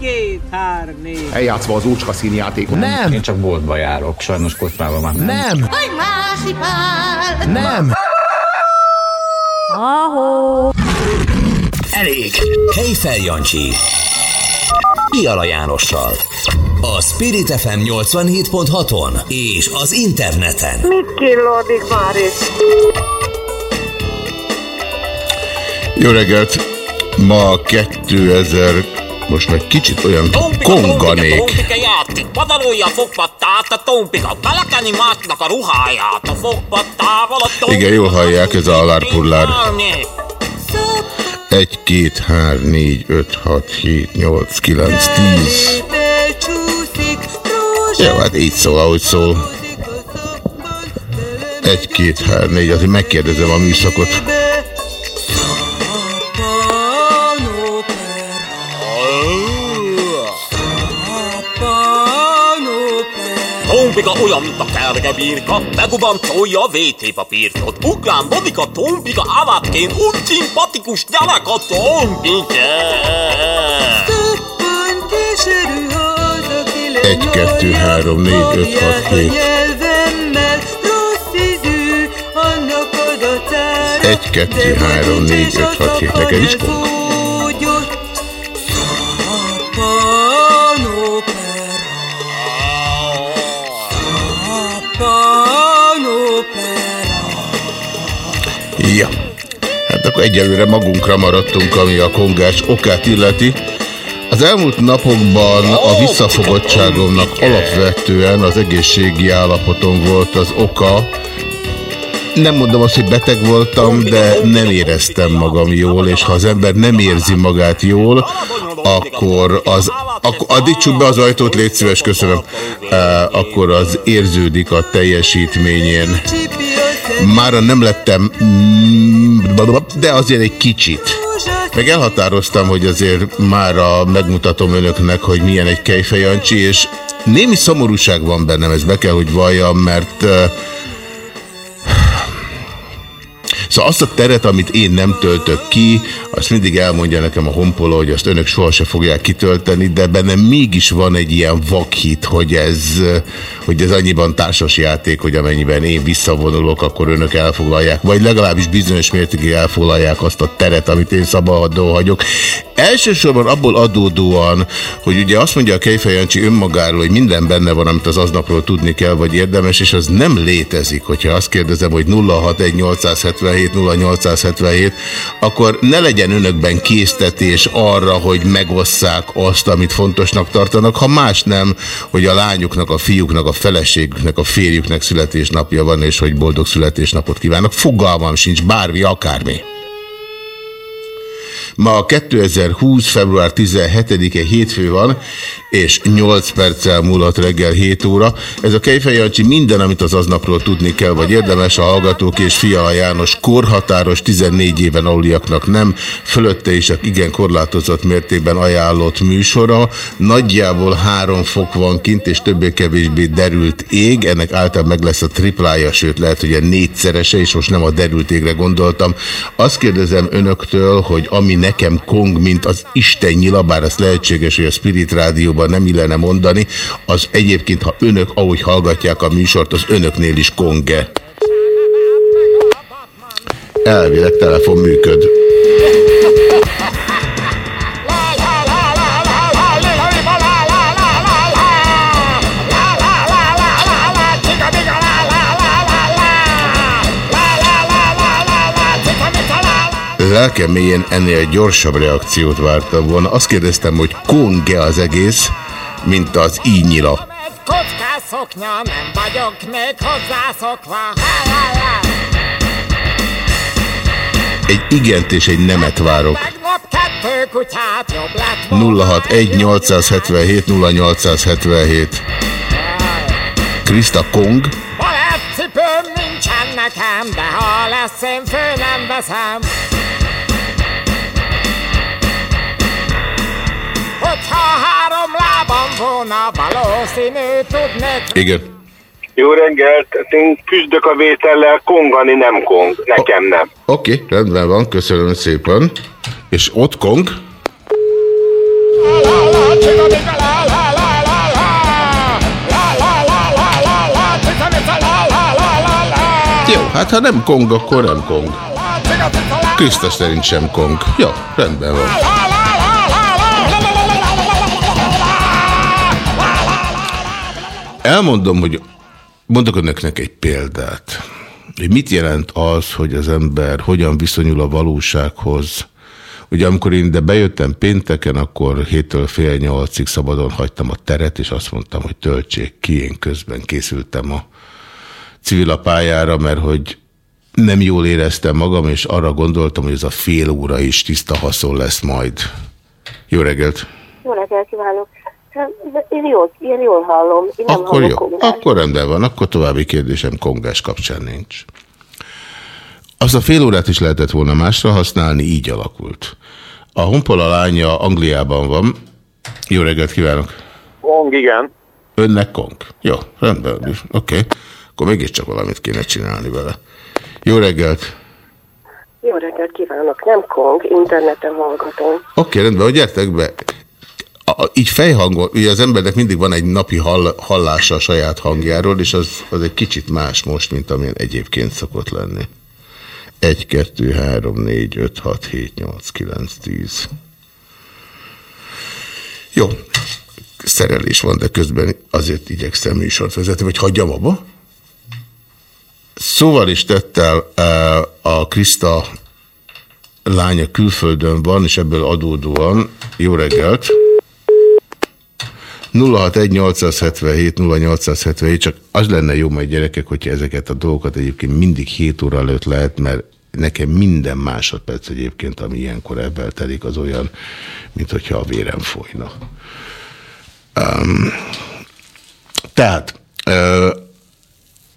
két, hár, négy. Eljátszva az ócska színjátékot. Nem. Én csak boltba járok, sajnos kocsmában már nem. Nem. Másipál. Nem. Ahó. Elég! Kejfel Jancsi. Iala Jánossal. A Spirit FM 87.6-on és az interneten. Mit killódik már itt? Jó reggelt! Ma 2000, most meg kicsit olyan konganék. Játszik, padalója fogpattát, a tompika belekeni másnak a ruháját, a fogpattával a tompika. Igen, jól hallják, ez a alárpullár. 1, 2, 3, 4, 5, 6, 7, 8, 9, 10. Jó, hát így szól, ahogy szól. 1, 2, 3, 4, azért megkérdezem a műszakot. Tompika olyan, mint a kerge birka, megubancolja a WC papírtot. Ugrándozik a tompika állatként, úgy szimpatikus gyerek a tompika. 1, 2, 3, 4, 5, 6, 7. 1, 2, 3, 4, 5, 6, 7. Neked is kong? Akkor egyelőre magunkra maradtunk, ami a kongás okát illeti. Az elmúlt napokban a visszafogottságomnak alapvetően az egészségi állapotom volt az oka. Nem mondom azt, hogy beteg voltam, de nem éreztem magam jól, és ha az ember nem érzi magát jól, akkor az, akkor addig csuk be az ajtót, légy szíves, köszönöm, uh, akkor az érződik a teljesítményén. Mára nem lettem, mm, de azért egy kicsit. Meg elhatároztam, hogy azért mára megmutatom önöknek, hogy milyen egy kejfejancsi, és némi szomorúság van bennem, ez be kell, hogy valljam, mert uh, Szóval azt a teret, amit én nem töltök ki, azt mindig elmondja nekem a honpoló, hogy azt önök sohasem fogják kitölteni, de bennem mégis van egy ilyen vakhit, hogy ez, hogy ez annyiban társas játék, hogy amennyiben én visszavonulok, akkor önök elfoglalják, vagy legalábbis bizonyos mértékig elfoglalják azt a teret, amit én szabadon hagyok. Elsősorban abból adódóan, hogy ugye azt mondja a Kejfejancsi önmagáról, hogy minden benne van, amit az aznapról tudni kell, vagy érdemes, és az nem létezik, hogyha azt kérdezem, hogy 061877 0877, akkor ne legyen önökben késztetés arra, hogy megosszák azt, amit fontosnak tartanak, ha más nem, hogy a lányuknak, a fiúknak, a feleségüknek, a férjüknek születésnapja van, és hogy boldog születésnapot kívánok. Fogalmam sincs, bármi, akármi. Ma 2020. február 17-e hétfő van, és 8 perccel múlott reggel 7 óra. Ez a Kejfej Jancsi minden, amit az aznapról tudni kell, vagy érdemes a hallgatók és Fiala János korhatáros 14 éven aluliaknak nem, fölötte is a igen korlátozott mértékben ajánlott műsora. Nagyjából 3 fok van kint, és többé-kevésbé derült ég, ennek által meg lesz a triplája, sőt lehet, hogy a négyszerese, és most nem a derült égre gondoltam. Azt kérdezem önöktől, hogy ami nekem kong, mint az Isten nyila, bár ez lehetséges, hogy a Spirit Rádióban nem illene mondani, az egyébként, ha önök, ahogy hallgatják a műsort, az önöknél is konge. Elvileg telefon működ. Lelkem mélyen ennél gyorsabb reakciót vártam volna. Azt kérdeztem, hogy konge az egész, mint az ínyila. Kockás szoknya, nem vagyok még hozzászokva. Egy igent és egy nemet várok. Tegnap kettő kutyát jobb lett volna. 061 877 0877 Krista Kong Balettcipőm nincsen nekem, de ha lesz, én fő nem veszem. volna valószínű, tudnék... Igen. Jó reggelt, én küzdök a vétellel, kongani nem kong, nekem nem. Oké, okay, rendben van, köszönöm szépen. És ott kong? Jó, hát ha nem kong, akkor nem kong. Krisztus szerint sem kong. Jó, rendben van. Elmondom, hogy mondok önöknek egy példát. Hogy mit jelent az, hogy az ember hogyan viszonyul a valósághoz. Ugye amikor én ide bejöttem pénteken, akkor héttől fél nyolcig szabadon hagytam a teret, és azt mondtam, hogy töltsék ki. Én közben készültem a civil pályára, mert hogy nem jól éreztem magam, és arra gondoltam, hogy ez a fél óra is tiszta haszon lesz majd. Jó reggelt! Jó reggelt kívánok! Hát, én jól, én jól hallom. Én nem akkor jó, kongást. akkor rendben van, akkor további kérdésem kongás kapcsán nincs. Az a fél órát is lehetett volna másra használni, így alakult. A honpola lánya Angliában van. Jó reggelt kívánok! Kong, igen. Önnek kong. Jó, rendben. Oké. Okay. Akkor mégiscsak valamit kéne csinálni vele. Jó reggelt! Jó reggelt kívánok! Nem Kong, interneten hallgatom. Oké, okay, rendben, hogy gyertek be. A, így fejhangon, ugye az embernek mindig van egy napi hall, hallása a saját hangjáról, és az, az egy kicsit más most, mint amilyen egyébként szokott lenni. 1, 2, 3, 4, 5, 6, 7, 8, 9, 10. Jó, szerelés van, de közben azért igyekszem műsort vezetni, vagy hagyjam abba? Szóval is tettel eh, a Krista lánya külföldön van, és ebből adódóan jó reggelt! 061-877-0877, csak az lenne jó majd gyerekek, hogyha ezeket a dolgokat egyébként mindig 7 óra előtt lehet, mert nekem minden másodperc egyébként, ami ilyenkor ebben telik, az olyan, mint hogyha a vérem folyna. Um, tehát, uh,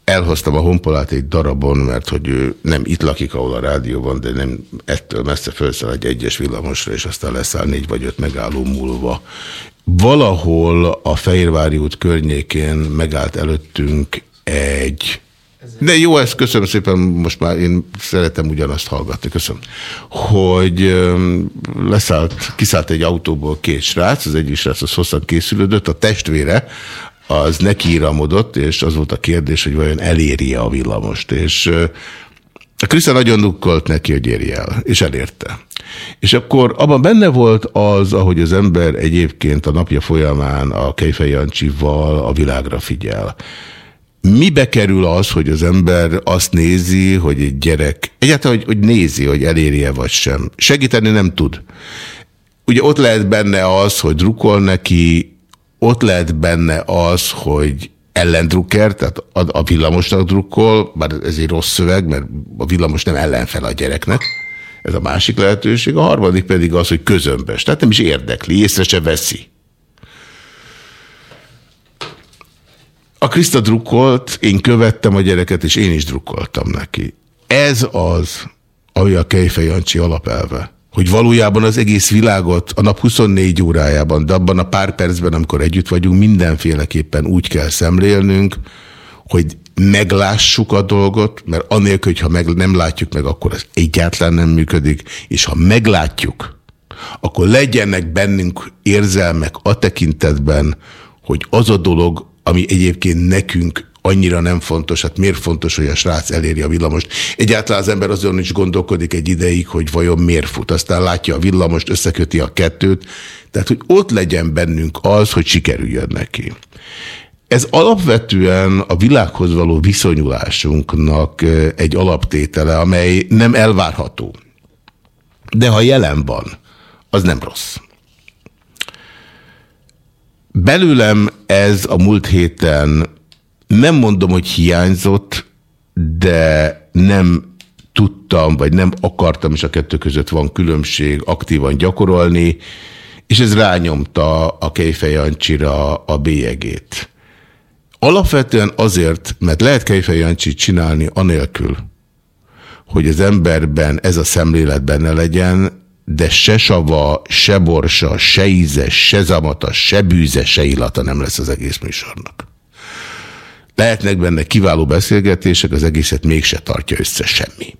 elhoztam a honpolát egy darabon, mert hogy ő nem itt lakik, ahol a rádió van, de nem ettől messze felszáll egy egyes villamosra, és aztán leszáll négy vagy öt megálló múlva. Valahol a Fehérvári út környékén megállt előttünk egy de jó, ezt köszönöm szépen, most már én szeretem ugyanazt hallgatni, köszönöm. Hogy leszállt, kiszállt egy autóból két srác, az egyik srác az hosszan készülődött, a testvére az nekiíramodott, és az volt a kérdés, hogy vajon eléri -e a villamost, és a Krisztán nagyon dukkolt neki, hogy érje el, és elérte. És akkor abban benne volt az, ahogy az ember egyébként a napja folyamán a Kejfej Jancsival a világra figyel. Mibe kerül az, hogy az ember azt nézi, hogy egy gyerek, egyáltalán, hogy, hogy nézi, hogy elérje vagy sem. Segíteni nem tud. Ugye ott lehet benne az, hogy drukkol neki, ott lehet benne az, hogy ellendrukker, tehát a, a villamosnak drukkol, bár ez egy rossz szöveg, mert a villamos nem ellenfel a gyereknek, ez a másik lehetőség, a harmadik pedig az, hogy közömbös, tehát nem is érdekli, észre se veszi. A Krista drukkolt, én követtem a gyereket, és én is drukkoltam neki. Ez az, ami a Kejfej Jancsi alapelve. Hogy valójában az egész világot a nap 24 órájában, de abban a pár percben, amikor együtt vagyunk, mindenféleképpen úgy kell szemlélnünk, hogy meglássuk a dolgot, mert anélkül, hogyha meg, nem látjuk meg, akkor ez egyáltalán nem működik, és ha meglátjuk, akkor legyenek bennünk érzelmek a tekintetben, hogy az a dolog, ami egyébként nekünk annyira nem fontos, hát miért fontos, hogy a srác eléri a villamost. Egyáltalán az ember azon is gondolkodik egy ideig, hogy vajon miért fut. Aztán látja a villamost, összeköti a kettőt. Tehát, hogy ott legyen bennünk az, hogy sikerüljön neki. Ez alapvetően a világhoz való viszonyulásunknak egy alaptétele, amely nem elvárható. De ha jelen van, az nem rossz. Belőlem ez a múlt héten nem mondom, hogy hiányzott, de nem tudtam, vagy nem akartam, és a kettő között van különbség, aktívan gyakorolni, és ez rányomta a Kejfej Jancsira a bélyegét. Alapvetően azért, mert lehet Kejfej csinálni anélkül, hogy az emberben ez a szemlélet benne legyen, de se sava, se borsa, se íze, se zamata, se bűze, se illata nem lesz az egész műsornak. Lehetnek benne kiváló beszélgetések, az egészet mégse tartja össze semmi.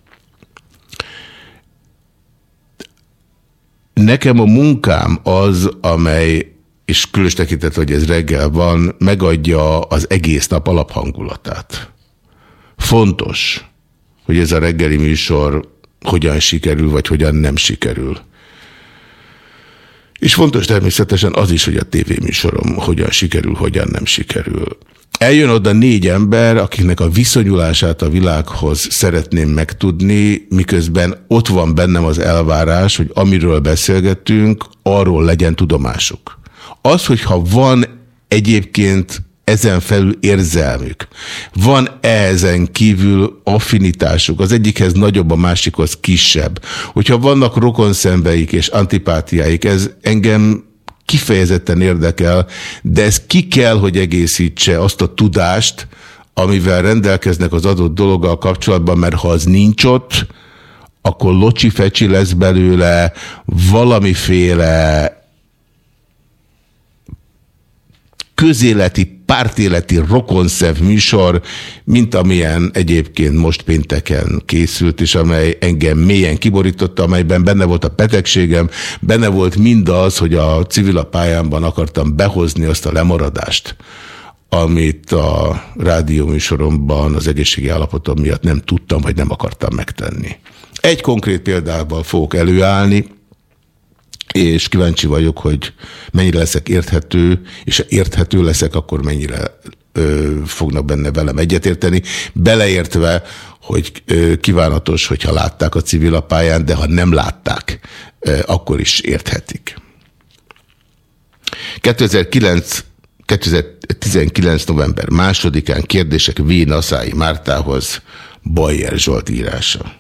Nekem a munkám az, amely, és különös tekintet, hogy ez reggel van, megadja az egész nap alaphangulatát. Fontos, hogy ez a reggeli műsor hogyan sikerül, vagy hogyan nem sikerül. És fontos természetesen az is, hogy a tévéműsorom hogyan sikerül, hogyan nem sikerül. Eljön oda négy ember, akiknek a viszonyulását a világhoz szeretném megtudni, miközben ott van bennem az elvárás, hogy amiről beszélgetünk, arról legyen tudomásuk. Az, hogyha van egyébként ezen felül érzelmük. Van -e ezen kívül affinitásuk, az egyikhez nagyobb, a másikhoz kisebb. Hogyha vannak rokonszembeik és antipátiáik, ez engem kifejezetten érdekel, de ez ki kell, hogy egészítse azt a tudást, amivel rendelkeznek az adott dologgal kapcsolatban, mert ha az nincs ott, akkor locsi-fecsi lesz belőle, valamiféle közéleti, pártéleti rokonszev műsor, mint amilyen egyébként most pénteken készült, és amely engem mélyen kiborította, amelyben benne volt a betegségem, benne volt mindaz, hogy a civil pályámban akartam behozni azt a lemaradást, amit a rádióműsoromban az egészségi állapotom miatt nem tudtam, vagy nem akartam megtenni. Egy konkrét példával fogok előállni, és kíváncsi vagyok, hogy mennyire leszek érthető, és ha érthető leszek, akkor mennyire ö, fognak benne velem egyetérteni, beleértve, hogy ö, kívánatos, hogyha látták a civil pályán, de ha nem látták, ö, akkor is érthetik. 2009 2019. november másodikán kérdések V. Naszái Mártához Bajer Zsolt írása.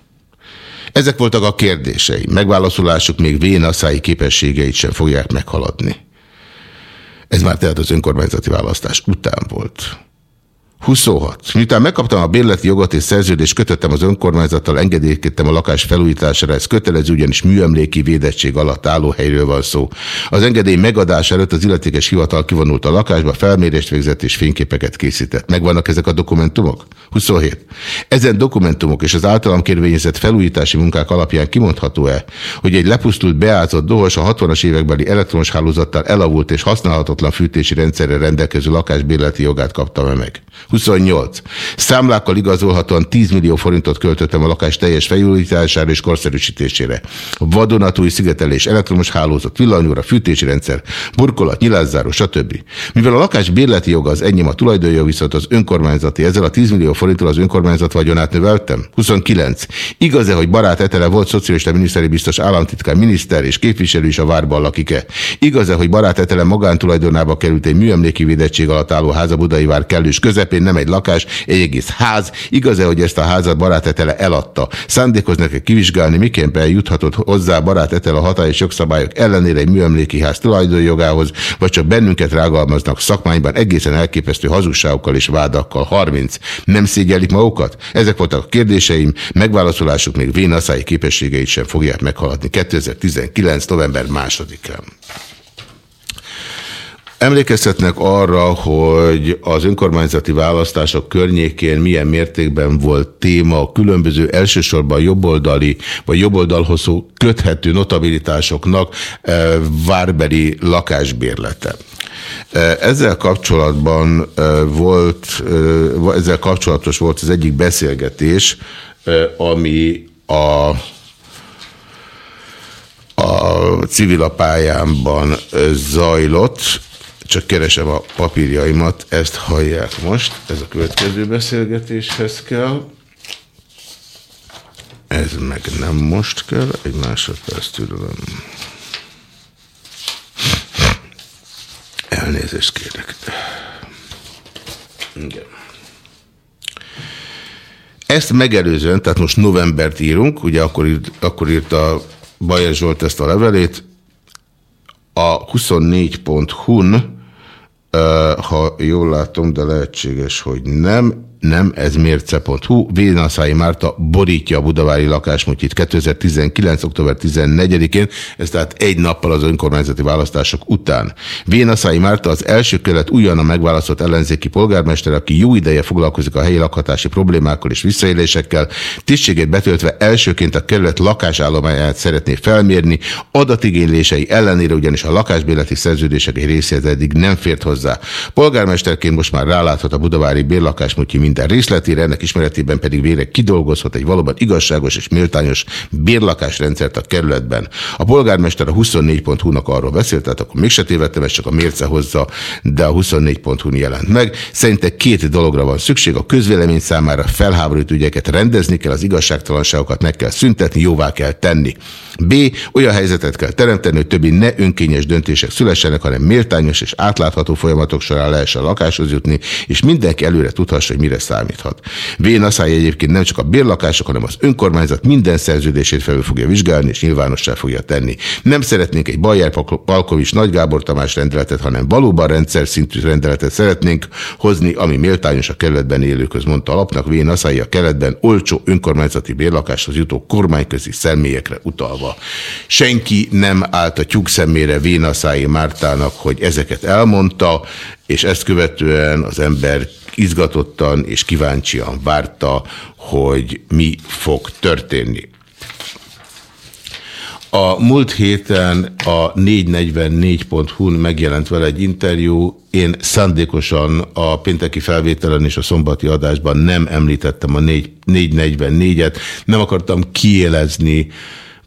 Ezek voltak a kérdései. Megválaszolásuk még vénaszái képességeit sem fogják meghaladni. Ez már tehát az önkormányzati választás után volt. 26. Miután megkaptam a bérleti jogot és szerződést kötöttem az önkormányzattal, engedélyezkedtem a lakás felújítására, ez kötelező, ugyanis műemléki védettség alatt álló helyről van szó. Az engedély megadása előtt az illetékes hivatal kivonult a lakásba, felmérést végzett és fényképeket készített. Megvannak ezek a dokumentumok? 27. Ezen dokumentumok és az általam kérvényezett felújítási munkák alapján kimondható-e, hogy egy lepusztult beázott dohos a 60-as évekbeli elektromos hálózattal elavult és használhatatlan fűtési rendszerre rendelkező lakás bérleti jogát kaptam -e meg? 28. Számlákkal igazolhatóan 10 millió forintot költöttem a lakás teljes felújítására és korszerűsítésére. Vadonatúj szigetelés, elektromos hálózat, villanyóra, fűtési rendszer, burkolat, nyilázzáró, stb. Mivel a lakás bérleti joga az enyém, a tulajdonjog viszont az önkormányzati, ezzel a 10 millió forinttal az önkormányzat vagyonát növeltem? 29. Igaz-e, hogy barát Etele volt szocialista miniszteri biztos államtitkár, miniszter és képviselő is a várban lakik-e? Igaz-e, hogy barát Etele magántulajdonába került egy műemléki védettség alatt álló háza Budai vár kellős közepén, nem egy lakás, egy egész ház. Igaz-e, hogy ezt a házat barátetele eladta? Szándékoznak -e kivizsgálni, miképpen juthatott hozzá barátetele a hatályos jogszabályok ellenére egy műemléki ház tulajdonjogához, vagy csak bennünket rágalmaznak szakmányban egészen elképesztő hazugságokkal és vádakkal. 30. Nem szégyelik magukat? Ezek voltak a kérdéseim, megválaszolásuk még vénaszái képességeit sem fogják meghaladni. 2019. november másodikán. Emlékeztetnek arra, hogy az önkormányzati választások környékén milyen mértékben volt téma a különböző elsősorban jobboldali vagy jobboldalhoz köthető notabilitásoknak eh, várberi lakásbérlete. Eh, ezzel kapcsolatban eh, volt, ezzel kapcsolatos volt az egyik beszélgetés, ami a a civil zajlott, csak keresem a papírjaimat, ezt hallják most, ez a következő beszélgetéshez kell. Ez meg nem most kell, egy másodperc türelem. Elnézést kérek. Igen. Ezt megelőzően, tehát most novembert írunk, ugye akkor, írt, akkor írta Bajer Zsolt ezt a levelét, a 24.hu-n ha jól látom, de lehetséges, hogy nem, nem, ez mérce.hu. Vénaszái Márta borítja a budavári lakásmutyit 2019. október 14-én, ez tehát egy nappal az önkormányzati választások után. Vénaszái Márta az első kelet újonnan megválasztott ellenzéki polgármester, aki jó ideje foglalkozik a helyi lakhatási problémákkal és visszaélésekkel, tisztségét betöltve elsőként a kerület lakásállományát szeretné felmérni, adatigénylései ellenére ugyanis a lakásbéleti szerződések egy részéhez eddig nem fért hozzá. Polgármesterként most már ráláthat a budavári bérlakásmutyi minden minden részletére, ennek ismeretében pedig végre kidolgozhat egy valóban igazságos és méltányos bérlakásrendszert a kerületben. A polgármester a 24.hu-nak arról beszélt, tehát akkor mégse tévedtem, ez csak a mérce hozza, de a 24.hu-n jelent meg. Szerintem két dologra van szükség, a közvélemény számára felháborító ügyeket rendezni kell, az igazságtalanságokat meg kell szüntetni, jóvá kell tenni. B. Olyan helyzetet kell teremteni, hogy többi ne önkényes döntések szülessenek, hanem méltányos és átlátható folyamatok során lehessen lakáshoz jutni, és mindenki előre tudhassa, hogy mire számíthat. V. Naszály egyébként nem csak a bérlakások, hanem az önkormányzat minden szerződését felül fogja vizsgálni, és nyilvánossá fogja tenni. Nem szeretnénk egy Bajer Palkovics Nagy Gábor Tamás rendeletet, hanem valóban rendszer szintű rendeletet szeretnénk hozni, ami méltányos a kerületben élőköz, mondta a. V. Naszály a keletben olcsó önkormányzati bérlakáshoz jutó kormányközi személyekre utalva. Senki nem állt a tyúk szemére Vénaszái Mártának, hogy ezeket elmondta, és ezt követően az ember izgatottan és kíváncsian várta, hogy mi fog történni. A múlt héten a 444.hu-n megjelent vele egy interjú. Én szándékosan a pénteki felvételen és a szombati adásban nem említettem a 444-et. Nem akartam kiélezni,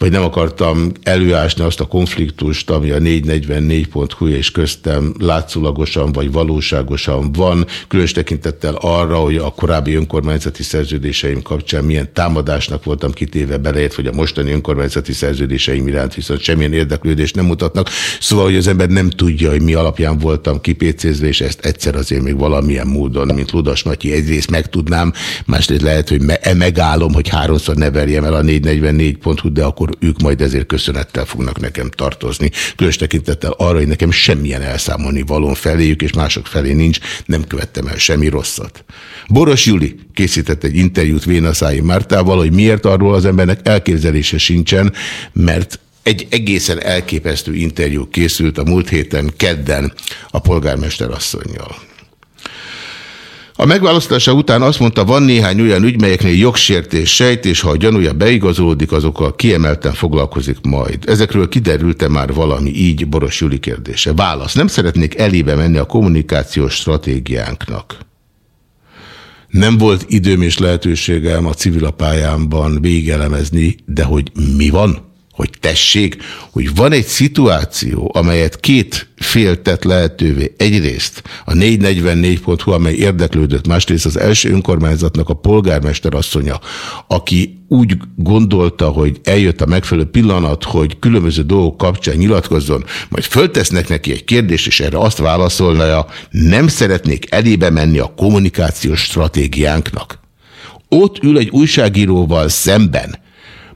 vagy nem akartam előásni azt a konfliktust, ami a 444.hu és köztem látszólagosan vagy valóságosan van, különös tekintettel arra, hogy a korábbi önkormányzati szerződéseim kapcsán milyen támadásnak voltam kitéve beleért, hogy a mostani önkormányzati szerződéseim iránt viszont semmilyen érdeklődést nem mutatnak. Szóval, hogy az ember nem tudja, hogy mi alapján voltam kipécézve, és ezt egyszer azért még valamilyen módon, mint Ludas Matyi, egyrészt megtudnám, másrészt lehet, hogy me e megállom, hogy háromszor ne verjem el a 444.hu, de akkor akkor ők majd ezért köszönettel fognak nekem tartozni. Különös tekintettel arra, hogy nekem semmilyen elszámolni valón feléjük, és mások felé nincs, nem követtem el semmi rosszat. Boros Juli készített egy interjút Vénaszái Mártával, hogy miért arról az embernek elképzelése sincsen, mert egy egészen elképesztő interjú készült a múlt héten kedden a polgármester asszonynal. A megválasztása után azt mondta, van néhány olyan ügy, melyeknél jogsértés sejt, és ha a gyanúja beigazolódik, azokkal kiemelten foglalkozik majd. Ezekről kiderült-e már valami így Boros Juli kérdése? Válasz. Nem szeretnék elébe menni a kommunikációs stratégiánknak. Nem volt időm és lehetőségem a civil pályámban végelemezni, de hogy mi van? Hogy tessék, hogy van egy szituáció, amelyet két fél tett lehetővé. Egyrészt a 444.hu, amely érdeklődött, másrészt az első önkormányzatnak a polgármester asszonya, aki úgy gondolta, hogy eljött a megfelelő pillanat, hogy különböző dolgok kapcsán nyilatkozzon, majd föltesznek neki egy kérdést, és erre azt válaszolna, nem szeretnék elébe menni a kommunikációs stratégiánknak. Ott ül egy újságíróval szemben,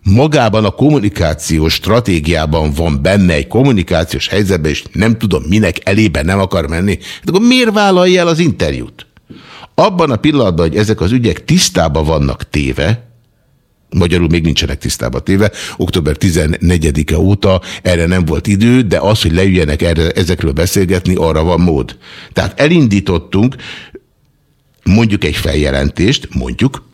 magában a kommunikációs stratégiában van benne egy kommunikációs helyzetben, és nem tudom, minek elébe nem akar menni, de akkor miért vállalja el az interjút? Abban a pillanatban, hogy ezek az ügyek tisztában vannak téve, Magyarul még nincsenek tisztába téve. Október 14-e óta erre nem volt idő, de az, hogy leüljenek erre, ezekről beszélgetni, arra van mód. Tehát elindítottunk mondjuk egy feljelentést, mondjuk,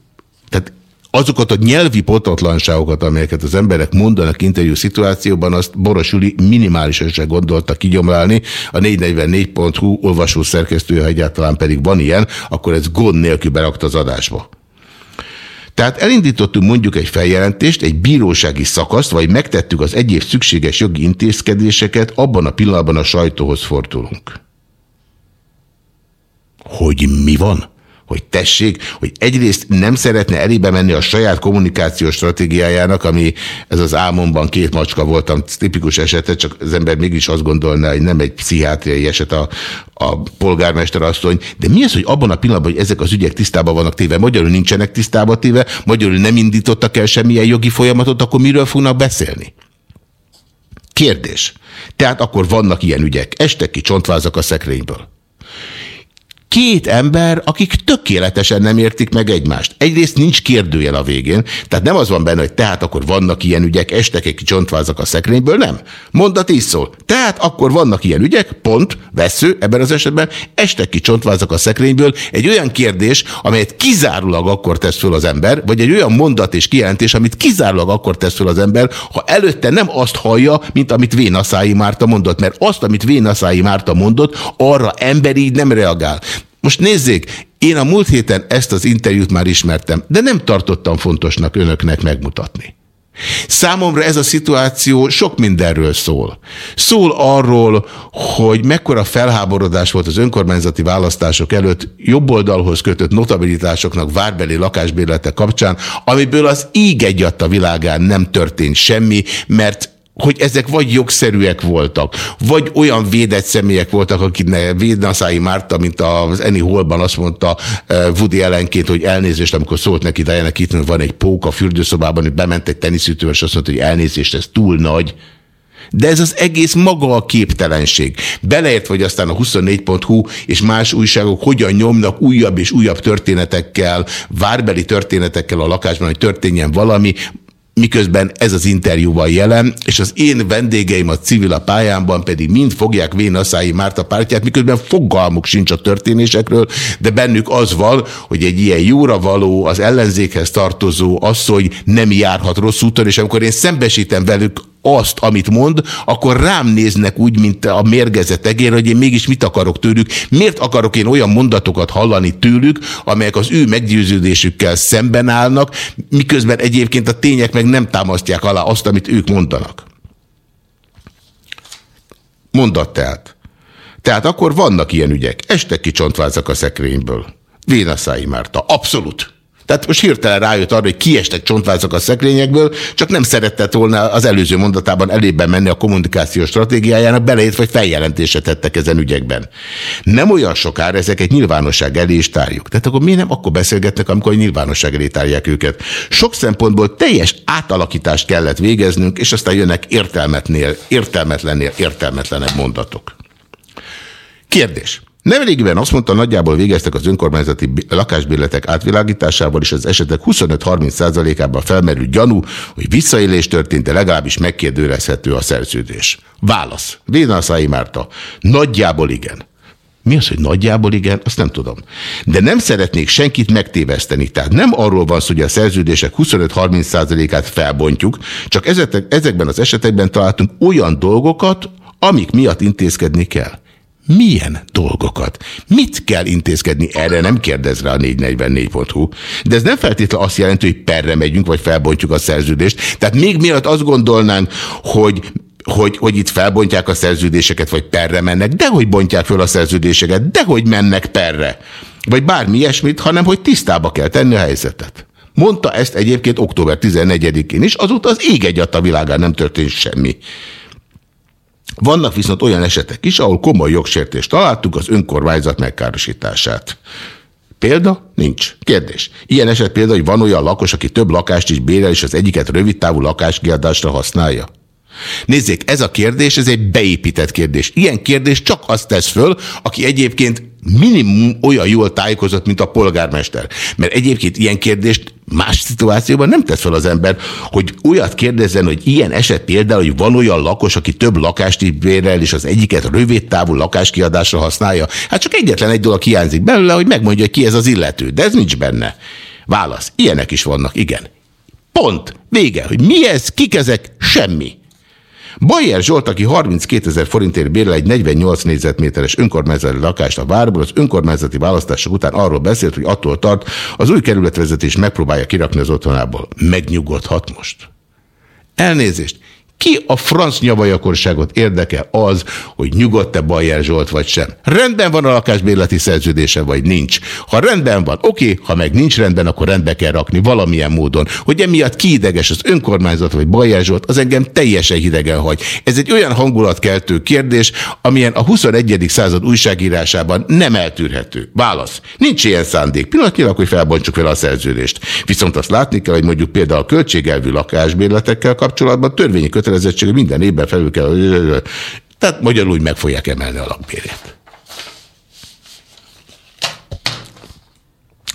tehát azokat a nyelvi potatlanságokat, amelyeket az emberek mondanak interjú szituációban, azt Boros Juli minimálisan se gondolta kigyomlálni. A 444.hu olvasó szerkesztője, ha egyáltalán pedig van ilyen, akkor ez gond nélkül berakta az adásba. Tehát elindítottunk mondjuk egy feljelentést, egy bírósági szakaszt, vagy megtettük az egyéb szükséges jogi intézkedéseket, abban a pillanatban a sajtóhoz fordulunk. Hogy mi van? Hogy tessék, hogy egyrészt nem szeretne elébe menni a saját kommunikációs stratégiájának, ami ez az álmomban két macska voltam, tipikus esetet, csak az ember mégis azt gondolná, hogy nem egy pszichiátriai eset a, a polgármester asszony, de mi az, hogy abban a pillanatban, hogy ezek az ügyek tisztában vannak téve, magyarul nincsenek tisztában téve, magyarul nem indítottak el semmilyen jogi folyamatot, akkor miről fognak beszélni? Kérdés. Tehát akkor vannak ilyen ügyek. Estek ki csontvázak a szekrényből két ember, akik tökéletesen nem értik meg egymást. Egyrészt nincs kérdőjel a végén, tehát nem az van benne, hogy tehát akkor vannak ilyen ügyek, estek egy csontvázak a szekrényből, nem. Mondat így szól. Tehát akkor vannak ilyen ügyek, pont, vesző ebben az esetben, estek ki csontvázak a szekrényből, egy olyan kérdés, amelyet kizárólag akkor tesz föl az ember, vagy egy olyan mondat és kijelentés, amit kizárólag akkor tesz föl az ember, ha előtte nem azt hallja, mint amit Vénaszái Márta mondott, mert azt, amit Vénaszái Márta mondott, arra ember így nem reagál. Most nézzék, én a múlt héten ezt az interjút már ismertem, de nem tartottam fontosnak önöknek megmutatni. Számomra ez a szituáció sok mindenről szól. Szól arról, hogy mekkora felháborodás volt az önkormányzati választások előtt jobboldalhoz kötött notabilitásoknak várbeli lakásbérlete kapcsán, amiből az íg egyadt világán nem történt semmi, mert hogy ezek vagy jogszerűek voltak, vagy olyan védett személyek voltak, akiknek Védnaszái Márta, mint az Eni Holban azt mondta eh, Woody ellenként, hogy elnézést, amikor szólt neki Diana Keaton, van egy pók a fürdőszobában, hogy bement egy teniszütővel, és azt mondta, hogy elnézést, ez túl nagy. De ez az egész maga a képtelenség. Beleért, hogy aztán a 24.hu és más újságok hogyan nyomnak újabb és újabb történetekkel, várbeli történetekkel a lakásban, hogy történjen valami, miközben ez az interjúval jelen, és az én vendégeim a civil a pályámban pedig mind fogják Vénaszái Márta pártját, miközben fogalmuk sincs a történésekről, de bennük az van, hogy egy ilyen jóra való, az ellenzékhez tartozó asszony nem járhat rossz úton, és amikor én szembesítem velük azt, amit mond, akkor rám néznek úgy, mint a mérgezett egér, hogy én mégis mit akarok tőlük, miért akarok én olyan mondatokat hallani tőlük, amelyek az ő meggyőződésükkel szemben állnak, miközben egyébként a tények meg nem támasztják alá azt, amit ők mondanak. Mondat tehát. Tehát akkor vannak ilyen ügyek. Este kicsontvázak a szekrényből. Vénaszái Márta. Abszolút. Tehát most hirtelen rájött arra, hogy kiestek csontvázak a szekrényekből, csak nem szeretett volna az előző mondatában elébe menni a kommunikációs stratégiájának, beleért vagy feljelentése tettek ezen ügyekben. Nem olyan sokára ezeket nyilvánosság elé is tárjuk. Tehát akkor mi nem akkor beszélgetnek, amikor nyilvánosság elé tárják őket. Sok szempontból teljes átalakítást kellett végeznünk, és aztán jönnek értelmetnél, értelmetlennél értelmetlenebb mondatok. Kérdés. Nemrégiben azt mondta, nagyjából végeztek az önkormányzati lakásbérletek átvilágításával, és az esetek 25-30%-ában felmerült gyanú, hogy visszaélés történt, de legalábbis megkérdőrezhető a szerződés. Válasz. Vénaszái Márta. Nagyjából igen. Mi az, hogy nagyjából igen? Azt nem tudom. De nem szeretnék senkit megtéveszteni. Tehát nem arról van szó, hogy a szerződések 25-30%-át felbontjuk, csak ezekben az esetekben találtunk olyan dolgokat, amik miatt intézkedni kell. Milyen dolgokat? Mit kell intézkedni? Erre nem kérdez rá a 444.hu. De ez nem feltétlenül azt jelenti, hogy perre megyünk, vagy felbontjuk a szerződést. Tehát még mielőtt azt gondolnánk, hogy hogy, hogy itt felbontják a szerződéseket, vagy perre mennek, de hogy bontják föl a szerződéseket, de hogy mennek perre. Vagy bármi ilyesmit, hanem hogy tisztába kell tenni a helyzetet. Mondta ezt egyébként október 14-én is, azóta az ég egy a világán nem történt semmi. Vannak viszont olyan esetek is, ahol komoly jogsértést találtuk az önkormányzat megkárosítását. Példa? Nincs. Kérdés. Ilyen eset példa, hogy van olyan lakos, aki több lakást is bérel, és az egyiket rövidtávú lakáskiadásra használja? Nézzék, ez a kérdés, ez egy beépített kérdés. Ilyen kérdés csak azt tesz föl, aki egyébként minimum olyan jól tájékozott, mint a polgármester. Mert egyébként ilyen kérdést más szituációban nem tesz fel az ember, hogy olyat kérdezzen, hogy ilyen eset például, hogy van olyan lakos, aki több lakást bérel, és az egyiket rövid távú lakáskiadásra használja. Hát csak egyetlen egy dolog hiányzik belőle, hogy megmondja, hogy ki ez az illető. De ez nincs benne. Válasz. Ilyenek is vannak, igen. Pont. Vége. Hogy mi ez, kik ezek? Semmi. Bajer Zsolt, aki 32 ezer forintért bérel egy 48 négyzetméteres önkormányzati lakást a várból, az önkormányzati választások után arról beszélt, hogy attól tart, az új kerületvezetés megpróbálja kirakni az otthonából. Megnyugodhat most. Elnézést. Ki a franc nyavajakorságot érdekel az, hogy nyugodt-e Bajer Zsolt vagy sem? Rendben van a lakásbérleti szerződése, vagy nincs? Ha rendben van, oké, ha meg nincs rendben, akkor rendbe kell rakni valamilyen módon. Hogy emiatt kiideges az önkormányzat vagy Bajer Zsolt, az engem teljesen hidegen hagy. Ez egy olyan hangulatkeltő kérdés, amilyen a 21. század újságírásában nem eltűrhető. Válasz. Nincs ilyen szándék. Pillanatnyilag, hogy felbontsuk vele a szerződést. Viszont azt látni kell, hogy mondjuk például a költségelvű lakásbérletekkel kapcsolatban törvényi kötelezettség, minden évben felül kell, tehát magyarul úgy meg fogják emelni a lakbérét.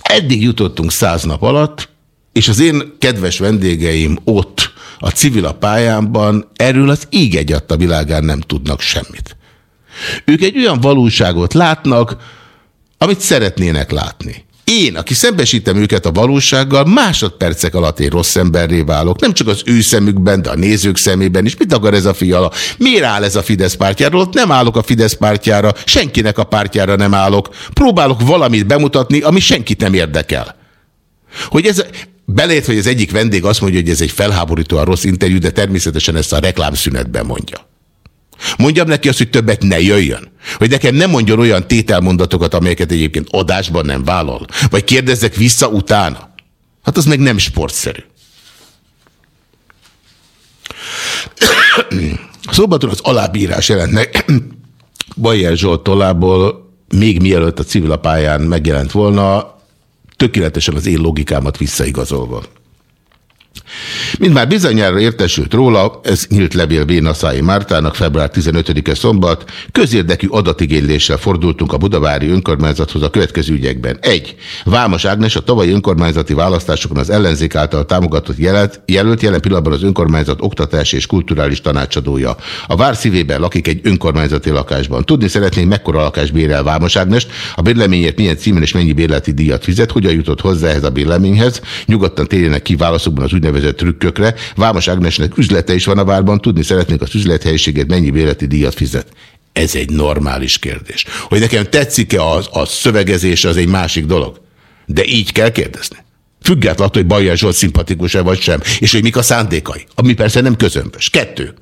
Eddig jutottunk száz nap alatt, és az én kedves vendégeim ott, a civil a pályámban erről az íg egyadt világán nem tudnak semmit. Ők egy olyan valóságot látnak, amit szeretnének látni. Én, aki szembesítem őket a valósággal, másodpercek alatt én rossz emberré válok. Nem csak az ő szemükben, de a nézők szemében is. Mit akar ez a fiala? Miért áll ez a Fidesz pártjáról? Ott nem állok a Fidesz pártjára, senkinek a pártjára nem állok. Próbálok valamit bemutatni, ami senkit nem érdekel. Hogy ez, belét, hogy az egyik vendég azt mondja, hogy ez egy felháborítóan rossz interjú, de természetesen ezt a reklámszünetben mondja. Mondjam neki azt, hogy többet ne jöjjön. Hogy nekem nem mondjon olyan tételmondatokat, amelyeket egyébként adásban nem vállal. Vagy kérdezzek vissza utána. Hát az meg nem sportszerű. Szombaton az alábírás jelent meg Bajer Zsolt tollából, még mielőtt a civil pályán megjelent volna, tökéletesen az én logikámat visszaigazolva. Mint már bizonyára értesült róla, ez nyílt levél Vénaszái Mártának február 15-e szombat, közérdekű adatigényléssel fordultunk a Budavári önkormányzathoz a következő ügyekben. 1. Vámos Ágnes a tavalyi önkormányzati választásokon az ellenzék által támogatott jelölt, jelölt jelen pillanatban az önkormányzat oktatási és kulturális tanácsadója. A vár szívében lakik egy önkormányzati lakásban. Tudni szeretnénk, mekkora lakás bérel Vámos Ágnest, a bérleményért milyen címen és mennyi bérleti díjat fizet, hogyan jutott hozzá ehhez a bérleményhez. Nyugodtan térjenek ki válaszokban az úgynevezett trükkökre. Vámos Ágnesnek üzlete is van a várban, tudni szeretnénk az üzlethelyiséget, mennyi béleti díjat fizet. Ez egy normális kérdés. Hogy nekem tetszik-e a, a szövegezés, az egy másik dolog. De így kell kérdezni. Függetlenül, hogy Bajer Zsolt szimpatikus-e vagy sem, és hogy mik a szándékai. Ami persze nem közömbös. Kettő.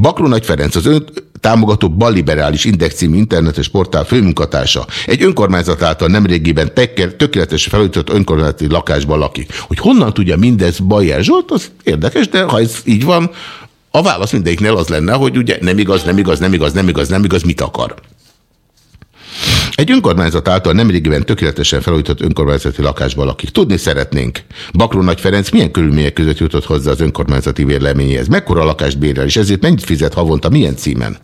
Bakró Nagy Ferenc, az ön támogató balliberális Index című internetes portál főmunkatársa egy önkormányzat által nemrégiben tökéletes felújított önkormányzati lakásban lakik. Hogy honnan tudja mindez Bajer Zsolt, az érdekes, de ha ez így van, a válasz mindegyiknél az lenne, hogy ugye nem igaz, nem igaz, nem igaz, nem igaz, nem igaz, mit akar. Egy önkormányzat által nemrégiben tökéletesen felújított önkormányzati lakásban lakik. Tudni szeretnénk. Bakró Nagy Ferenc milyen körülmények között jutott hozzá az önkormányzati vérleményéhez? Mekkora lakást bérel, és ezért mennyit fizet havonta, milyen címen?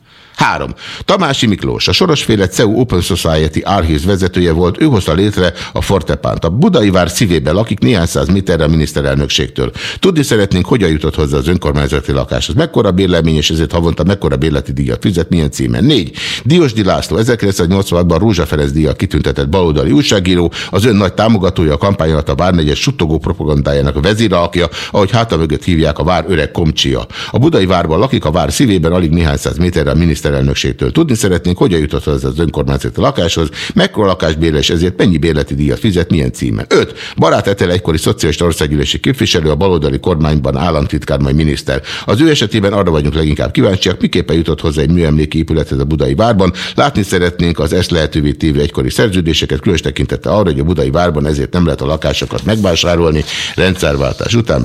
Három. Tamási Miklós, a sorosféle CEU Open Society Archív vezetője volt, ő hozta létre a Fortepánt. A Budai vár szívében lakik néhány száz méterre a miniszterelnökségtől. Tudni szeretnénk, hogyan jutott hozzá az önkormányzati lakáshoz. Mekkora bérlemény, és ezért havonta mekkora bérleti díjat fizet, milyen címen. Négy. Diósdi László, 1986-ban Rózsa Ferenc díjat kitüntetett baloldali újságíró, az ön nagy támogatója a kampány alatt a Várnegyes suttogó propagandájának a vezéralakja, ahogy háta mögött hívják a vár öreg komcsia. A Budai várban lakik, a vár szívében alig néhány száz méterre a miniszter miniszterelnökségtől. Tudni szeretnénk, hogyan jutott az az önkormányzati lakáshoz, mekkora lakásbérle, és ezért mennyi bérleti díjat fizet, milyen címen. 5. Barát Etel egykori szociális országgyűlési képviselő, a baloldali kormányban államtitkár, majd miniszter. Az ő esetében arra vagyunk leginkább kíváncsiak, miképpen jutott hozzá egy műemléki épülethez a budai várban. Látni szeretnénk az ezt lehetővé tévő egykori szerződéseket, különös tekintette arra, hogy a budai várban ezért nem lehet a lakásokat megvásárolni rendszerváltás után.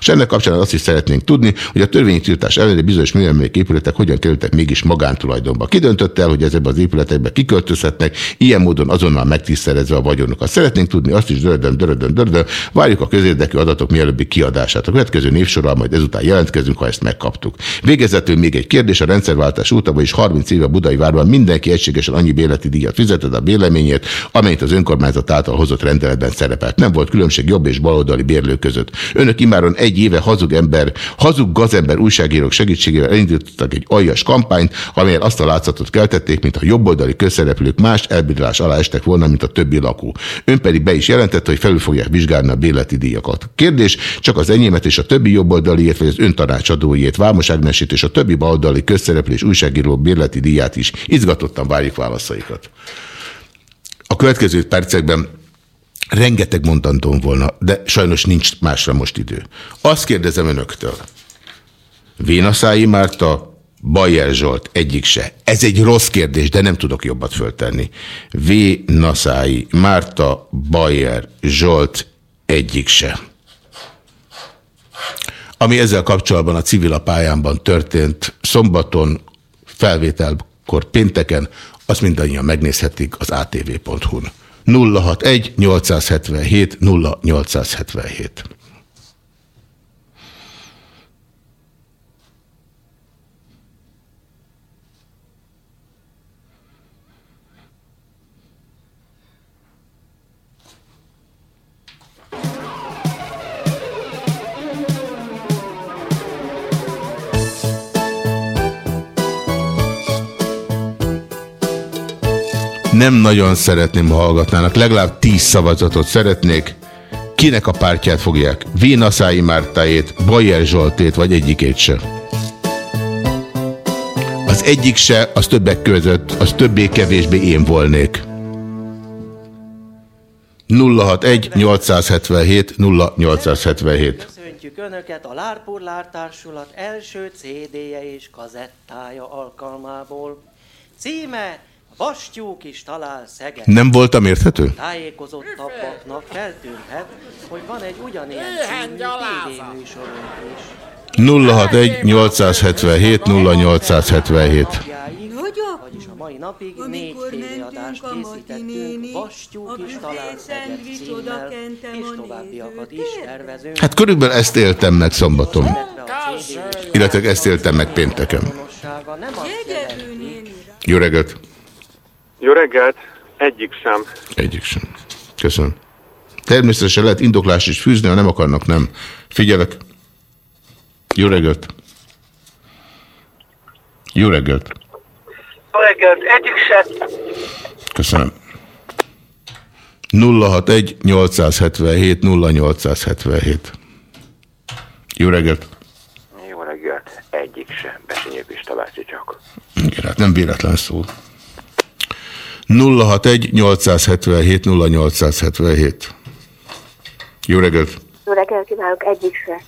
És ennek kapcsán azt is szeretnénk tudni, hogy a törvényi tiltás ellenére bizonyos műemléki épületek hogyan kerültek mégis magántulajdonba. Kidöntött el, hogy ezekbe az épületekbe kiköltözhetnek, ilyen módon azonnal megtisztelezve a vagyonukat. Szeretnénk tudni azt is, dörödön, dörödön, dörödön, várjuk a közérdekű adatok mielőbbi kiadását. A következő névsorral majd ezután jelentkezünk, ha ezt megkaptuk. Végezetül még egy kérdés, a rendszerváltás óta, vagyis 30 éve Budai Várban mindenki egységesen annyi béleti díjat fizetett a béleményét, amelyet az önkormányzat által hozott rendeletben szerepelt. Nem volt különbség jobb és baloldali bérlő között. Önök imáron egy éve hazug ember, hazug gazember újságírók segítségével elindítottak egy aljas kampányt, amelyen azt a látszatot keltették, mint a jobboldali közszereplők más elbírálás alá estek volna, mint a többi lakó. Ön pedig be is jelentette, hogy felül fogják vizsgálni a béleti díjakat. Kérdés, csak az enyémet és a többi jobboldaliért, vagy az ön tanácsadóiért, Vámos Ágnesét és a többi baloldali közszereplés újságíró béleti díját is. Izgatottan várjuk válaszaikat. A következő percekben rengeteg mondandóm volna, de sajnos nincs másra most idő. Azt kérdezem önöktől. Vénaszái Márta Bajer Zsolt, egyik se. Ez egy rossz kérdés, de nem tudok jobbat föltenni. V. Naszái, Márta, Bajer, Zsolt, egyik se. Ami ezzel kapcsolatban a civil pályámban történt szombaton, felvételkor pénteken, azt mindannyian megnézhetik az atv.hu-n. 061 877 0877. Nem nagyon szeretném, ha hallgatnának. Legalább tíz szavazatot szeretnék. Kinek a pártját fogják? Vénaszái Mártáét, Bajer Zsoltét, vagy egyikét se? Az egyik se, az többek között, az többé-kevésbé én volnék. 061 877 0877 Köszöntjük Önöket a Lárpurlár Társulat első CD-je és kazettája alkalmából. Címe Bastyúk is talál Szeged. Nem voltam érthető? Tájékozottabbaknak feltűnhet, hogy van egy ugyanilyen című TV műsorunk is. 061 877 0877 Vagyis a mai napig négy tévéadást készítettünk Bastyúk is talál Szeged címmel, és továbbiakat is tervezünk. Hát körülbelül ezt éltem meg szombaton. Illetve ezt éltem meg pénteken. Jó reggelt! Jó reggelt, egyik sem. Egyik sem. Köszönöm. Természetesen lehet indoklást is fűzni, ha nem akarnak, nem. Figyelek. Jó reggelt! Jó reggelt! Jó reggelt, egyik sem. Köszönöm. 061 877 0877 Jó reggelt! Jó reggelt, egyik sem. Besenyő Pista csak. Igen, hát nem véletlen szó. 061 877 0877 Jó reggelt! Jó reggelt kívánok, egyik se.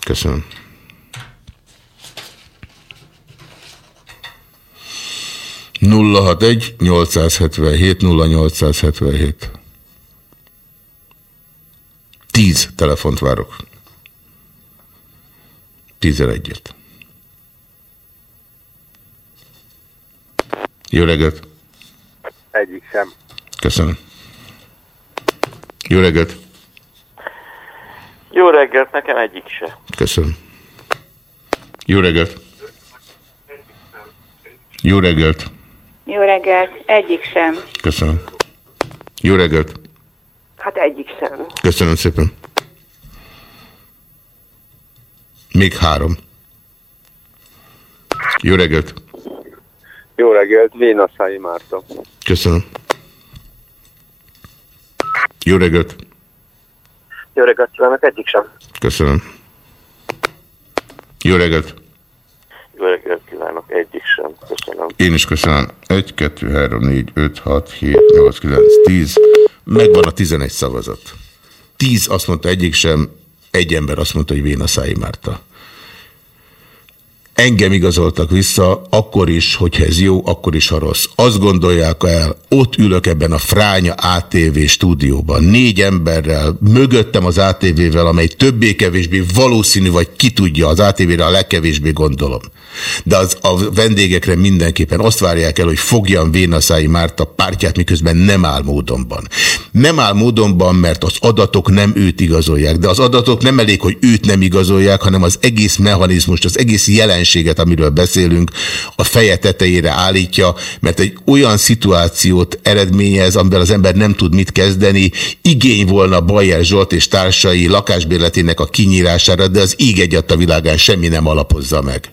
Köszönöm. Nulla hat egy 877 0877 Tíz telefont várok. Tizenegyet. Jó reggelt! Egyik sem. Köszönöm. Jó reggelt! Jó reggelt, nekem egyik se. Köszönöm. Jó reggelt! Jó reggelt! Jó reggelt, egyik sem. Köszönöm. Jó reggelt! Hát egyik sem. Köszönöm szépen. Még három. Jó reggelt! Jó reggelt, Vénaszái Márta. Köszönöm. Jó reggelt! Jó reggelt, kívánok, egyik sem. Köszönöm. Jó reggelt! Jó reggelt kívánok, egyik sem. Köszönöm. Én is köszönöm. 1, 2, 3, 4, 5, 6, 7, 8, 9, 10. Megvan a 11 szavazat. 10 azt mondta egyik sem, egy ember azt mondta, hogy Vénaszái Márta. Engem igazoltak vissza, akkor is, hogyha ez jó, akkor is, ha rossz. Azt gondolják el, ott ülök ebben a fránya ATV stúdióban, négy emberrel, mögöttem az ATV-vel, amely többé-kevésbé valószínű, vagy ki tudja, az ATV-re a legkevésbé gondolom. De az, a vendégekre mindenképpen azt várják el, hogy fogjam Vénaszái Márta pártját, miközben nem áll módonban. Nem áll módonban, mert az adatok nem őt igazolják, de az adatok nem elég, hogy őt nem igazolják, hanem az egész mechanizmust, az egész jelenséget, amiről beszélünk, a feje tetejére állítja, mert egy olyan szituációt eredményez, amivel az ember nem tud mit kezdeni, igény volna Bajer Zsolt és társai lakásbérletének a kinyírására, de az íg egyat a világán semmi nem alapozza meg.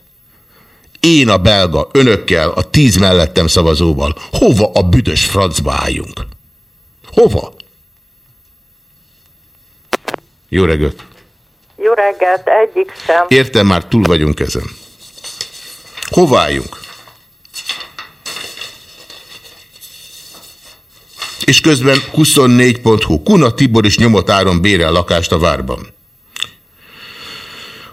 Én a belga, önökkel, a tíz mellettem szavazóval, hova a büdös francba álljunk? Hova? Jó reggelt! Jó reggelt, egyik sem. Értem, már túl vagyunk ezen. Hova álljunk? És közben 24.hu. Kuna Tibor is nyomott áron bérel lakást a várban.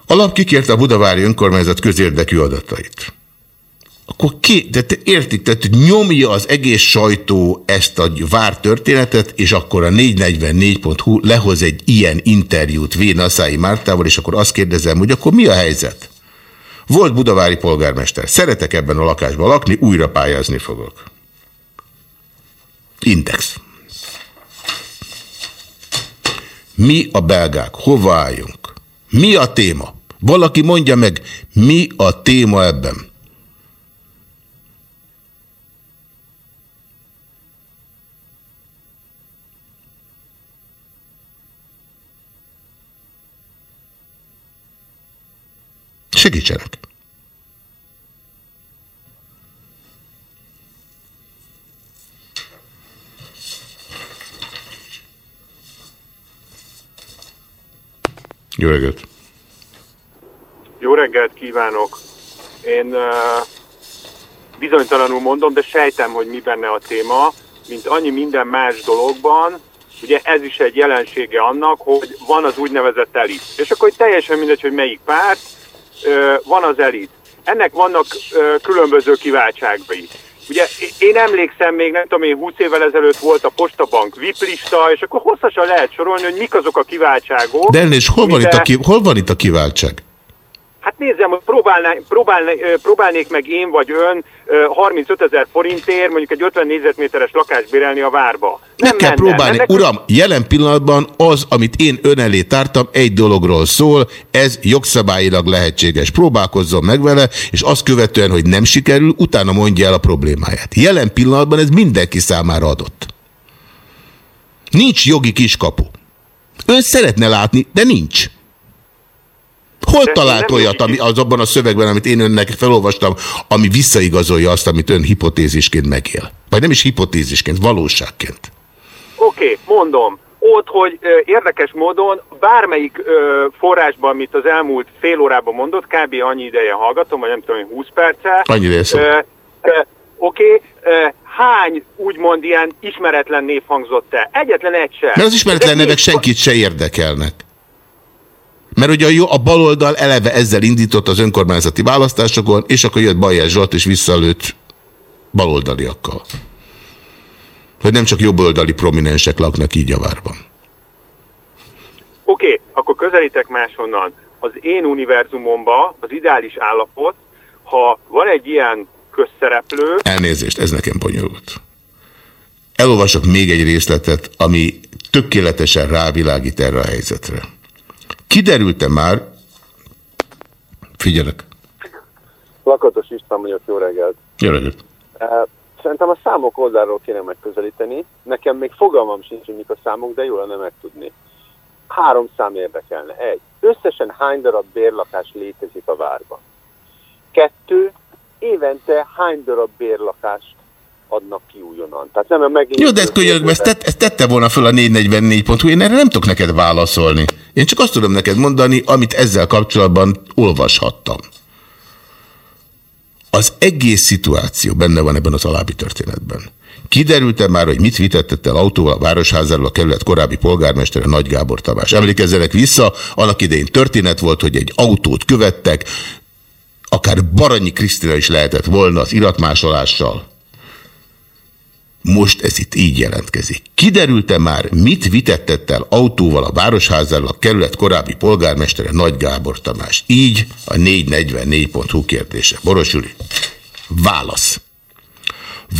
A lap kikérte a Budavári Önkormányzat közérdekű adatait. Akkor ki, de te értik, tehát nyomja az egész sajtó ezt a vár történetet, és akkor a 444.hu lehoz egy ilyen interjút Vénaszái Mártával, és akkor azt kérdezem, hogy akkor mi a helyzet? Volt budavári polgármester. Szeretek ebben a lakásban lakni, újra pályázni fogok. Index. Mi a belgák? Hova álljunk? Mi a téma? Valaki mondja meg, mi a téma ebben? Segítsenek! Jó reggelt! Jó reggelt kívánok! Én uh, bizonytalanul mondom, de sejtem, hogy mi benne a téma, mint annyi minden más dologban, ugye ez is egy jelensége annak, hogy van az úgynevezett elit. És akkor teljesen mindegy, hogy melyik párt, van az elit. Ennek vannak különböző kiváltságai. Ugye én emlékszem még, nem tudom én, 20 évvel ezelőtt volt a Postabank VIP lista, és akkor hosszasan lehet sorolni, hogy mik azok a kiváltságok. De és hol van, itt a, ki, hol van itt a kiváltság? Hát nézzem, hogy próbálná, próbálná, próbálnék meg én vagy ön 35 ezer forintért mondjuk egy 50 négyzetméteres lakást bérelni a várba. Nem Meg kell menne. próbálni. Ennek Uram, jelen pillanatban az, amit én ön elé tártam, egy dologról szól, ez jogszabályilag lehetséges. Próbálkozzon meg vele, és azt követően, hogy nem sikerül, utána mondja el a problémáját. Jelen pillanatban ez mindenki számára adott. Nincs jogi kiskapu. Ön szeretne látni, de nincs. Hol De talált olyat ami, az abban a szövegben, amit én önnek felolvastam, ami visszaigazolja azt, amit ön hipotézisként megél? Vagy nem is hipotézisként, valóságként. Oké, okay, mondom. Ott, hogy érdekes módon bármelyik ö, forrásban, amit az elmúlt fél órában mondott, kb. annyi ideje hallgatom, vagy nem tudom, 20 perce. Annyi ideje szó. Oké, okay, hány úgymond ilyen ismeretlen név hangzott el? Egyetlen egy sem. Mert az ismeretlen nevek senkit se érdekelnek. Mert ugye a, jó, a baloldal eleve ezzel indított az önkormányzati választásokon, és akkor jött Bajer Zsolt, és visszalőtt baloldaliakkal. Hogy nem csak jobboldali prominensek laknak így a várban. Oké, okay, akkor közelítek máshonnan. Az én univerzumomban az ideális állapot, ha van egy ilyen közszereplő... Elnézést, ez nekem bonyolult. Elolvasok még egy részletet, ami tökéletesen rávilágít erre a helyzetre. Kiderült-e már, figyelek. Lakatos István vagyok, jó reggelt. Jó reggelt. Eh, szerintem a számok oldalról kéne megközelíteni. Nekem még fogalmam sincs, hogy mik a számok, de jó lenne megtudni. Három szám érdekelne. Egy. Összesen hány darab bérlakás létezik a várban? Kettő. Évente hány darab bérlakást adnak ki újonnan. Tehát nem megint... Jó, de ezt könyörgöm, ezt, tett, ezt tette volna föl a 444.hu, én erre nem tudok neked válaszolni. Én csak azt tudom neked mondani, amit ezzel kapcsolatban olvashattam. Az egész szituáció benne van ebben az alábbi történetben. Kiderült-e már, hogy mit vitettett el autóval a Városházáról a kerület korábbi polgármestere Nagy Gábor Tamás? Emlékezzenek vissza, annak idején történet volt, hogy egy autót követtek, akár Baranyi Krisztina is lehetett volna az iratmásolással, most ez itt így jelentkezik. Kiderült-e már, mit vitettett el autóval a Városházáról a kerület korábbi polgármestere Nagy Gábor Tamás? Így a 444.hu kérdése. Boros. Válasz.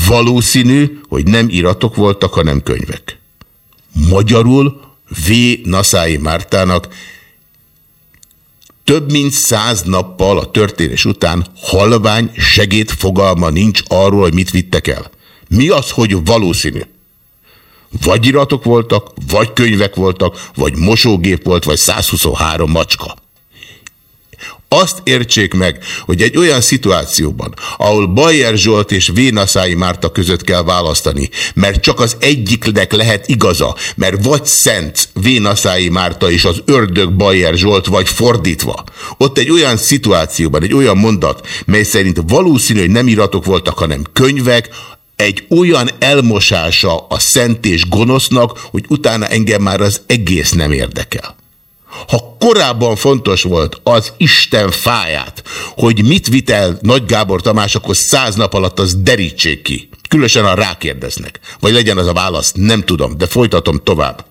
Valószínű, hogy nem iratok voltak, hanem könyvek. Magyarul V. Naszái Mártának több mint száz nappal a történés után halvány segéd fogalma nincs arról, hogy mit vittek el. Mi az, hogy valószínű? Vagy iratok voltak, vagy könyvek voltak, vagy mosógép volt, vagy 123 macska. Azt értsék meg, hogy egy olyan szituációban, ahol Bayer Zsolt és Vénaszái Márta között kell választani, mert csak az egyiknek lehet igaza, mert vagy szent Vénaszái Márta és az ördög Bayer Zsolt, vagy fordítva. Ott egy olyan szituációban, egy olyan mondat, mely szerint valószínű, hogy nem iratok voltak, hanem könyvek, egy olyan elmosása a szent és gonosznak, hogy utána engem már az egész nem érdekel. Ha korábban fontos volt az Isten fáját, hogy mit vitel Nagy Gábor Tamás, akkor száz nap alatt az derítsék ki. Különösen, ha rákérdeznek. Vagy legyen az a válasz, nem tudom, de folytatom tovább.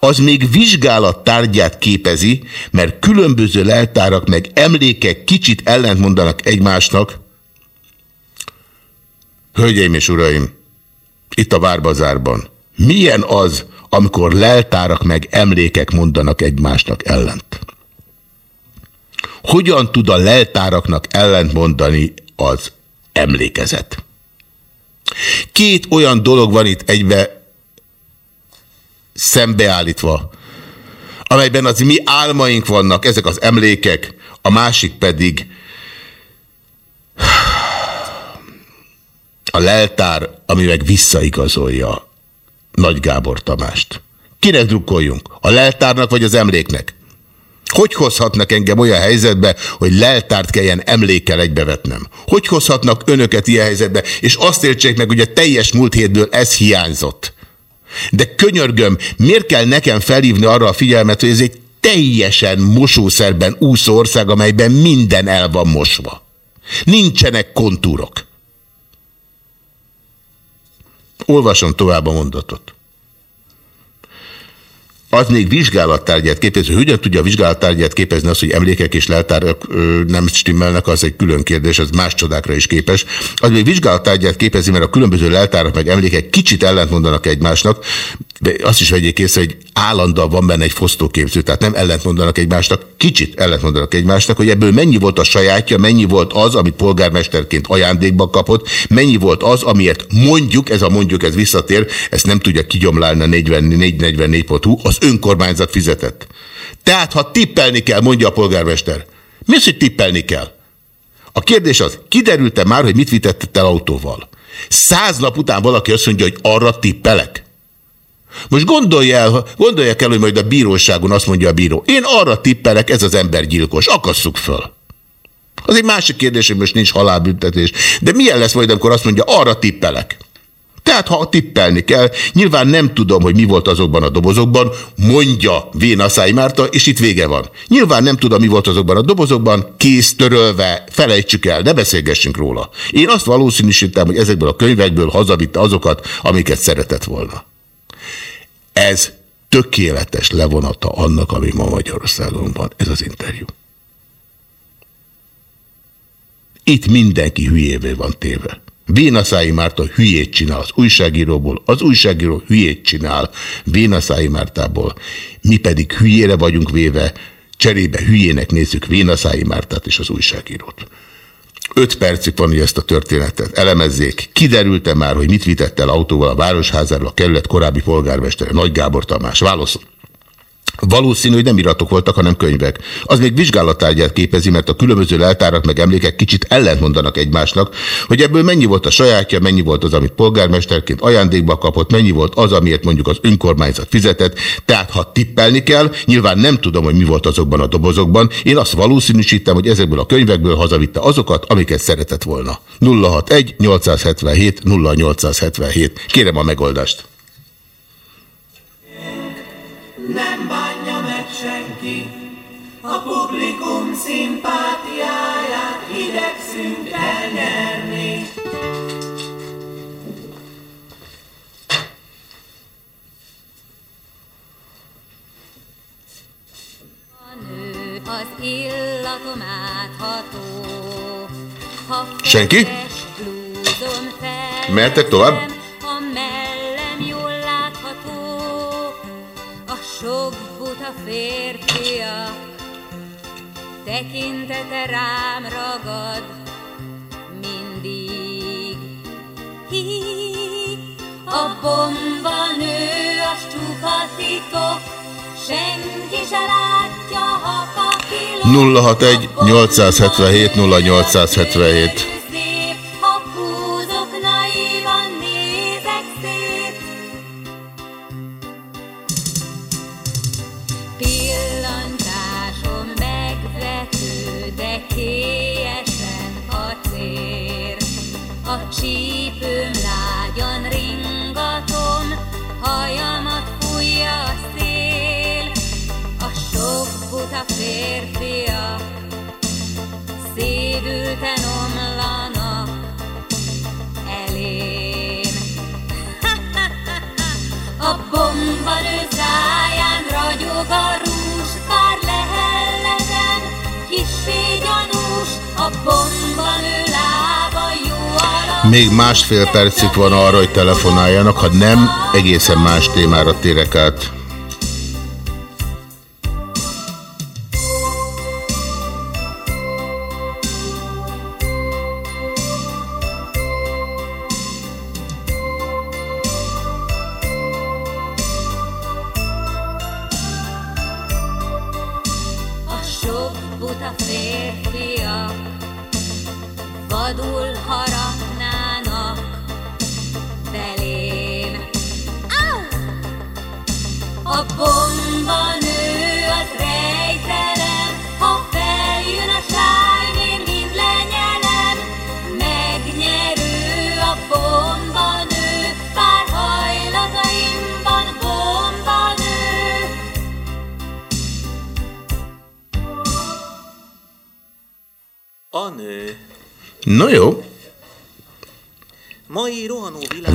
Az még vizsgálat tárgyát képezi, mert különböző leltárak meg emlékek kicsit ellentmondanak egymásnak, Hölgyeim és uraim, itt a Várbazárban, milyen az, amikor leltárak meg emlékek mondanak egymásnak ellent? Hogyan tud a leltáraknak ellent mondani az emlékezet? Két olyan dolog van itt egybe szembeállítva, amelyben az mi álmaink vannak, ezek az emlékek, a másik pedig a leltár, ami meg visszaigazolja Nagy Gábor Tamást. Kinek drukkoljunk? A leltárnak vagy az emléknek? Hogy hozhatnak engem olyan helyzetbe, hogy leltárt kelljen emlékkel egybevetnem? Hogy hozhatnak önöket ilyen helyzetbe? És azt értsék meg, hogy a teljes múlt hétből ez hiányzott. De könyörgöm, miért kell nekem felhívni arra a figyelmet, hogy ez egy teljesen mosószerben úszó ország, amelyben minden el van mosva. Nincsenek kontúrok. Olvasom tovább a mondatot az még vizsgálattárgyát képez, hogy hogyan tudja a vizsgálattárgyát képezni az, hogy emlékek és leltárak nem stimmelnek, az egy külön kérdés, az más csodákra is képes. Az még vizsgálattárgyát képezi, mert a különböző leltárak meg emlékek kicsit ellentmondanak egymásnak, de azt is vegyék észre, hogy állandóan van benne egy fosztóképző, tehát nem ellentmondanak egymásnak, kicsit ellentmondanak egymásnak, hogy ebből mennyi volt a sajátja, mennyi volt az, amit polgármesterként ajándékba kapott, mennyi volt az, amiért mondjuk, ez a mondjuk, ez visszatér, ezt nem tudja kigyomlálni a 4444.hu, az önkormányzat fizetett. Tehát, ha tippelni kell, mondja a polgármester. Mi az, hogy tippelni kell? A kérdés az, kiderült-e már, hogy mit vitettet el autóval? Száz nap után valaki azt mondja, hogy arra tippelek? Most gondolj el, gondolják el, hogy majd a bíróságon azt mondja a bíró. Én arra tippelek, ez az ember gyilkos. Akasszuk föl. Az egy másik kérdés, hogy most nincs halálbüntetés. De milyen lesz majd, amikor azt mondja, arra tippelek? Tehát ha tippelni kell, nyilván nem tudom, hogy mi volt azokban a dobozokban, mondja Véna Márta, és itt vége van. Nyilván nem tudom, mi volt azokban a dobozokban, kész, törölve, felejtsük el, ne beszélgessünk róla. Én azt valószínűsítem, hogy ezekből a könyvekből hazavitte azokat, amiket szeretett volna. Ez tökéletes levonata annak, ami ma Magyarországon van. Ez az interjú. Itt mindenki hülyévé van téve. Vénaszái Márta hülyét csinál az újságíróból, az újságíró hülyét csinál Vénaszái Mártából, mi pedig hülyére vagyunk véve, cserébe hülyének nézzük Vénaszái Mártát és az újságírót. Öt percig van, hogy ezt a történetet elemezzék. Kiderült-e már, hogy mit vitett el autóval a Városházáról a kerület korábbi polgármestere, Nagy Gábor Tamás? Válasz. Valószínű, hogy nem iratok voltak, hanem könyvek. Az még vizsgálattárgyát képezi, mert a különböző leltárak meg emlékek kicsit ellentmondanak egymásnak, hogy ebből mennyi volt a sajátja, mennyi volt az, amit polgármesterként ajándékba kapott, mennyi volt az, amiért mondjuk az önkormányzat fizetett. Tehát, ha tippelni kell, nyilván nem tudom, hogy mi volt azokban a dobozokban. Én azt valószínűsítem, hogy ezekből a könyvekből hazavitte azokat, amiket szeretett volna. 061 877 0877. Kérem a megoldást. Nem bánja meg senki, a publikum szimpátiáját igyekszünk elnyerni. az illatom átható. Ha Senki? Mertek tovább? Sok buta férfiak, tekintete rám ragad mindig. Hi, a bomba nő, a stuka titok, senki se látja, ha kakilok. 061 877 0877 Még másfél percig van arra, hogy telefonáljanak, ha nem, egészen más témára térek át.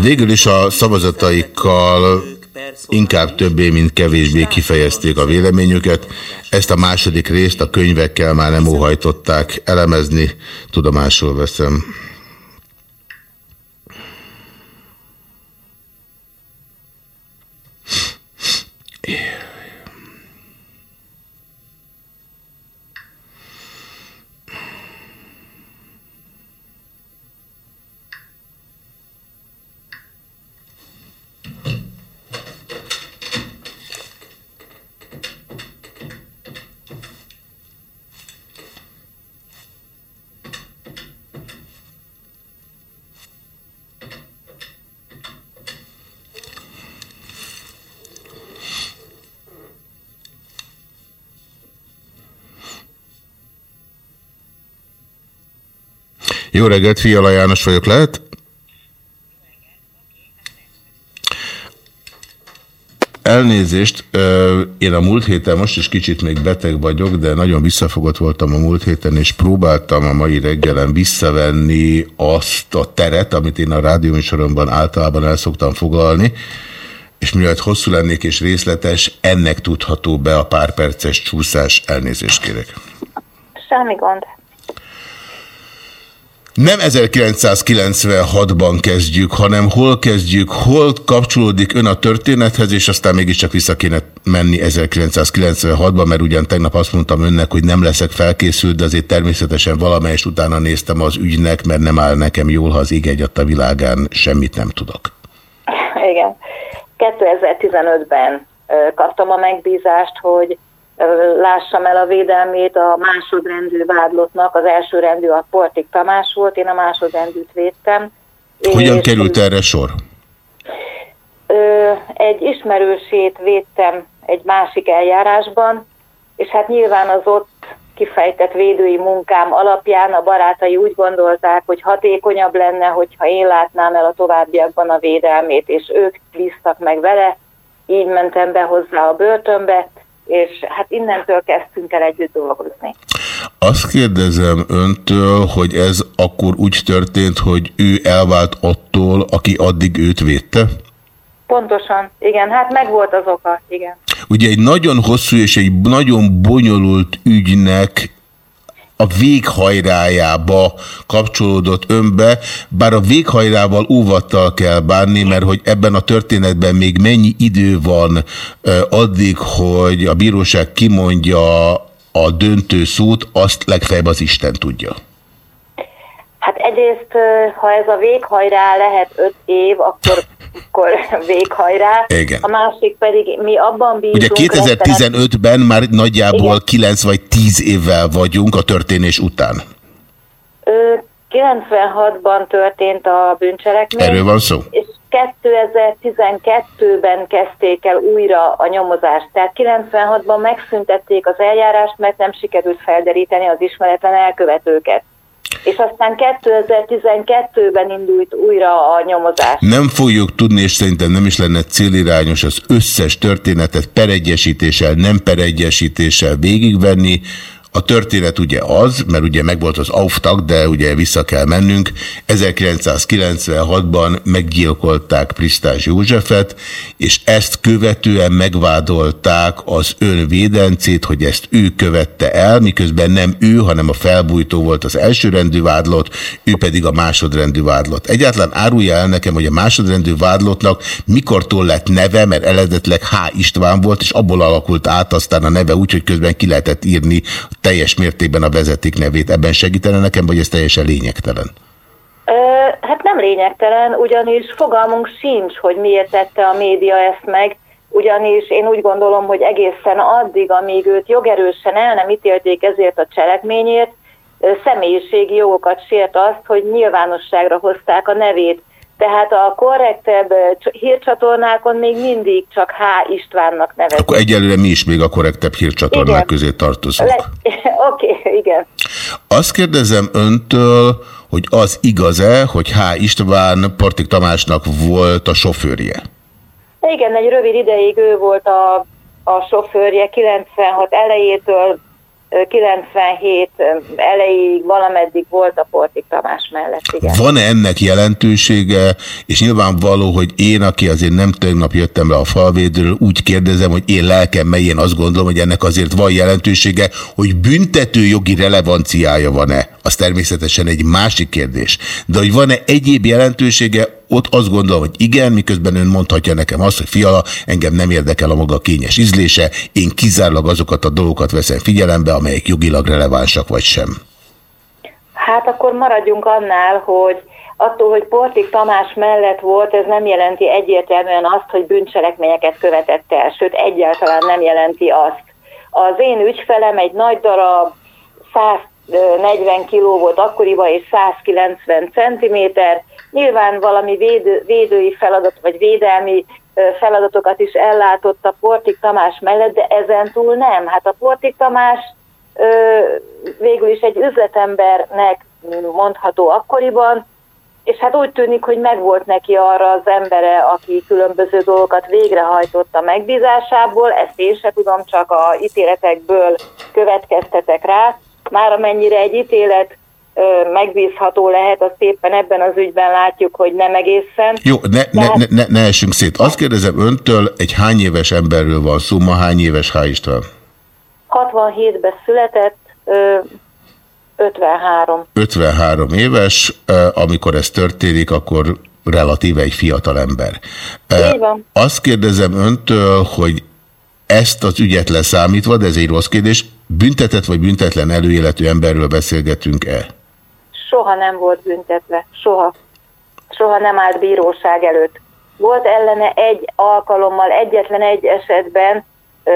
Végül is a szavazataikkal inkább többé, mint kevésbé kifejezték a véleményüket. Ezt a második részt a könyvekkel már nem óhajtották elemezni, tudomásul veszem. Jó reggelt, Fiala János vagyok, lehet? Elnézést, én a múlt héten most is kicsit még beteg vagyok, de nagyon visszafogott voltam a múlt héten, és próbáltam a mai reggelen visszavenni azt a teret, amit én a rádióműsoromban általában el szoktam foglalni, és mielőtt hosszú lennék és részletes, ennek tudható be a pár perces csúszás, elnézést kérek. Semmi gond. Nem 1996-ban kezdjük, hanem hol kezdjük, hol kapcsolódik ön a történethez, és aztán mégiscsak vissza kéne menni 1996-ban, mert ugyan tegnap azt mondtam önnek, hogy nem leszek felkészült, de azért természetesen valamelyest utána néztem az ügynek, mert nem áll nekem jól, ha az ég a világán semmit nem tudok. Igen. 2015-ben kaptam a megbízást, hogy lássam el a védelmét a másodrendű vádlottnak, az elsőrendű a Portik Tamás volt, én a másodrendűt védtem. Hogyan került erre sor? Egy ismerősét védtem egy másik eljárásban, és hát nyilván az ott kifejtett védői munkám alapján a barátai úgy gondolták, hogy hatékonyabb lenne, hogyha én látnám el a továbbiakban a védelmét, és ők bíztak meg vele, így mentem be hozzá a börtönbe, és hát innentől kezdtünk el együtt dolgozni. Azt kérdezem öntől, hogy ez akkor úgy történt, hogy ő elvált attól, aki addig őt védte? Pontosan, igen, hát meg volt az oka, igen. Ugye egy nagyon hosszú és egy nagyon bonyolult ügynek a véghajrájába kapcsolódott önbe, bár a véghajrával óvattal kell bánni, mert hogy ebben a történetben még mennyi idő van addig, hogy a bíróság kimondja a döntő szót, azt legfeljebb az Isten tudja. Hát egyrészt, ha ez a véghajrá lehet öt év, akkor akkor véghajrá. Igen. A másik pedig mi abban bízunk... Ugye 2015-ben már nagyjából Igen. 9 vagy 10 évvel vagyunk a történés után. 96-ban történt a bűncselekmény. Erről van szó? És 2012-ben kezdték el újra a nyomozást. Tehát 96-ban megszüntették az eljárást, mert nem sikerült felderíteni az ismeretlen elkövetőket és aztán 2012-ben indult újra a nyomozás. Nem fogjuk tudni, és szerintem nem is lenne célirányos az összes történetet peregyesítéssel, nem peregyesítéssel végigvenni, a történet ugye az, mert ugye megvolt az auftag, de ugye vissza kell mennünk. 1996-ban meggyilkolták Prisztás Józsefet, és ezt követően megvádolták az ön védencét, hogy ezt ő követte el, miközben nem ő, hanem a felbújtó volt az elsőrendű vádlott, ő pedig a másodrendű vádlott. Egyáltalán árulja el nekem, hogy a másodrendű vádlottnak mikortól lett neve, mert eredetleg H. István volt, és abból alakult át aztán a neve úgy, hogy közben ki lehetett írni teljes mértékben a vezeték nevét. Ebben segítene nekem, vagy ez teljesen lényegtelen? Hát nem lényegtelen, ugyanis fogalmunk sincs, hogy miért tette a média ezt meg, ugyanis én úgy gondolom, hogy egészen addig, amíg őt jogerősen el nem ítélték ezért a cselekményért, személyiségi jogokat sért azt, hogy nyilvánosságra hozták a nevét. Tehát a korrektebb hírcsatornákon még mindig csak H. Istvánnak nevezik. Akkor egyelőre mi is még a korrektebb hírcsatornák igen. közé tartozunk. Oké, okay, igen. Azt kérdezem öntől, hogy az igaz-e, hogy H. István Portik Tamásnak volt a sofőrje? Igen, egy rövid ideig ő volt a, a sofőrje, 96 elejétől 97 ö, elejéig valameddig volt a Portik Tamás mellett, igen. Van-e ennek jelentősége, és nyilvánvaló, hogy én, aki azért nem tegnap jöttem be a falvédről, úgy kérdezem, hogy én lelkem melyén azt gondolom, hogy ennek azért van jelentősége, hogy büntető jogi relevanciája van-e, az természetesen egy másik kérdés. De hogy van-e egyéb jelentősége, ott azt gondolom, hogy igen, miközben ön mondhatja nekem azt, hogy fiala, engem nem érdekel a maga kényes ízlése, én kizárólag azokat a dolgokat veszem figyelembe, amelyek jogilag relevánsak vagy sem. Hát akkor maradjunk annál, hogy attól, hogy Portik Tamás mellett volt, ez nem jelenti egyértelműen azt, hogy bűncselekményeket követett el, sőt egyáltalán nem jelenti azt. Az én ügyfelem egy nagy darab, 140 kiló volt akkoriban, és 190 centiméter, nyilván valami védő, védői feladat, vagy védelmi feladatokat is ellátott a Portik Tamás mellett, de ezen túl nem. Hát a Portik Tamás végül is egy üzletembernek mondható akkoriban, és hát úgy tűnik, hogy megvolt neki arra az embere, aki különböző dolgokat végrehajtotta megbízásából, ezt én se tudom, csak a ítéletekből következtetek rá. Már amennyire egy ítélet megbízható lehet, azt éppen ebben az ügyben látjuk, hogy nem egészen. Jó, ne, ne, ne, ne, ne essünk szét. Azt kérdezem öntől, egy hány éves emberről van szó, ma hány éves H. István? 67-ben született, ö, 53. 53 éves, amikor ez történik, akkor relatíve egy fiatal ember. Így van. Azt kérdezem öntől, hogy ezt az ügyet leszámítva, de ez egy rossz kérdés, büntetett vagy büntetlen előéletű emberről beszélgetünk-e? Soha nem volt büntetve, soha. Soha nem állt bíróság előtt. Volt ellene egy alkalommal, egyetlen egy esetben ö,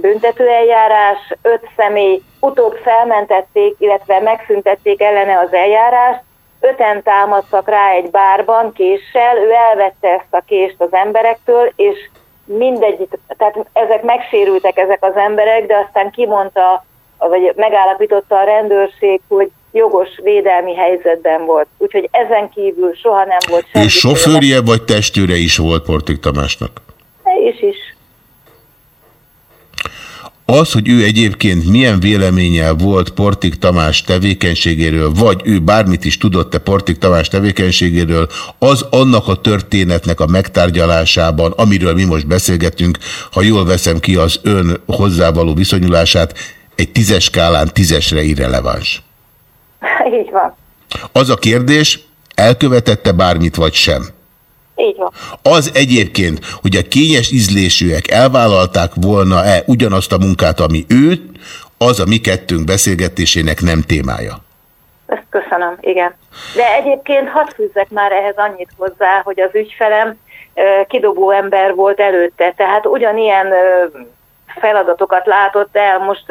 büntetőeljárás, öt személy utóbb felmentették, illetve megszüntették ellene az eljárást, öten támadtak rá egy bárban késsel, ő elvette ezt a kést az emberektől, és mindegyik, tehát ezek megsérültek ezek az emberek, de aztán kimondta, vagy megállapította a rendőrség, hogy jogos védelmi helyzetben volt. Úgyhogy ezen kívül soha nem volt semmi. Ő sofőrje vagy testőre is volt Portik Tamásnak? És is. Az, hogy ő egyébként milyen véleménnyel volt Portik Tamás tevékenységéről, vagy ő bármit is tudott-e Portik Tamás tevékenységéről, az annak a történetnek a megtárgyalásában, amiről mi most beszélgetünk, ha jól veszem ki az ön hozzávaló viszonyulását, egy tízes skálán tízesre irreleváns. Így van. Az a kérdés, elkövetette bármit vagy sem? Így van. Az egyébként, hogy a kényes ízlésűek elvállalták volna-e ugyanazt a munkát, ami őt, az a mi kettőnk beszélgetésének nem témája. Ezt köszönöm, igen. De egyébként hadd fűzzek már ehhez annyit hozzá, hogy az ügyfelem kidobó ember volt előtte, tehát ugyanilyen feladatokat látott el. Most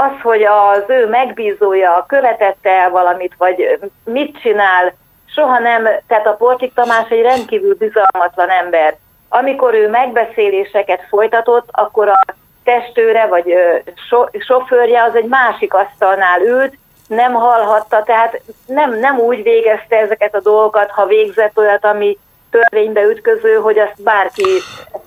az, hogy az ő megbízója követette el valamit, vagy mit csinál, soha nem, tehát a Portik Tamás egy rendkívül bizalmatlan ember. Amikor ő megbeszéléseket folytatott, akkor a testőre vagy so, sofőrje az egy másik asztalnál ült, nem hallhatta, tehát nem, nem úgy végezte ezeket a dolgokat, ha végzett olyat, ami törvénybe ütköző, hogy azt bárki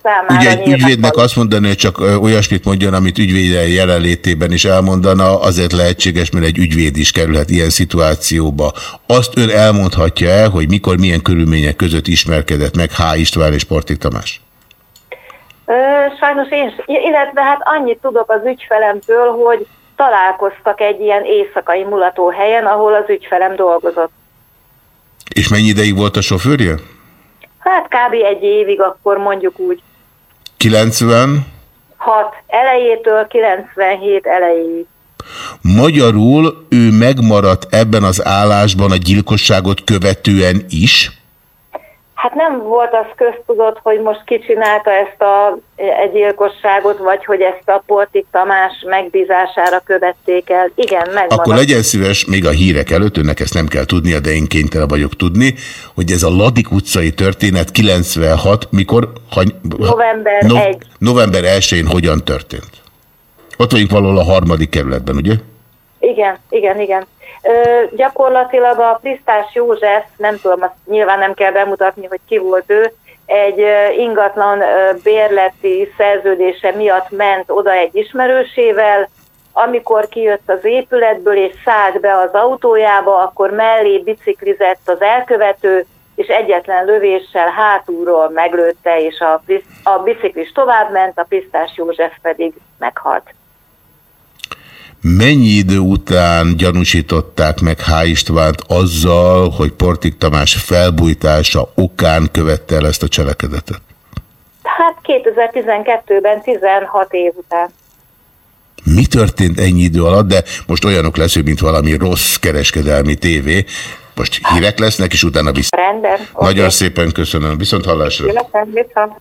számára Ugye egy ügyvédnek azt mondani, hogy csak olyasmit mondjon, amit ügyvéde jelenlétében is elmondana, azért lehetséges, mert egy ügyvéd is kerülhet ilyen szituációba. Azt ön elmondhatja el, hogy mikor, milyen körülmények között ismerkedett meg H. István és Portik Tamás? Ö, sajnos én, illetve hát annyit tudok az ügyfelemtől, hogy találkoztak egy ilyen éjszakai mulatóhelyen, ahol az ügyfelem dolgozott. És mennyi ideig volt a sofőrje? Hát kb. egy évig, akkor mondjuk úgy 90. 6 elejétől 97 elejéig. Magyarul ő megmaradt ebben az állásban a gyilkosságot követően is? Hát nem volt az köztudott, hogy most ki csinálta ezt a egy gyilkosságot, vagy hogy ezt a Portik Tamás megbízására követték el. Igen, megmaradt. Akkor legyen szíves, még a hírek előtt, önnek ezt nem kell tudnia, de én kénytelen vagyok tudni, hogy ez a Ladik utcai történet 96, mikor? Hany, November 1. November 1-én hogyan történt? Ott vagyunk valahol a harmadik kerületben, ugye? Igen, igen, igen. Ö, gyakorlatilag a Prisztás József, nem tudom, azt nyilván nem kell bemutatni, hogy ki volt ő, egy ingatlan bérleti szerződése miatt ment oda egy ismerősével, amikor kijött az épületből és szállt be az autójába, akkor mellé biciklizett az elkövető, és egyetlen lövéssel hátulról meglőtte, és a, a biciklis továbbment, a Pisztás József pedig meghalt. Mennyi idő után gyanúsították meg H. Istvánt azzal, hogy Portik Tamás felbújtása okán követte el ezt a cselekedetet? Hát 2012-ben 16 év után. Mi történt ennyi idő alatt, de most olyanok leszünk, mint valami rossz kereskedelmi tévé. Most hírek lesznek, és utána vissza. Rendben. Nagyon okay. szépen köszönöm. Viszont hallásra. Viszont.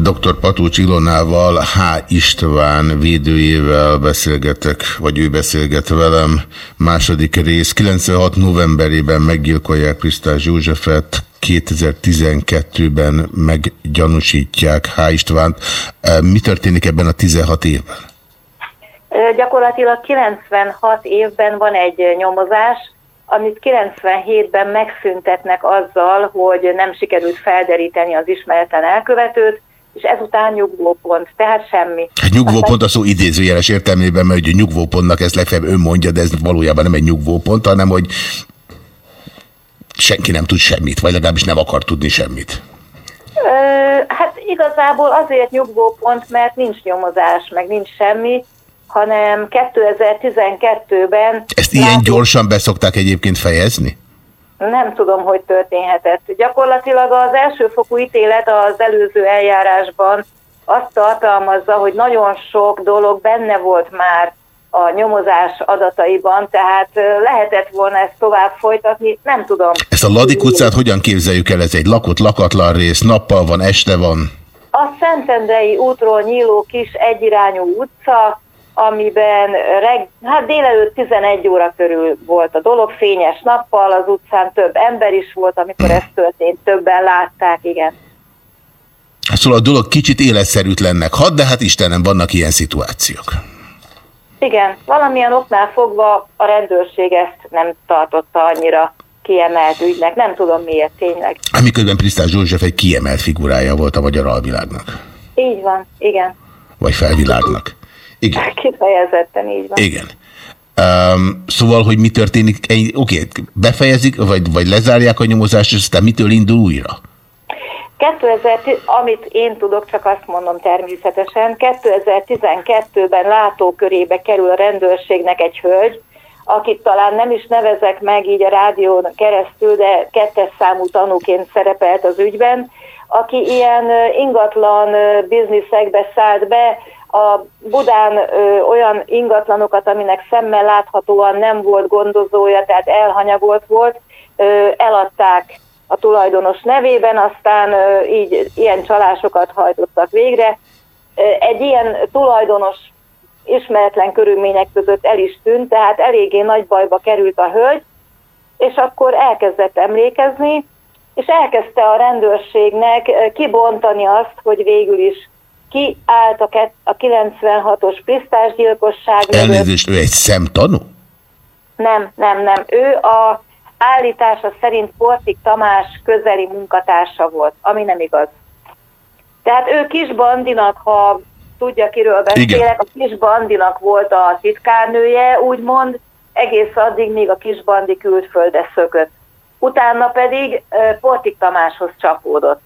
Dr. Patúcs Ilonával, H. István védőjével beszélgetek, vagy ő beszélget velem. Második rész. 96 novemberében meggyilkolják Krisztás Józsefet, 2012-ben meggyanúsítják H. Istvánt. Mi történik ebben a 16 évben? Gyakorlatilag 96 évben van egy nyomozás, amit 97-ben megszüntetnek azzal, hogy nem sikerült felderíteni az ismeretlen elkövetőt, és ezután nyugvópont, tehát semmi. Hát nyugvópont a szó idézőjeles értelmében, mert hogy a nyugvópontnak ezt legfeljebb ön mondja, de ez valójában nem egy nyugvópont, hanem hogy senki nem tud semmit, vagy legalábbis nem akar tudni semmit. Ö, hát igazából azért nyugvópont, mert nincs nyomozás, meg nincs semmi, hanem 2012-ben... Ezt ilyen látom, gyorsan beszokták egyébként fejezni? Nem tudom, hogy történhetett. Gyakorlatilag az elsőfokú ítélet az előző eljárásban azt tartalmazza, hogy nagyon sok dolog benne volt már a nyomozás adataiban, tehát lehetett volna ezt tovább folytatni, nem tudom. Ezt a Ladik utcát hogyan képzeljük el? Ez egy lakott, lakatlan rész, nappal van, este van? A Szentendrei útról nyíló kis egyirányú utca, amiben reg, hát délelőtt 11 óra körül volt a dolog, fényes nappal, az utcán több ember is volt, amikor ez történt, többen látták, igen. Szóval a dolog kicsit életszerűtlennek had, de hát Istenem, vannak ilyen szituációk. Igen, valamilyen oknál fogva a rendőrség ezt nem tartotta annyira kiemelt ügynek, nem tudom miért tényleg. Amiközben Prisztás József egy kiemelt figurája volt a magyar alvilágnak. Így van, igen. Vagy felvilágnak. Igen. Kifejezetten így van. Igen. Um, szóval, hogy mi történik, oké, okay, befejezik, vagy, vagy lezárják a nyomozást, és aztán mitől indul újra? 2010, amit én tudok, csak azt mondom természetesen, 2012-ben látókörébe kerül a rendőrségnek egy hölgy, akit talán nem is nevezek meg így a rádión keresztül, de kettes számú tanúként szerepelt az ügyben, aki ilyen ingatlan bizniszekbe szállt be, a Budán ö, olyan ingatlanokat, aminek szemmel láthatóan nem volt gondozója, tehát elhanyagolt volt, ö, eladták a tulajdonos nevében, aztán ö, így ilyen csalásokat hajtottak végre. Egy ilyen tulajdonos ismeretlen körülmények között el is tűnt, tehát eléggé nagy bajba került a hölgy, és akkor elkezdett emlékezni, és elkezdte a rendőrségnek kibontani azt, hogy végül is ki állt a, a 96-os pisztásgyilkosság Elnézést, ő egy szemtanú? Nem, nem, nem. Ő a állítása szerint Portik Tamás közeli munkatársa volt, ami nem igaz. Tehát ő kis bandinak, ha tudja, kiről beszélek, Igen. a kis bandinak volt a titkárnője, úgymond, egész addig, míg a kis bandi külföldre szökött. Utána pedig Portik Tamáshoz csapódott.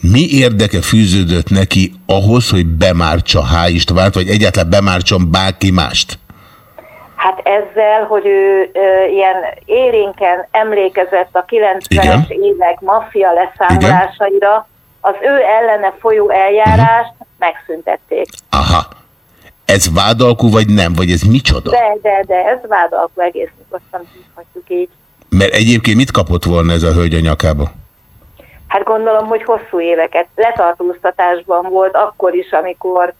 Mi érdeke fűződött neki ahhoz, hogy bemártsa H. Istvánt, vagy egyáltalán bemártson bárki mást? Hát ezzel, hogy ő ö, ilyen érénken emlékezett a 90-es évek maffia leszámolásaira, az ő ellene folyó eljárást uh -huh. megszüntették. Aha. Ez vádalkú, vagy nem? Vagy ez micsoda? De, de, de, ez vádalkú, egész nyugodtan hívhatjuk így. Mert egyébként mit kapott volna ez a hölgy a nyakába? Hát gondolom, hogy hosszú éveket letartóztatásban volt akkor is, amikor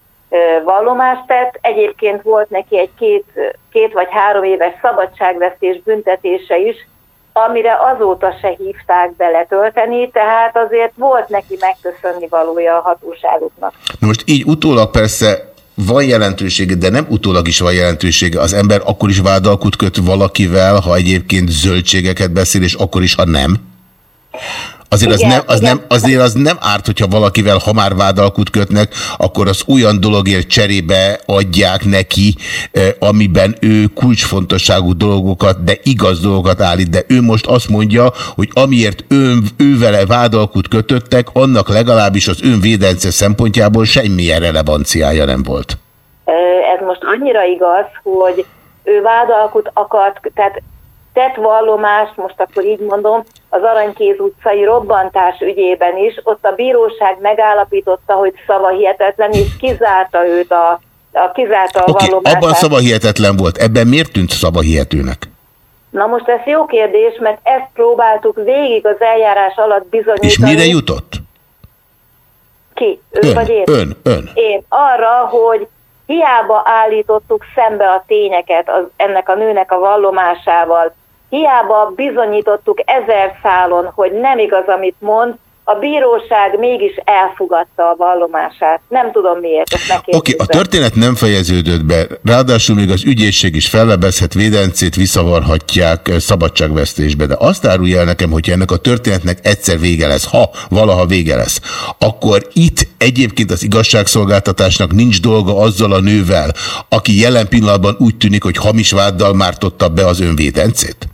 vallomást tett. Egyébként volt neki egy két, két vagy három éves szabadságvesztés büntetése is, amire azóta se hívták beletölteni, tehát azért volt neki megköszönni valója a hatóságoknak. Most így utólag persze van jelentősége, de nem utólag is van jelentősége. Az ember akkor is vádalkut köt valakivel, ha egyébként zöldségeket beszél, és akkor is, ha nem? Azért, az Igen, nem, az, igen. nem, azért az nem árt, hogyha valakivel, ha már vádalkut kötnek, akkor az olyan dologért cserébe adják neki, eh, amiben ő kulcsfontosságú dolgokat, de igaz dolgokat állít. De ő most azt mondja, hogy amiért ő, ő vele vádalkut kötöttek, annak legalábbis az önvédence szempontjából semmilyen relevanciája nem volt. Ez most annyira igaz, hogy ő vádalkut akart, tehát tett vallomást, most akkor így mondom, az Aranykéz utcai robbantás ügyében is, ott a bíróság megállapította, hogy szavahihetetlen, és kizárta őt a, a kizárta a okay, vallomását. abban szavahihetetlen volt. Ebben miért tűnt szavahihetőnek? Na most ez jó kérdés, mert ezt próbáltuk végig az eljárás alatt bizonyítani. És mire jutott? Ki? Ő Ön, vagy én? ön, ön. Én arra, hogy hiába állítottuk szembe a tényeket az, ennek a nőnek a vallomásával, hiába bizonyítottuk ezer szálon, hogy nem igaz, amit mond, a bíróság mégis elfogadta a vallomását. Nem tudom miért, Oké, okay, a történet nem fejeződött be, ráadásul még az ügyészség is fellebezhet, védencét visszavarhatják szabadságvesztésbe, de azt árulja el nekem, hogyha ennek a történetnek egyszer vége lesz, ha valaha vége lesz, akkor itt egyébként az igazságszolgáltatásnak nincs dolga azzal a nővel, aki jelen pillanatban úgy tűnik, hogy hamis váddal mártotta be az önvédencét?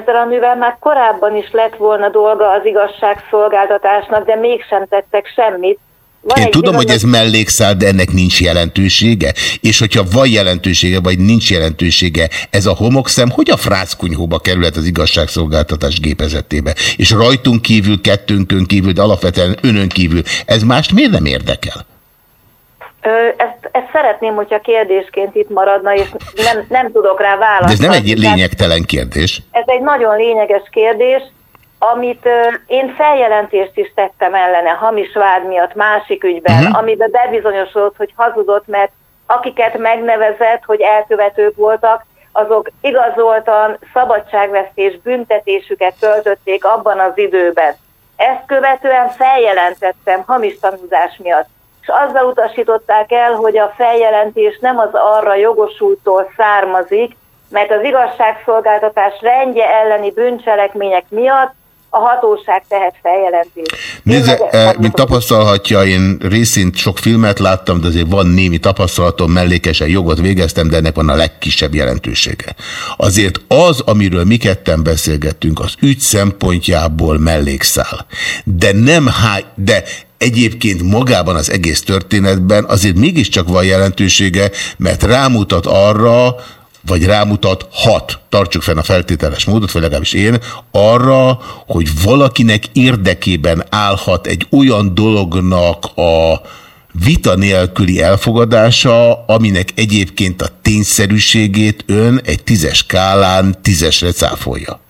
Ezzel a már korábban is lett volna dolga az igazságszolgáltatásnak, de mégsem tettek semmit. Van Én tudom, hogy ez mellékszál, de ennek nincs jelentősége. És hogyha van jelentősége, vagy nincs jelentősége, ez a homokszem, hogy a frászkunyhóba kerülhet az igazságszolgáltatás gépezetébe? És rajtunk kívül, kettőnkön kívül, de alapvetően önön kívül, ez mást miért nem érdekel? Ezt, ezt szeretném, hogyha kérdésként itt maradna, és nem, nem tudok rá De válaszolni. ez nem egy lényegtelen kérdés. Ez egy nagyon lényeges kérdés, amit én feljelentést is tettem ellene hamis vád miatt másik ügyben, Mhm. uh-huh. amiben bebizonyosodott, hogy hazudott, mert akiket megnevezett, hogy elkövetők voltak, azok igazoltan szabadságvesztés büntetésüket töltötték abban az időben. Ezt követően feljelentettem hamis tanúzás miatt. És azzal utasították el, hogy a feljelentés nem az arra jogosultól származik, mert az igazságszolgáltatás rendje elleni bűncselekmények miatt a hatóság tehet feljelentést. Nézze, eh, mint tapasztalhatja, én részint sok filmet láttam, de azért van némi tapasztalatom, mellékesen jogot végeztem, de ennek van a legkisebb jelentősége. Azért az, amiről mi ketten beszélgettünk, az ügy szempontjából mellékszál. De nem há... de egyébként magában az egész történetben azért mégiscsak van jelentősége, mert rámutat arra, vagy rámutat hat, tartsuk fenn a feltételes módot, vagy legalábbis én, arra, hogy valakinek érdekében állhat egy olyan dolognak a vita nélküli elfogadása, aminek egyébként a tényszerűségét ön egy tízes skálán tízesre cáfolja.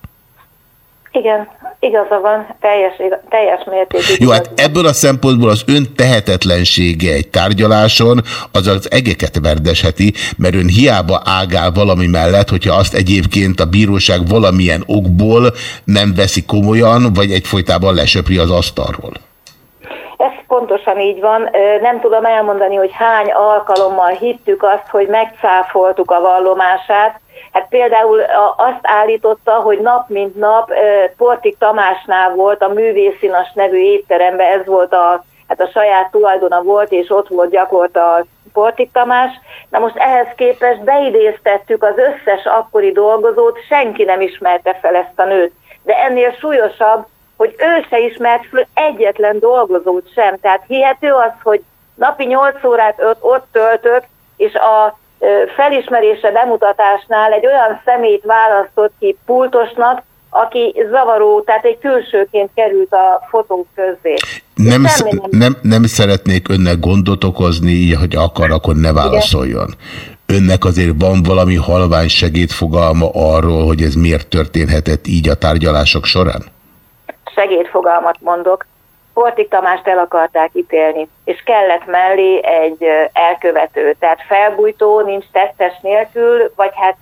Igen, igaza van, teljes, teljes mértékű. Jó, hát ebből a szempontból az ön tehetetlensége egy tárgyaláson az az egeket verdesheti, mert ön hiába ágál valami mellett, hogyha azt egyébként a bíróság valamilyen okból nem veszi komolyan, vagy egyfolytában lesöpri az asztalról. Ez pontosan így van. Nem tudom elmondani, hogy hány alkalommal hittük azt, hogy megcáfoltuk a vallomását. Hát például a- azt állította, hogy nap mint nap Portik Tamásnál volt a Művészinas nevű étteremben, ez volt a, hát a saját tulajdona volt, és ott volt gyakorta Portik Tamás. Na most ehhez képest beidéztettük az összes akkori dolgozót, senki nem ismerte fel ezt a nőt. De ennél súlyosabb, hogy ő se ismert föl egyetlen dolgozót sem. Tehát hihető az, hogy napi 8 órát ott, ott töltök, és a felismerése bemutatásnál egy olyan szemét választott ki pultosnak, aki zavaró, tehát egy külsőként került a fotók közé. Nem, sz- nem, nem szeretnék önnek gondot okozni, így, hogy akar, akkor ne válaszoljon. Önnek azért van valami halvány segédfogalma arról, hogy ez miért történhetett így a tárgyalások során? segédfogalmat mondok, Portik Tamást el akarták ítélni, és kellett mellé egy elkövető, tehát felbújtó, nincs tettes nélkül, vagy hát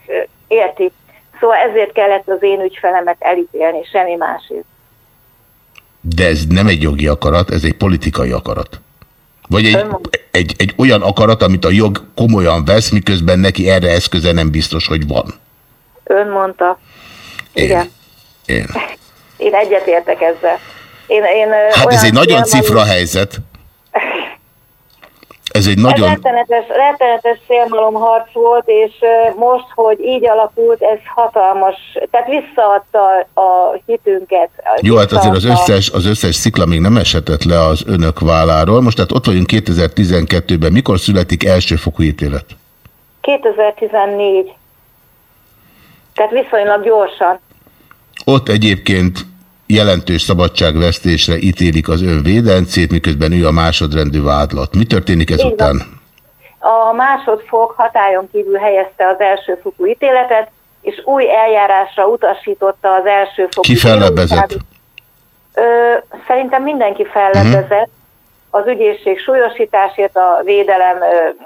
érti. Szóval ezért kellett az én ügyfelemet elítélni, semmi másért. De ez nem egy jogi akarat, ez egy politikai akarat. Vagy egy, egy, egy olyan akarat, amit a jog komolyan vesz, miközben neki erre eszköze nem biztos, hogy van. Ön mondta. Igen. Én. Én egyetértek ezzel. Én, én, hát ez egy nagyon cifra helyzet. Ez egy nagyon... Ez rettenetes, rettenetes szélmalomharc volt, és most, hogy így alakult, ez hatalmas, tehát visszaadta a hitünket. Jó, hát azért az összes, az összes szikla még nem esetett le az önök válláról. Most tehát ott vagyunk 2012-ben. Mikor születik elsőfokú ítélet? 2014. Tehát viszonylag gyorsan. Ott egyébként jelentős szabadságvesztésre ítélik az ön védencét, miközben ő a másodrendű vádlat. Mi történik ezután? A másodfok hatályon kívül helyezte az elsőfokú ítéletet, és új eljárásra utasította az elsőfokú Ki fellebbezett? Szerintem mindenki fellebbezett. Uh -huh. Az ügyészség súlyosításért, a védelem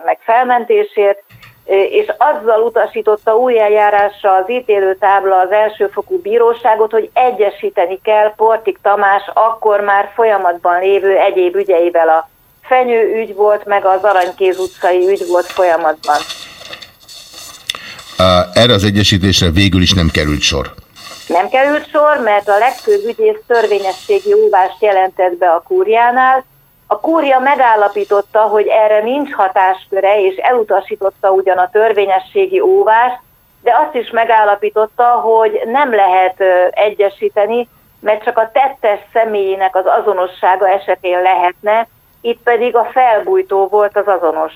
meg felmentésért, és azzal utasította új eljárásra az ítélőtábla az elsőfokú bíróságot, hogy egyesíteni kell Portik Tamás akkor már folyamatban lévő egyéb ügyeivel. A Fenyő ügy volt, meg az Aranykéz utcai ügy volt folyamatban. Erre az egyesítésre végül is nem került sor. Nem került sor, mert a legfőbb ügyész törvényességi óvást jelentett be a kúriánál, a kúria megállapította, hogy erre nincs hatásköre, és elutasította ugyan a törvényességi óvást, de azt is megállapította, hogy nem lehet egyesíteni, mert csak a tettes személyének az azonossága esetén lehetne, itt pedig a felbújtó volt az azonos.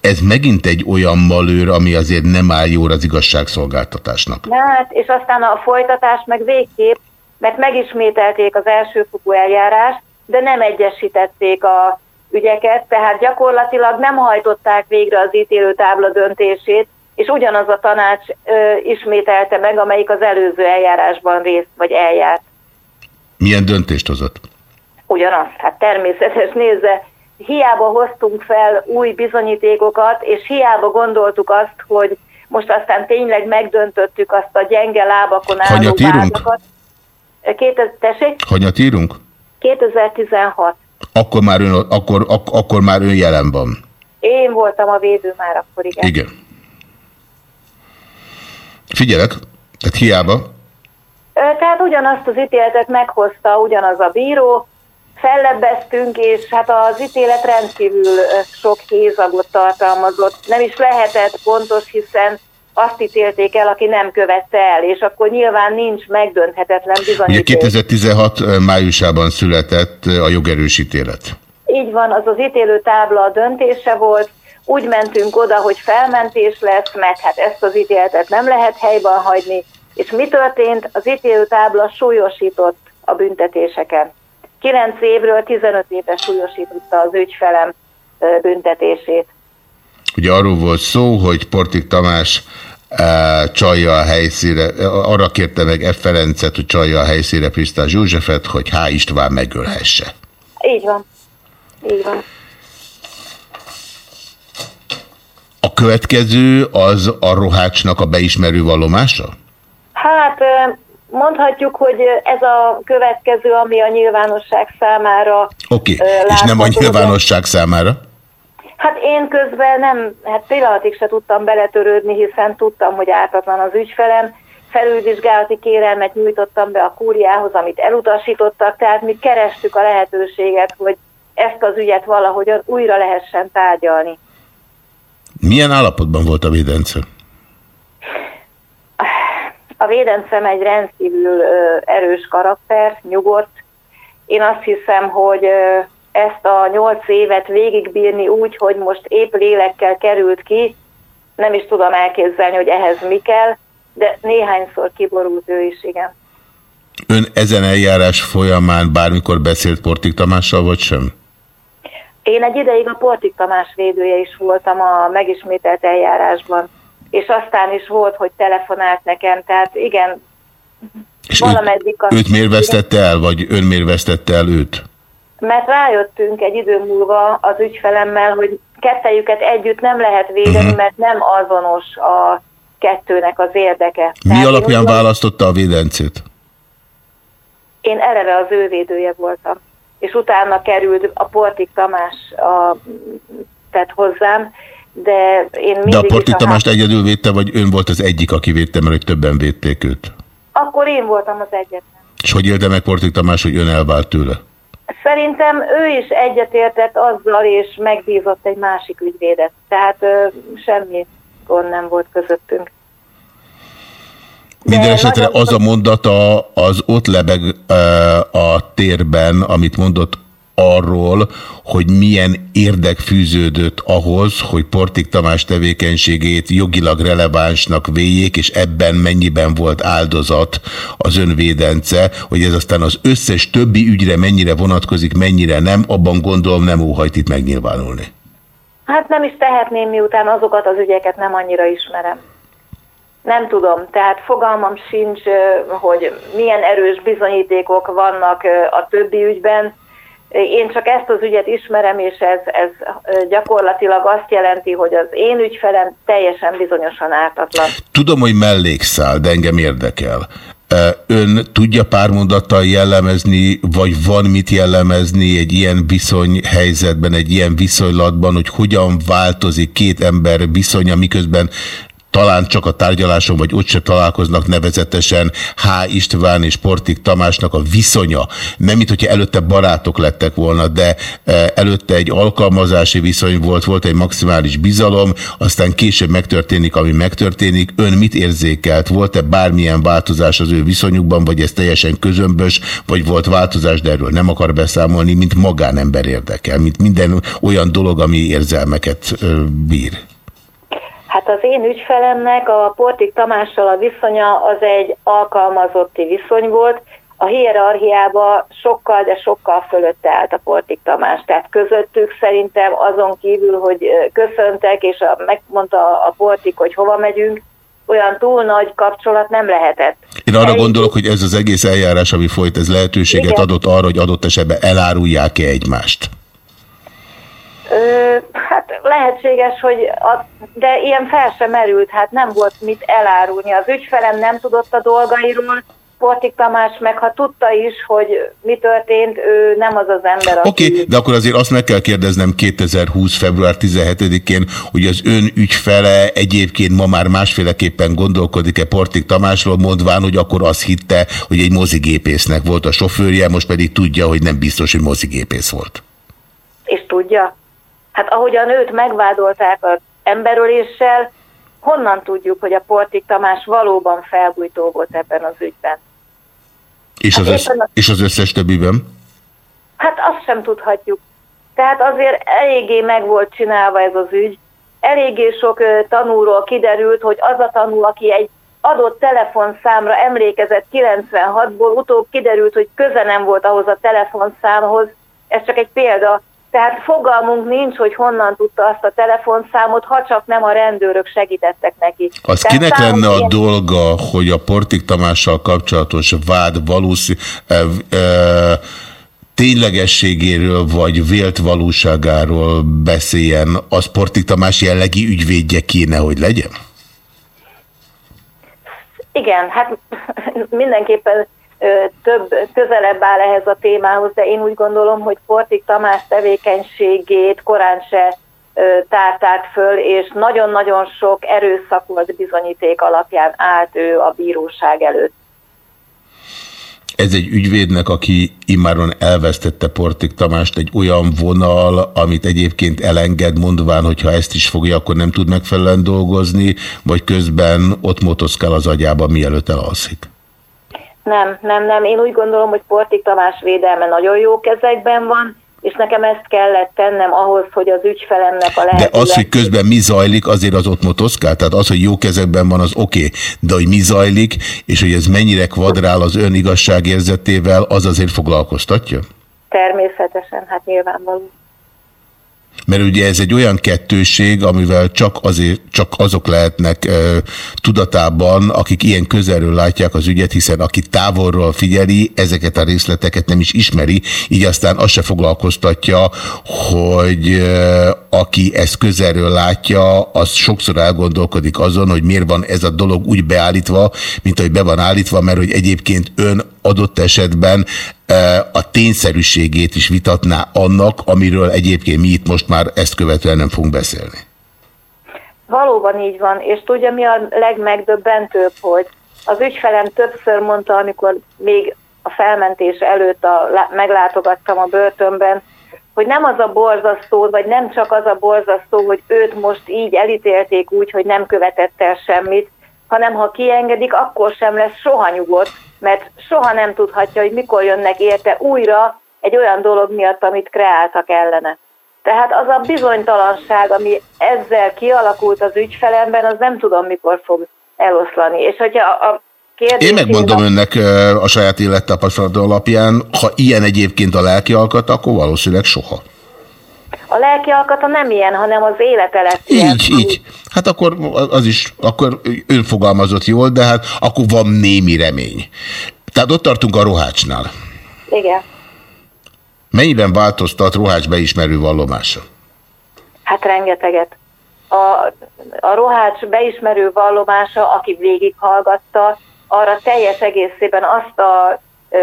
Ez megint egy olyan malőr, ami azért nem áll jóra az igazságszolgáltatásnak. Hát, és aztán a folytatás meg végképp, mert megismételték az elsőfokú eljárást, de nem egyesítették a ügyeket, tehát gyakorlatilag nem hajtották végre az ítélőtábla döntését, és ugyanaz a tanács ö, ismételte meg, amelyik az előző eljárásban részt vagy eljárt. Milyen döntést hozott? Ugyanaz, hát természetes nézze, hiába hoztunk fel új bizonyítékokat, és hiába gondoltuk azt, hogy most aztán tényleg megdöntöttük azt a gyenge lábakon álló Hanyat írunk? Hanyat írunk? 2016. Akkor már ön, akkor, ak, akkor már ön jelen van. Én voltam a védő már akkor, igen. Igen. Figyelek, tehát hiába. Tehát ugyanazt az ítéletet meghozta ugyanaz a bíró, fellebbeztünk, és hát az ítélet rendkívül sok hézagot tartalmazott. Nem is lehetett pontos, hiszen azt ítélték el, aki nem követte el, és akkor nyilván nincs megdönthetetlen bizonyíték. Ugye 2016 májusában született a jogerősítélet. Így van, az az ítélő tábla a döntése volt, úgy mentünk oda, hogy felmentés lesz, mert hát ezt az ítéletet nem lehet helyben hagyni, és mi történt? Az ítélő tábla súlyosított a büntetéseken. 9 évről 15 évre súlyosította az ügyfelem büntetését. Ugye arról volt szó, hogy Portik Tamás csalja a helyszíre, arra kérte meg F. Ferencet, hogy csalja a helyszíre Prisztás Józsefet, hogy H. István megölhesse. Így van. Így van. A következő az a rohácsnak a beismerő vallomása? Hát mondhatjuk, hogy ez a következő, ami a nyilvánosság számára... Oké, okay. és nem a nyilvánosság számára? Hát én közben nem, hát pillanatig se tudtam beletörődni, hiszen tudtam, hogy ártatlan az ügyfelem. Felülvizsgálati kérelmet nyújtottam be a kúriához, amit elutasítottak, tehát mi kerestük a lehetőséget, hogy ezt az ügyet valahogy újra lehessen tárgyalni. Milyen állapotban volt a védence? A védencem egy rendkívül erős karakter, nyugodt. Én azt hiszem, hogy ezt a nyolc évet végigbírni úgy, hogy most épp lélekkel került ki, nem is tudom elképzelni, hogy ehhez mi kell, de néhányszor kiborult ő is, igen. Ön ezen eljárás folyamán bármikor beszélt Portik Tamással, vagy sem? Én egy ideig a Portik Tamás védője is voltam a megismételt eljárásban, és aztán is volt, hogy telefonált nekem, tehát igen, és valameddig... Őt, őt miért vesztette el, vagy ön miért vesztette el őt? Mert rájöttünk egy idő múlva az ügyfelemmel, hogy kettejüket együtt nem lehet védeni, uh-huh. mert nem azonos a kettőnek az érdeke. Mi Tehát alapján én, választotta a védencét? Én eleve az ő védője voltam. És utána került a Portik Tamás a, tehát hozzám, de én mindig De a Portik Tamást egyedül védte, vagy ön volt az egyik, aki védte, mert hogy többen védték őt? Akkor én voltam az egyetlen. És hogy élte meg Portik Tamás, hogy ön elvált tőle? Szerintem ő is egyetértett azzal, és megbízott egy másik ügyvédet. Tehát ö, semmi gond nem volt közöttünk. Minden esetre az a mondata az ott lebeg a térben, amit mondott arról, hogy milyen érdek fűződött ahhoz, hogy Portik Tamás tevékenységét jogilag relevánsnak véljék, és ebben mennyiben volt áldozat az önvédence, hogy ez aztán az összes többi ügyre mennyire vonatkozik, mennyire nem, abban gondolom nem óhajt itt megnyilvánulni. Hát nem is tehetném, miután azokat az ügyeket nem annyira ismerem. Nem tudom, tehát fogalmam sincs, hogy milyen erős bizonyítékok vannak a többi ügyben. Én csak ezt az ügyet ismerem, és ez, ez gyakorlatilag azt jelenti, hogy az én ügyfelem teljesen bizonyosan ártatlan. Tudom, hogy mellékszál, de engem érdekel. Ön tudja pár mondattal jellemezni, vagy van mit jellemezni egy ilyen viszonyhelyzetben, egy ilyen viszonylatban, hogy hogyan változik két ember viszonya, miközben talán csak a tárgyaláson, vagy ott se találkoznak nevezetesen H. István és Portik Tamásnak a viszonya. Nem, mint hogyha előtte barátok lettek volna, de e, előtte egy alkalmazási viszony volt, volt egy maximális bizalom, aztán később megtörténik, ami megtörténik. Ön mit érzékelt? Volt-e bármilyen változás az ő viszonyukban, vagy ez teljesen közömbös, vagy volt változás, de erről nem akar beszámolni, mint magánember érdekel, mint minden olyan dolog, ami érzelmeket bír. Hát az én ügyfelemnek a Portik Tamással a viszonya az egy alkalmazotti viszony volt, a hierarchiába sokkal, de sokkal fölötte állt a Portik Tamás. Tehát közöttük szerintem azon kívül, hogy köszöntek, és a, megmondta a Portik, hogy hova megyünk, olyan túl nagy kapcsolat nem lehetett. Én arra Elég... gondolok, hogy ez az egész eljárás, ami folyt, ez lehetőséget Igen. adott arra, hogy adott esetben elárulják-e egymást. Ö, hát lehetséges, hogy a, de ilyen fel sem merült, hát nem volt mit elárulni. Az ügyfelem nem tudott a dolgairól, Portik Tamás meg ha tudta is, hogy mi történt, ő nem az az ember. Oké, okay, de akkor azért azt meg kell kérdeznem 2020. február 17-én, hogy az ön ügyfele egyébként ma már másféleképpen gondolkodik-e Portik Tamásról, mondván, hogy akkor azt hitte, hogy egy mozigépésznek volt a sofőrje, most pedig tudja, hogy nem biztos, hogy mozigépész volt. És tudja? Hát ahogyan őt megvádolták az emberöléssel, honnan tudjuk, hogy a Portik Tamás valóban felbújtó volt ebben az ügyben? És az, hát össz, a... és az összes többiben? Hát azt sem tudhatjuk. Tehát azért eléggé meg volt csinálva ez az ügy. Eléggé sok tanúról kiderült, hogy az a tanú, aki egy adott telefonszámra emlékezett 96-ból, utóbb kiderült, hogy köze nem volt ahhoz a telefonszámhoz. Ez csak egy példa. Tehát fogalmunk nincs, hogy honnan tudta azt a telefonszámot, ha csak nem a rendőrök segítettek neki. Az Tehát kinek lenne a ilyen... dolga, hogy a Portik Tamással kapcsolatos vád valószínű... E, e, ténylegességéről vagy vélt valóságáról beszéljen, az Portik Tamás jellegi ügyvédje kéne, hogy legyen? Igen, hát mindenképpen több, közelebb áll ehhez a témához, de én úgy gondolom, hogy Portik Tamás tevékenységét korán se tártárt föl, és nagyon-nagyon sok erőszakolt bizonyíték alapján állt ő a bíróság előtt. Ez egy ügyvédnek, aki immáron elvesztette Portik Tamást, egy olyan vonal, amit egyébként elenged, mondván, hogy ha ezt is fogja, akkor nem tud megfelelően dolgozni, vagy közben ott motoszkál az agyába, mielőtt elalszik. Nem, nem, nem. Én úgy gondolom, hogy Portik Tamás védelme nagyon jó kezekben van, és nekem ezt kellett tennem ahhoz, hogy az ügyfelemnek a lehetőleg... De az, hogy közben mi zajlik, azért az ott motoszkál? Tehát az, hogy jó kezekben van, az oké, okay. de hogy mi zajlik, és hogy ez mennyire kvadrál az ön igazságérzetével, az azért foglalkoztatja? Természetesen, hát nyilvánvaló. Mert ugye ez egy olyan kettőség, amivel csak, azért, csak azok lehetnek e, tudatában, akik ilyen közelről látják az ügyet, hiszen aki távolról figyeli, ezeket a részleteket nem is ismeri, így aztán azt se foglalkoztatja, hogy e, aki ezt közelről látja, az sokszor elgondolkodik azon, hogy miért van ez a dolog úgy beállítva, mint ahogy be van állítva, mert hogy egyébként ön adott esetben a tényszerűségét is vitatná annak, amiről egyébként mi itt most már ezt követően nem fogunk beszélni. Valóban így van, és tudja mi a legmegdöbbentőbb, hogy az ügyfelem többször mondta, amikor még a felmentés előtt a, meglátogattam a börtönben, hogy nem az a borzasztó, vagy nem csak az a borzasztó, hogy őt most így elítélték úgy, hogy nem követett el semmit, hanem ha kiengedik, akkor sem lesz soha nyugodt, mert soha nem tudhatja, hogy mikor jönnek érte újra egy olyan dolog miatt, amit kreáltak ellene. Tehát az a bizonytalanság, ami ezzel kialakult az ügyfelemben, az nem tudom, mikor fog eloszlani. És hogyha a kérdés... Én megmondom a... önnek a saját élettapasztalat alapján, ha ilyen egyébként a lelki alkat, akkor valószínűleg soha. A lelki alkata nem ilyen, hanem az élete lesz Így, ilyen. így. Hát akkor az is, akkor ön fogalmazott jól, de hát akkor van némi remény. Tehát ott tartunk a rohácsnál. Igen. Mennyiben változtat Rohács beismerő vallomása? Hát rengeteget. A, a Rohács beismerő vallomása, aki végighallgatta, arra teljes egészében azt a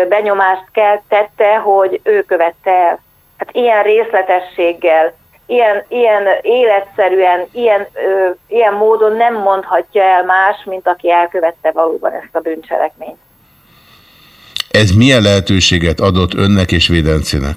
benyomást keltette, hogy ő követte el. Hát ilyen részletességgel, ilyen, ilyen életszerűen, ilyen, ö, ilyen módon nem mondhatja el más, mint aki elkövette valóban ezt a bűncselekményt. Ez milyen lehetőséget adott önnek és Védencének?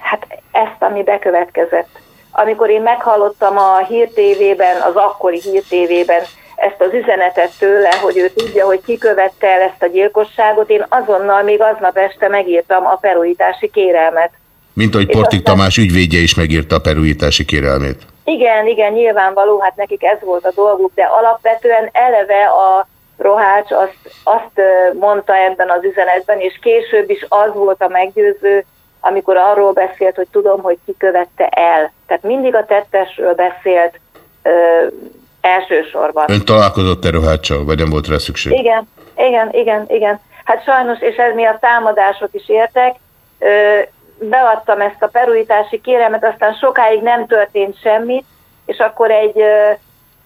Hát ezt, ami bekövetkezett. Amikor én meghallottam a hírtévében, az akkori hírtévében ezt az üzenetet tőle, hogy ő tudja, hogy ki követte el ezt a gyilkosságot, én azonnal még aznap este megírtam a peruítási kérelmet. Mint ahogy Portik aztán... Tamás ügyvédje is megírta a peruítási kérelmét. Igen, igen, nyilvánvaló, hát nekik ez volt a dolguk, de alapvetően eleve a Rohács azt, azt mondta ebben az üzenetben, és később is az volt a meggyőző, amikor arról beszélt, hogy tudom, hogy ki követte el. Tehát mindig a tettesről beszélt ö, elsősorban. Ön találkozott-e Roháccsal, vagy nem volt rá szükség? Igen, igen, igen, igen. Hát sajnos, és ez miatt támadások is értek, ö, beadtam ezt a peruítási kéremet, aztán sokáig nem történt semmit, és akkor egy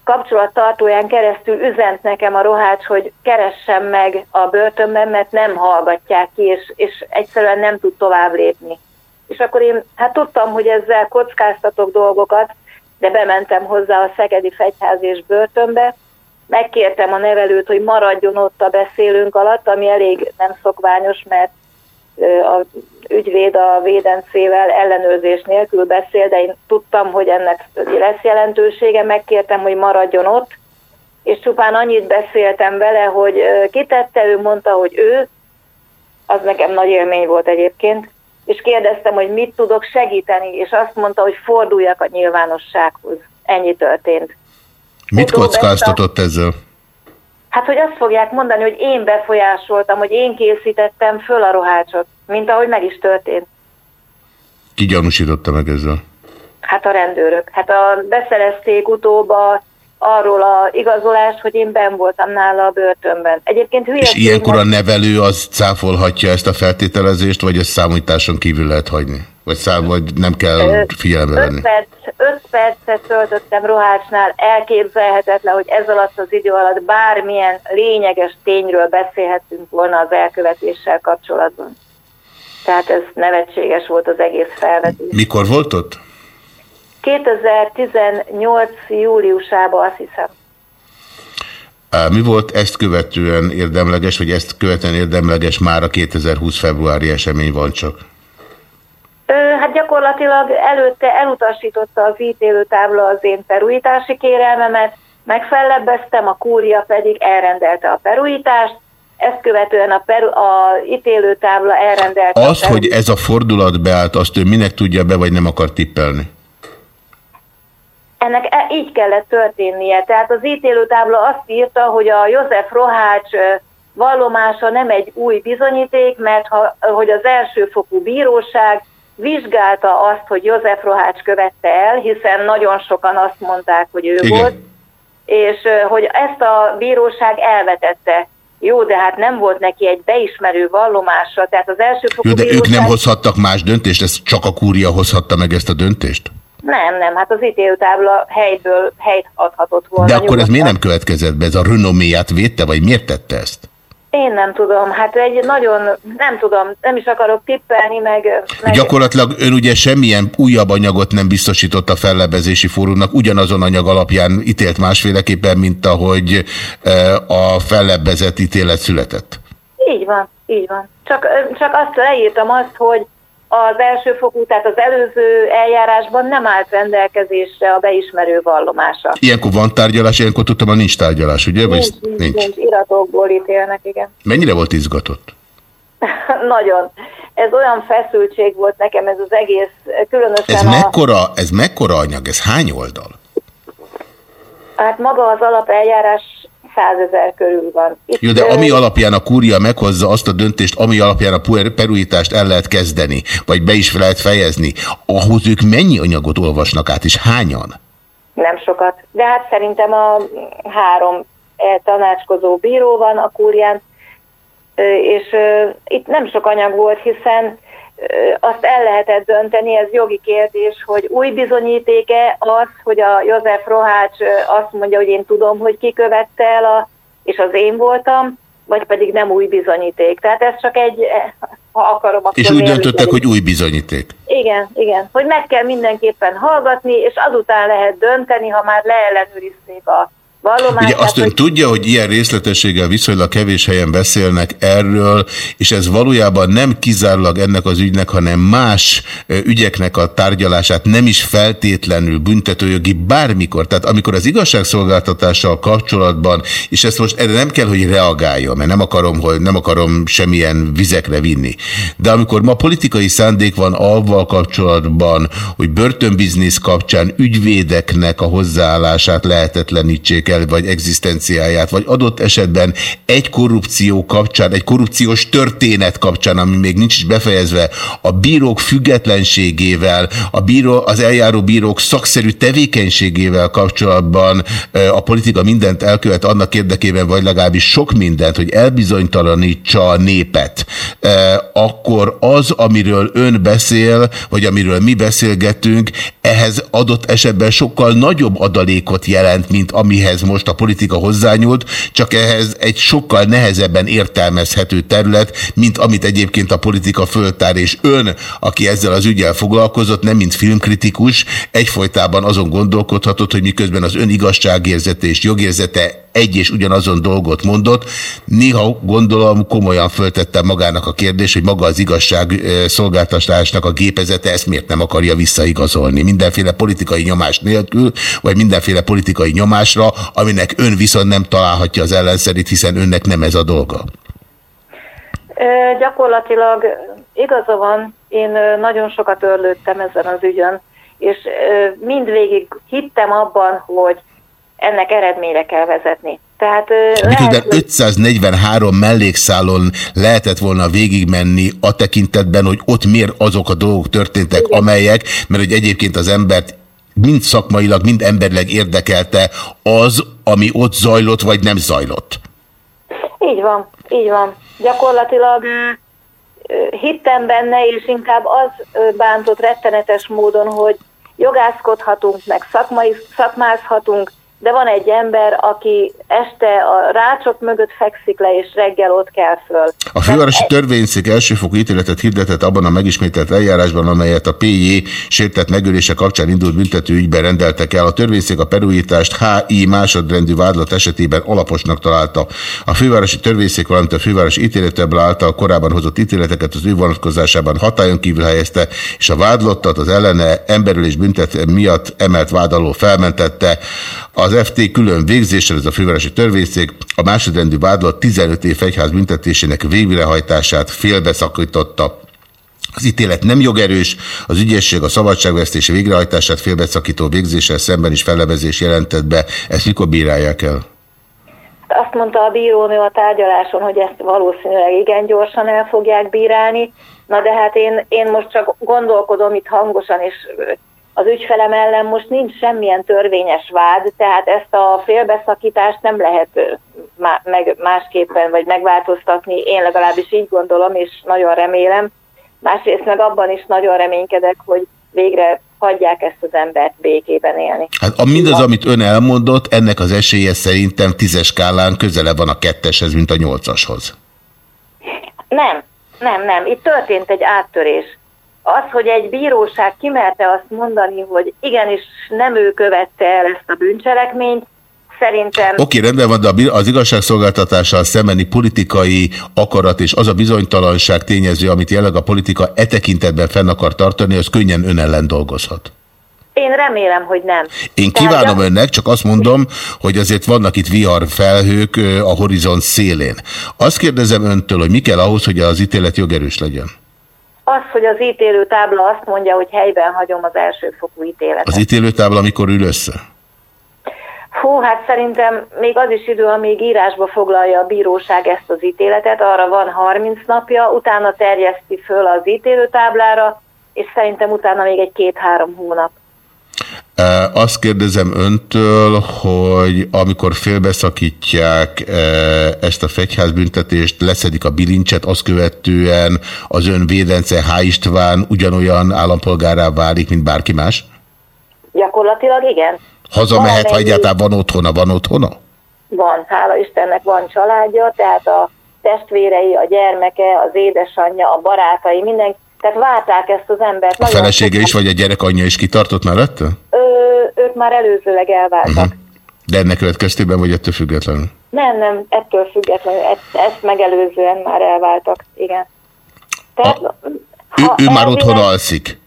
kapcsolattartóján keresztül üzent nekem a rohács, hogy keressem meg a börtönben, mert nem hallgatják ki, és, és egyszerűen nem tud tovább lépni. És akkor én hát tudtam, hogy ezzel kockáztatok dolgokat, de bementem hozzá a Szegedi Fegyház és börtönbe, megkértem a nevelőt, hogy maradjon ott a beszélünk alatt, ami elég nem szokványos, mert a ügyvéd a védencével ellenőrzés nélkül beszél, de én tudtam, hogy ennek lesz jelentősége, megkértem, hogy maradjon ott, és csupán annyit beszéltem vele, hogy kitette, ő mondta, hogy ő, az nekem nagy élmény volt egyébként, és kérdeztem, hogy mit tudok segíteni, és azt mondta, hogy forduljak a nyilvánossághoz. Ennyi történt. Mit kockáztatott ezzel? Hát, hogy azt fogják mondani, hogy én befolyásoltam, hogy én készítettem föl a rohácsot, mint ahogy meg is történt. Ki gyanúsította meg ezzel? Hát a rendőrök. Hát a, beszerezték utóba arról a igazolást, hogy én ben voltam nála a börtönben. Egyébként hülye És ilyenkor a nevelő az cáfolhatja ezt a feltételezést, vagy ezt számításon kívül lehet hagyni? Vagy, szám, vagy nem kell figyelembe venni? Öt, perc, öt percet töltöttem Rohácsnál, elképzelhetetlen, hogy ez alatt az idő alatt bármilyen lényeges tényről beszélhetünk volna az elkövetéssel kapcsolatban. Tehát ez nevetséges volt az egész felvetés. Mikor volt ott? 2018. júliusában azt hiszem. Mi volt ezt követően érdemleges, vagy ezt követően érdemleges már a 2020 februári esemény van csak? Hát gyakorlatilag előtte elutasította az ítélőtábla az én perújítási kérelmemet, megfellebbeztem, a kúria pedig elrendelte a perújítást, ezt követően a, peru, a ítélőtábla elrendelte... Az, hogy ez a fordulat beállt, azt ő minek tudja be, vagy nem akar tippelni? Ennek e, így kellett történnie. Tehát az ítélőtábla azt írta, hogy a József Rohács vallomása nem egy új bizonyíték, mert ha, hogy az elsőfokú bíróság vizsgálta azt, hogy József Rohács követte el, hiszen nagyon sokan azt mondták, hogy ő Igen. volt, és hogy ezt a bíróság elvetette. Jó, de hát nem volt neki egy beismerő vallomása, tehát az elsőfokú Jó, de bíróság... ők nem hozhattak más döntést, ez csak a kúria hozhatta meg ezt a döntést? Nem, nem, hát az ítélőtábla helyből helyt adhatott volna. De akkor nyugodtan. ez miért nem következett be? Ez a renoméját védte, vagy miért tette ezt? Én nem tudom, hát egy nagyon, nem tudom, nem is akarok tippelni, meg... meg... Gyakorlatilag ön ugye semmilyen újabb anyagot nem biztosított a fellebezési fórumnak, ugyanazon anyag alapján ítélt másféleképpen, mint ahogy e, a fellebbezett ítélet született. Így van, így van. csak, csak azt leírtam azt, hogy az elsőfokú, tehát az előző eljárásban nem állt rendelkezésre a beismerő vallomása. Ilyenkor van tárgyalás, ilyenkor tudtam, hogy nincs tárgyalás, ugye? Nincs, nincs, nincs. nincs. iratokból ítélnek, igen. Mennyire volt izgatott? Nagyon. Ez olyan feszültség volt nekem, ez az egész, különösen ez a... Mekkora, ez mekkora anyag? Ez hány oldal? Hát maga az alapeljárás százezer körül van. Itt Jó, de ami alapján a kúria meghozza azt a döntést, ami alapján a peruítást el lehet kezdeni, vagy be is lehet fejezni, ahhoz ők mennyi anyagot olvasnak át, és hányan? Nem sokat. De hát szerintem a három tanácskozó bíró van a kúrián, és itt nem sok anyag volt, hiszen azt el lehetett dönteni, ez jogi kérdés, hogy új bizonyítéke az, hogy a József Rohács azt mondja, hogy én tudom, hogy ki követte el, a, és az én voltam, vagy pedig nem új bizonyíték. Tehát ez csak egy, ha akarom, akkor És úgy döntöttek, hogy új bizonyíték. Igen, igen. Hogy meg kell mindenképpen hallgatni, és azután lehet dönteni, ha már leellenőrizték a Vallomás, Ugye azt ön hogy... tudja, hogy ilyen részletességgel viszonylag kevés helyen beszélnek erről, és ez valójában nem kizárólag ennek az ügynek, hanem más ügyeknek a tárgyalását nem is feltétlenül büntetőjogi bármikor. Tehát amikor az igazságszolgáltatással kapcsolatban, és ezt most erre nem kell, hogy reagáljon, mert nem akarom, hogy nem akarom semmilyen vizekre vinni. De amikor ma politikai szándék van avval kapcsolatban, hogy börtönbiznisz kapcsán ügyvédeknek a hozzáállását lehetetlenítsék el, vagy egzisztenciáját, vagy adott esetben egy korrupció kapcsán, egy korrupciós történet kapcsán, ami még nincs is befejezve, a bírók függetlenségével, a bíró, az eljáró bírók szakszerű tevékenységével kapcsolatban a politika mindent elkövet annak érdekében, vagy legalábbis sok mindent, hogy elbizonytalanítsa a népet, akkor az, amiről ön beszél, vagy amiről mi beszélgetünk, ehhez adott esetben sokkal nagyobb adalékot jelent, mint amihez amihez most a politika hozzányúlt, csak ehhez egy sokkal nehezebben értelmezhető terület, mint amit egyébként a politika föltár, és ön, aki ezzel az ügyel foglalkozott, nem mint filmkritikus, egyfolytában azon gondolkodhatott, hogy miközben az ön igazságérzete és jogérzete egy és ugyanazon dolgot mondott. Néha gondolom komolyan föltette magának a kérdés, hogy maga az igazság szolgáltatásnak a gépezete ezt miért nem akarja visszaigazolni. Mindenféle politikai nyomás nélkül, vagy mindenféle politikai nyomásra, aminek ön viszont nem találhatja az ellenszerét, hiszen önnek nem ez a dolga. Gyakorlatilag igaza van, én nagyon sokat örlődtem ezen az ügyön, és mindvégig hittem abban, hogy ennek eredményre kell vezetni. Tehát, lehet, 543 mellékszálon lehetett volna végigmenni a tekintetben, hogy ott miért azok a dolgok történtek, Igen. amelyek, mert hogy egyébként az embert mind szakmailag, mind emberleg érdekelte az, ami ott zajlott, vagy nem zajlott. Így van, így van. Gyakorlatilag hittem benne, és inkább az bántott rettenetes módon, hogy jogászkodhatunk, meg szakmai, szakmázhatunk, de van egy ember, aki este a rácsok mögött fekszik le, és reggel ott kell föl. A fővárosi törvényszék elsőfokú ítéletet hirdetett abban a megismételt eljárásban, amelyet a PJ sértett megölése kapcsán indult büntető ügyben rendeltek el. A törvényszék a perújítást HI másodrendű vádlat esetében alaposnak találta. A fővárosi törvényszék, valamint a fővárosi ítéleteből által korábban hozott ítéleteket az ő vonatkozásában hatályon kívül helyezte, és a vádlottat az ellene emberülés büntet miatt emelt vádaló felmentette. Az FT külön végzéssel, ez a fővárosi törvényszék, a másodrendű vádlat 15 év fegyház büntetésének végrehajtását félbeszakította. Az ítélet nem jogerős, az ügyesség a szabadságvesztési végrehajtását félbeszakító végzéssel szemben is fellebezés jelentett be. Ezt mikor bírálják el? Azt mondta a bírónő a tárgyaláson, hogy ezt valószínűleg igen gyorsan el fogják bírálni. Na de hát én, én most csak gondolkodom itt hangosan, és az ügyfelem ellen most nincs semmilyen törvényes vád, tehát ezt a félbeszakítást nem lehet meg másképpen vagy megváltoztatni, én legalábbis így gondolom, és nagyon remélem. Másrészt meg abban is nagyon reménykedek, hogy végre hagyják ezt az embert békében élni. Hát a mindaz, amit ön elmondott, ennek az esélye szerintem tízes skálán közelebb van a ketteshez, mint a nyolcashoz. Nem, nem, nem. Itt történt egy áttörés az, hogy egy bíróság kimerte azt mondani, hogy igenis nem ő követte el ezt a bűncselekményt, szerintem... Oké, rendben van, de az igazságszolgáltatással szembeni politikai akarat és az a bizonytalanság tényező, amit jelenleg a politika e tekintetben fenn akar tartani, az könnyen ön ellen dolgozhat. Én remélem, hogy nem. Én kívánom Tehát, önnek, csak azt mondom, hogy azért vannak itt vihar felhők a horizont szélén. Azt kérdezem öntől, hogy mi kell ahhoz, hogy az ítélet jogerős legyen? Az, hogy az ítélőtábla azt mondja, hogy helyben hagyom az elsőfokú ítéletet. Az ítélőtábla amikor ül össze? Hú, hát szerintem még az is idő, amíg írásba foglalja a bíróság ezt az ítéletet, arra van 30 napja, utána terjeszti föl az ítélőtáblára, és szerintem utána még egy két-három hónap. Azt kérdezem öntől, hogy amikor félbeszakítják ezt a fegyházbüntetést, leszedik a bilincset, azt követően az ön védence H. István ugyanolyan állampolgárá válik, mint bárki más? Gyakorlatilag igen. Hazamehet, ha egyáltalán van otthona, van otthona? Van, hála Istennek van családja, tehát a testvérei, a gyermeke, az édesanyja, a barátai, mindenki, tehát várták ezt az embert. A felesége is, vagy a gyerek anyja is kitartott mellette? Ö, ők már előzőleg elváltak. Uh mhm. -huh. De ennek következtében, vagy ettől függetlenül? Nem, nem, ettől függetlenül. Ezt, ezt megelőzően már elváltak, igen. Tehát, a, ő, ő már otthon alszik?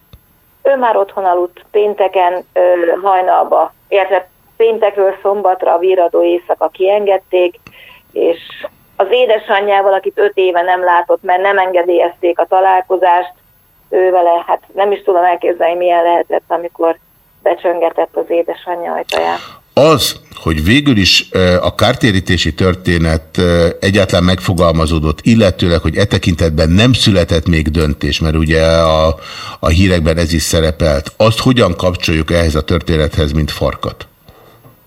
Ő már otthon aludt pénteken ö, hajnalba, illetve péntekről szombatra a víradó éjszaka kiengedték, és az édesanyjával, akit öt éve nem látott, mert nem engedélyezték a találkozást, ő vele, hát nem is tudom elképzelni, milyen lehetett, amikor becsöngetett az édesanyja ajtaját. Az, hogy végül is a kártérítési történet egyáltalán megfogalmazódott, illetőleg, hogy e tekintetben nem született még döntés, mert ugye a, a hírekben ez is szerepelt, azt hogyan kapcsoljuk ehhez a történethez, mint farkat?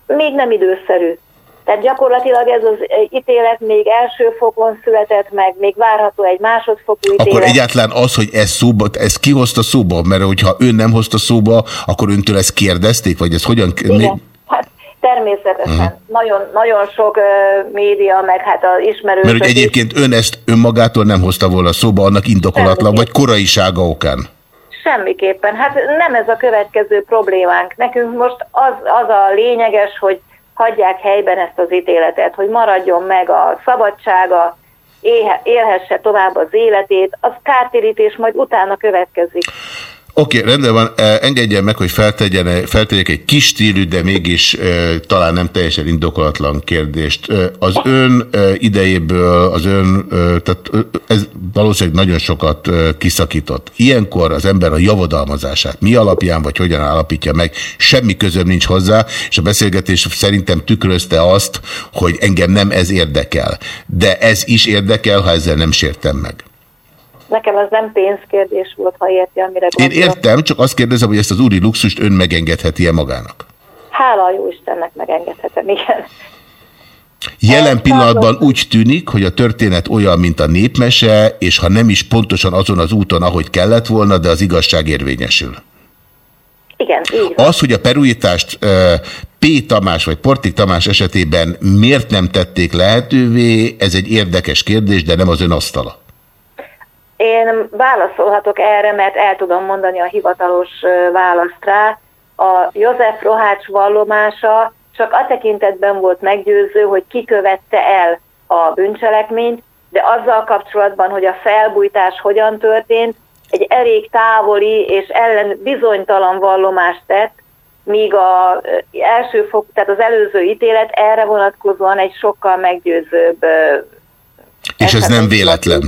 Még nem időszerű. Tehát gyakorlatilag ez az ítélet még első fokon született meg, még várható egy másodfokú ítélet. Akkor egyáltalán az, hogy ez szóba, ez ki hozta szóba? Mert hogyha ő nem hozta szóba, akkor öntől ezt kérdezték, vagy ez hogyan... Igen. Hát természetesen. Uh mhm. -huh. Nagyon, nagyon sok uh, média, meg hát az ismerősök... Mert hogy egyébként ön ezt önmagától nem hozta volna szóba, annak indokolatlan, vagy koraisága okán. Semmiképpen. Hát nem ez a következő problémánk. Nekünk most az, az a lényeges, hogy hagyják helyben ezt az ítéletet, hogy maradjon meg a szabadsága, élhesse tovább az életét, az kártérítés majd utána következik. Oké, okay, rendben van. Engedjen meg, hogy feltegyen, feltegyek egy kis stílű, de mégis talán nem teljesen indokolatlan kérdést. Az ön idejéből, az ön, tehát ez valószínűleg nagyon sokat kiszakított. Ilyenkor az ember a javadalmazását mi alapján, vagy hogyan állapítja meg, semmi közöm nincs hozzá, és a beszélgetés szerintem tükrözte azt, hogy engem nem ez érdekel. De ez is érdekel, ha ezzel nem sértem meg. Nekem ez nem pénzkérdés volt, ha érti, amire gondolom. Én értem, csak azt kérdezem, hogy ezt az úri luxust ön megengedheti-e magának? Hála a jó Istennek megengedhetem, igen. Jelen pillanatban úgy tűnik, hogy a történet olyan, mint a népmese, és ha nem is pontosan azon az úton, ahogy kellett volna, de az igazság érvényesül. Igen, így van. Az, hogy a perújítást P. Tamás vagy Portik Tamás esetében miért nem tették lehetővé, ez egy érdekes kérdés, de nem az ön asztala. Én válaszolhatok erre, mert el tudom mondani a hivatalos választ rá. A József Rohács vallomása csak a tekintetben volt meggyőző, hogy kikövette el a bűncselekményt, de azzal kapcsolatban, hogy a felbújtás hogyan történt, egy elég távoli és ellen bizonytalan vallomást tett, míg az első fok, tehát az előző ítélet erre vonatkozóan egy sokkal meggyőzőbb. És ez nem véletlen.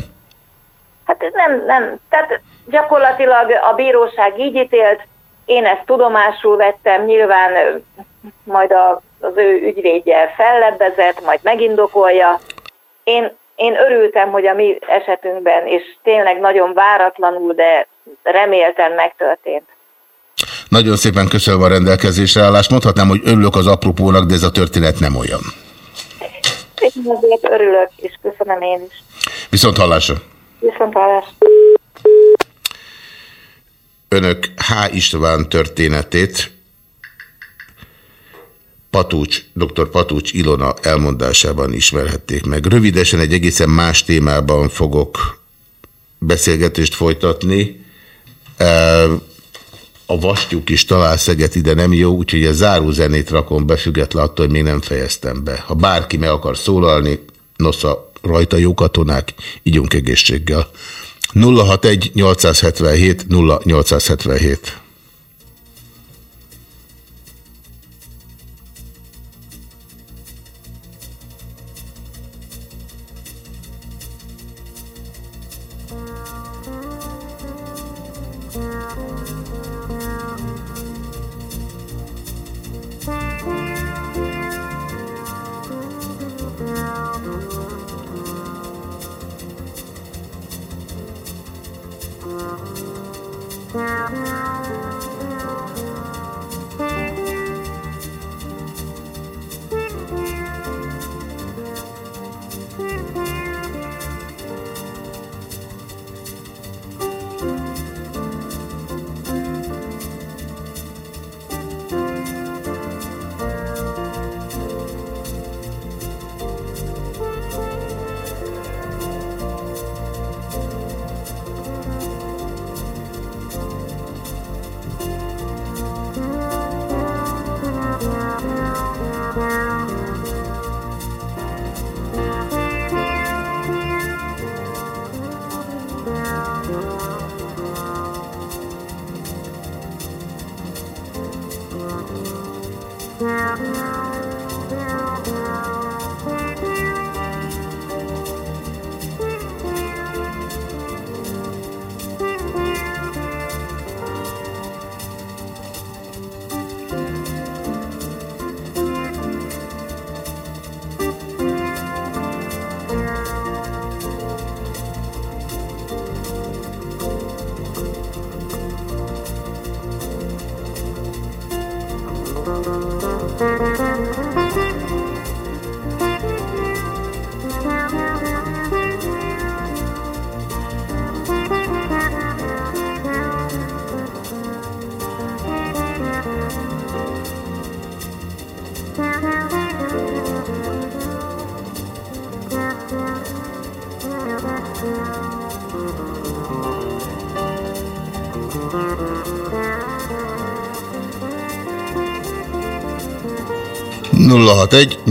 Hát ez nem, nem, tehát gyakorlatilag a bíróság így ítélt, én ezt tudomásul vettem, nyilván majd a, az ő ügyvédje fellebbezett, majd megindokolja. Én, én örültem, hogy a mi esetünkben, és tényleg nagyon váratlanul, de remélten megtörtént. Nagyon szépen köszönöm a rendelkezésre állást. Mondhatnám, hogy örülök az apropónak, de ez a történet nem olyan. Én azért örülök, és köszönöm én is. Viszont hallásra. Önök H. István történetét Patúcs, dr. Patúcs Ilona elmondásában ismerhették meg. Rövidesen egy egészen más témában fogok beszélgetést folytatni. a vastyúk is talál szeget ide nem jó, úgyhogy a záró zenét rakom be, független attól, hogy még nem fejeztem be. Ha bárki meg akar szólalni, nosza rajta jó katonák, ígyunk egészséggel. 061 877 0877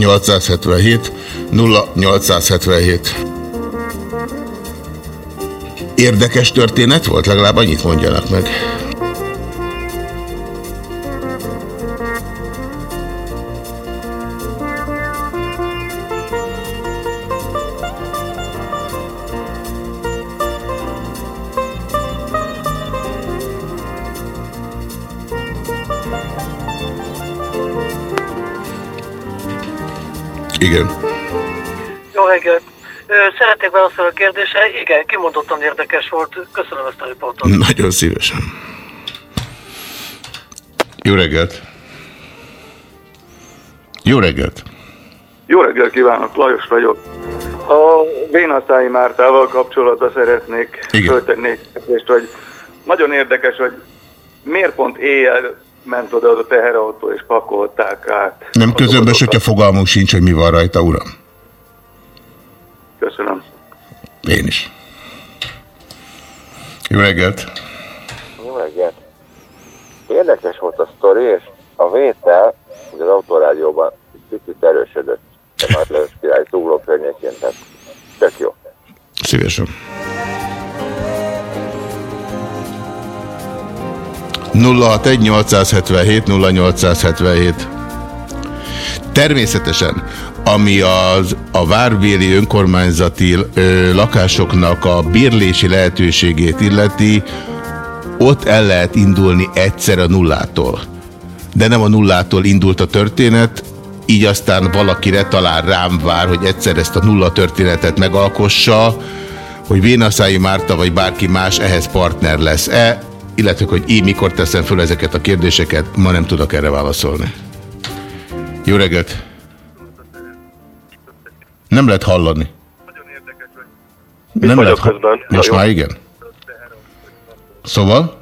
061 877 0877 Érdekes történet volt? Legalább annyit mondjanak meg. Szeretnék válaszolni a kérdésre. Igen, kimondottan érdekes volt. Köszönöm ezt a riportot. Nagyon szívesen. Jó reggelt! Jó reggelt! Jó reggelt kívánok, Lajos vagyok. A Vénaszái Mártával kapcsolatban szeretnék föltenni egy kérdést, hogy nagyon érdekes, hogy miért pont éjjel ment oda az a teherautó és pakolták át. Nem közömbös, hogyha fogalmunk sincs, hogy mi van rajta, uram. Köszönöm. Én is. Jó reggelt! Jó reggelt! Érdekes volt a sztori, és a vétel, hogy az autorádióban picit erősödött. A Lajos király túló környékén, tehát tök jó. Szívesen. 061 877 0877 Természetesen, ami az, a várbéli önkormányzati ö, lakásoknak a bérlési lehetőségét illeti, ott el lehet indulni egyszer a nullától. De nem a nullától indult a történet, így aztán valakire talán rám vár, hogy egyszer ezt a nulla történetet megalkossa, hogy Vénaszái Márta vagy bárki más ehhez partner lesz-e, illetve hogy én mikor teszem föl ezeket a kérdéseket, ma nem tudok erre válaszolni. Jó reggelt! Nem lehet hallani. Nem lehet ha- közben. Most már igen? Szóval?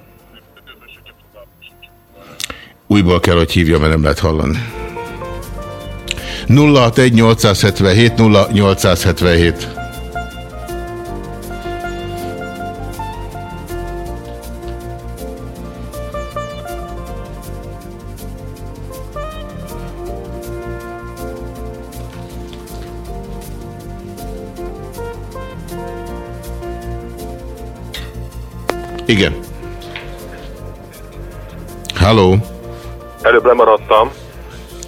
Újból kell, hogy hívja, mert nem lehet hallani. 061 877 0877 Halló. Előbb lemaradtam.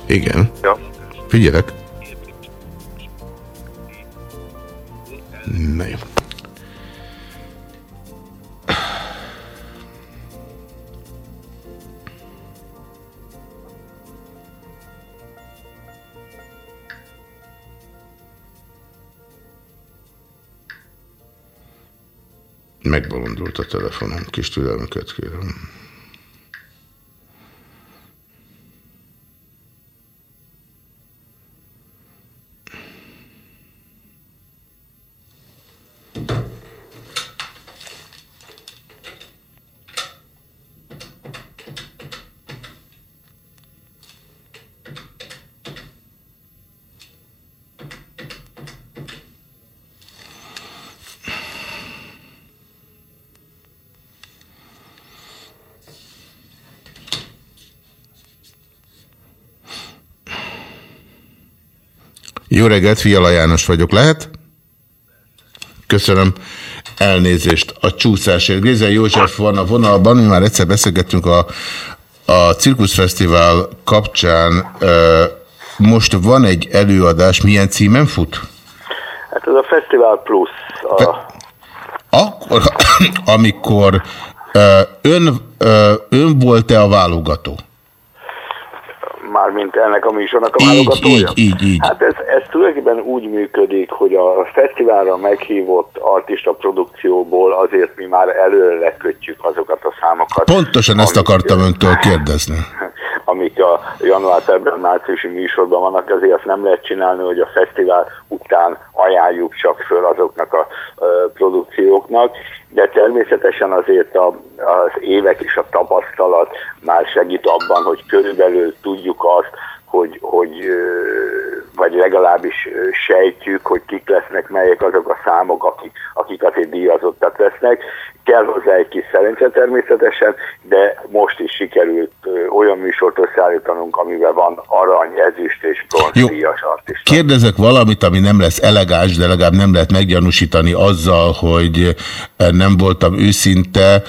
Igen. Ja. Figyelek. Na jó. Megbolondult a telefonom, kis türelmüket kérem. Jó reggelt, Fiala János vagyok, lehet? Köszönöm. Elnézést a csúszásért. Gézel József van a vonalban, mi már egyszer beszélgettünk a, a Cirkuszfesztivál kapcsán. Most van egy előadás, milyen címen fut? Hát ez a Fesztivál Plus. A... Akkor, amikor ön, ön volt-e a válogató? Mármint ennek a műsornak a válogatója? Így, így, így. Hát ez, ez tulajdonképpen úgy működik, hogy a fesztiválra meghívott artista produkcióból azért mi már előre lekötjük azokat a számokat. Pontosan ezt akartam öntől kérdezni. Amik a január, február, márciusi műsorban vannak, azért azt nem lehet csinálni, hogy a fesztivál után ajánljuk csak föl azoknak a produkcióknak, de természetesen azért a, az évek és a tapasztalat már segít abban, hogy körülbelül tudjuk azt, hogy, hogy vagy legalábbis sejtjük, hogy kik lesznek, melyek azok a számok, akik, akik azért díjazottak lesznek. Kell hozzá egy kis szerencse természetesen, de most is sikerült olyan műsort összeállítanunk, amiben van arany, ezüst és bronz díjas artista. Kérdezek valamit, ami nem lesz elegáns, de legalább nem lehet meggyanúsítani azzal, hogy nem voltam őszinte,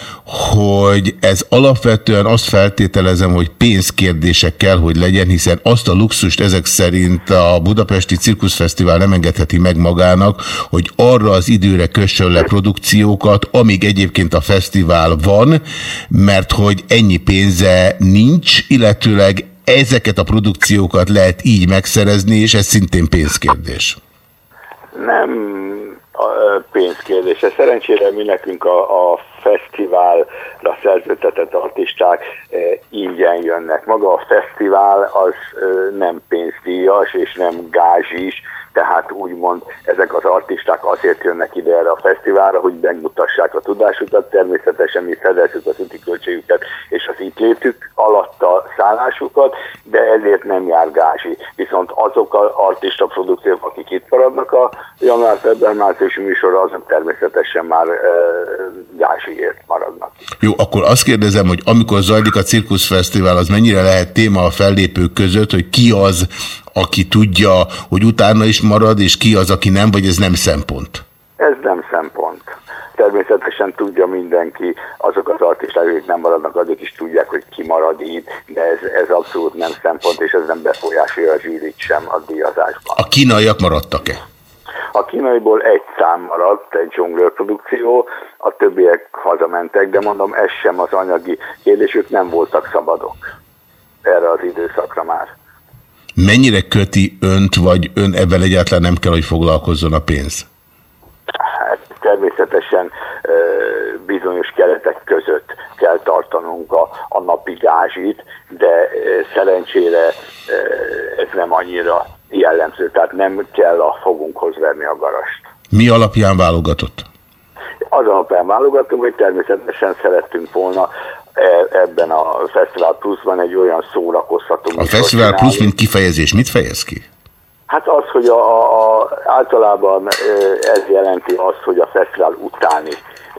hogy ez alapvetően azt feltételezem, hogy pénzkérdések kell, hogy legyen, hiszen azt a luxust ezek szerint a Budapesti Cirkuszfesztivál nem engedheti meg magának, hogy arra az időre kössön le produkciókat, amíg egyébként a fesztivál van, mert hogy ennyi pénze nincs, illetőleg ezeket a produkciókat lehet így megszerezni, és ez szintén pénzkérdés. Nem pénzkérdése. Szerencsére mi nekünk a, a fesztiválra szerződtetett artisták eh, ingyen jönnek. Maga a fesztivál az eh, nem pénzdíjas és nem gázsis, tehát úgymond ezek az artisták azért jönnek ide erre a fesztiválra, hogy megmutassák a tudásukat, természetesen mi fedezzük az úti költségüket és az itt létük alatt a szállásukat, de ezért nem jár gázsi. Viszont azok az artista produkciók, akik itt maradnak a január, február, március műsorra, azok természetesen már e, gázsiért maradnak. Jó, akkor azt kérdezem, hogy amikor zajlik a cirkuszfesztivál, az mennyire lehet téma a fellépők között, hogy ki az, aki tudja, hogy utána is marad, és ki az, aki nem, vagy ez nem szempont? Ez nem szempont. Természetesen tudja mindenki, azok az artisták, akik nem maradnak, azok is tudják, hogy ki marad itt, de ez, ez abszolút nem szempont, és ez nem befolyásolja a zsűrit sem a díjazásban. A kínaiak maradtak-e? A kínaiból egy szám maradt, egy zsonglőr produkció, a többiek hazamentek, de mondom, ez sem az anyagi kérdés, ők nem voltak szabadok erre az időszakra már. Mennyire köti önt, vagy ön ebben egyáltalán nem kell, hogy foglalkozzon a pénz? Hát természetesen bizonyos keretek kell tartanunk a, a napi gázsit, de szerencsére ez nem annyira jellemző, tehát nem kell a fogunkhoz verni a garast. Mi alapján válogatott? Az alapján válogatunk, hogy természetesen szerettünk volna E, ebben a Fesztivál Pluszban egy olyan szórakoztató A Fesztivál Plusz, mint kifejezés, mit fejez ki? Hát az, hogy a, a, a, általában e, ez jelenti azt, hogy a fesztivál utáni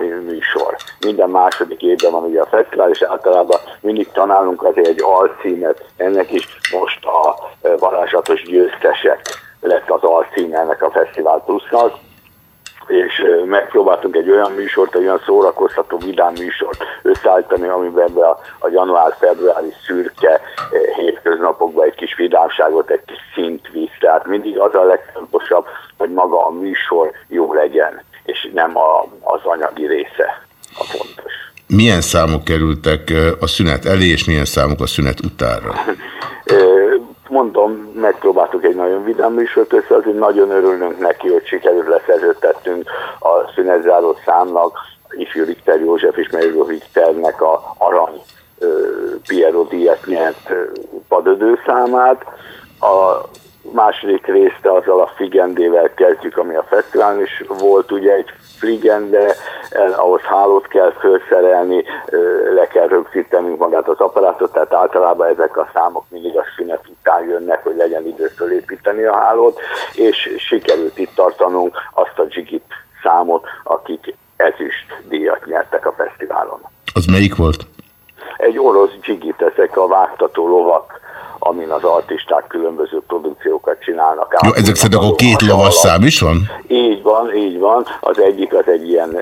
e, műsor. Minden második évben van ugye a fesztivál, és általában mindig tanálunk azért egy alcímet. Ennek is most a varázslatos győztesek lett az alcím ennek a Fesztivál Plusznak és megpróbáltunk egy olyan műsort, egy olyan szórakoztató, vidám műsort összeállítani, amiben be a, a január-februári szürke hétköznapokban egy kis vidámságot, egy kis szint visz. Tehát mindig az a legfontosabb, hogy maga a műsor jó legyen, és nem a, az anyagi része a fontos. Milyen számok kerültek a szünet elé, és milyen számok a szünet utára? mondom, megpróbáltuk egy nagyon vidám műsort össze, azért nagyon örülünk neki, hogy sikerült leszerződtettünk a szünetzáró számnak, ifjú Richter József és Merülő Richternek a arany Piero Díjat nyert padödő számát. A második részt azzal a Figendével kezdjük, ami a fesztiválon is volt, ugye egy Fligende, ahhoz hálót kell felszerelni, le kell rögzítenünk magát az apparátot, tehát általában ezek a számok mindig a szünet után jönnek, hogy legyen idő fölépíteni a hálót, és sikerült itt tartanunk azt a Jigit számot, akik ezüst díjat nyertek a fesztiválon. Az melyik volt? Egy orosz Jigit, ezek a vágtató lovak, amin az artisták különböző produkciókat csinálnak. Jó, ezek szerint akkor két lovas szám is van? Így van, így van. Az egyik az egy ilyen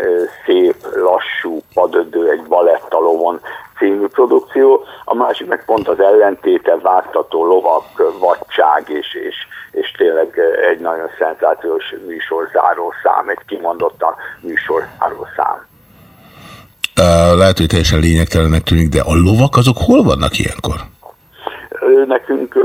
szép, lassú, padödő, egy balettalovon című produkció, a másik meg pont az ellentéte, vágtató lovak, vadság, és, és, és tényleg egy nagyon szenzációs műsorzáró szám, egy kimondottan műsorzáró szám. Uh, lehet, hogy teljesen lényegtelenek tűnik, de a lovak azok hol vannak ilyenkor? Nekünk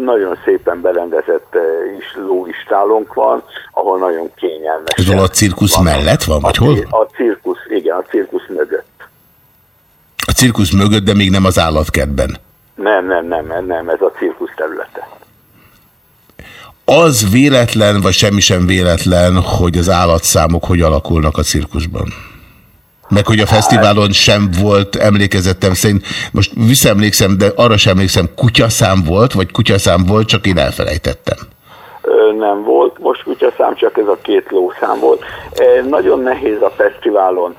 nagyon szépen berendezett is lóistálónk van, ahol nagyon kényelmes. Ez a cirkusz van. mellett van, vagy a, hol? A cirkusz, igen, a cirkusz mögött. A cirkusz mögött, de még nem az állatkertben? Nem, nem, nem, nem, ez a cirkusz területe. Az véletlen, vagy semmi sem véletlen, hogy az állatszámok hogy alakulnak a cirkuszban? Meg hogy a fesztiválon sem volt emlékezettem szerint, most visszaemlékszem, de arra sem emlékszem, kutyaszám volt, vagy kutyaszám volt, csak én elfelejtettem. Nem volt, most kutyaszám, csak ez a két lószám volt. Nagyon nehéz a fesztiválon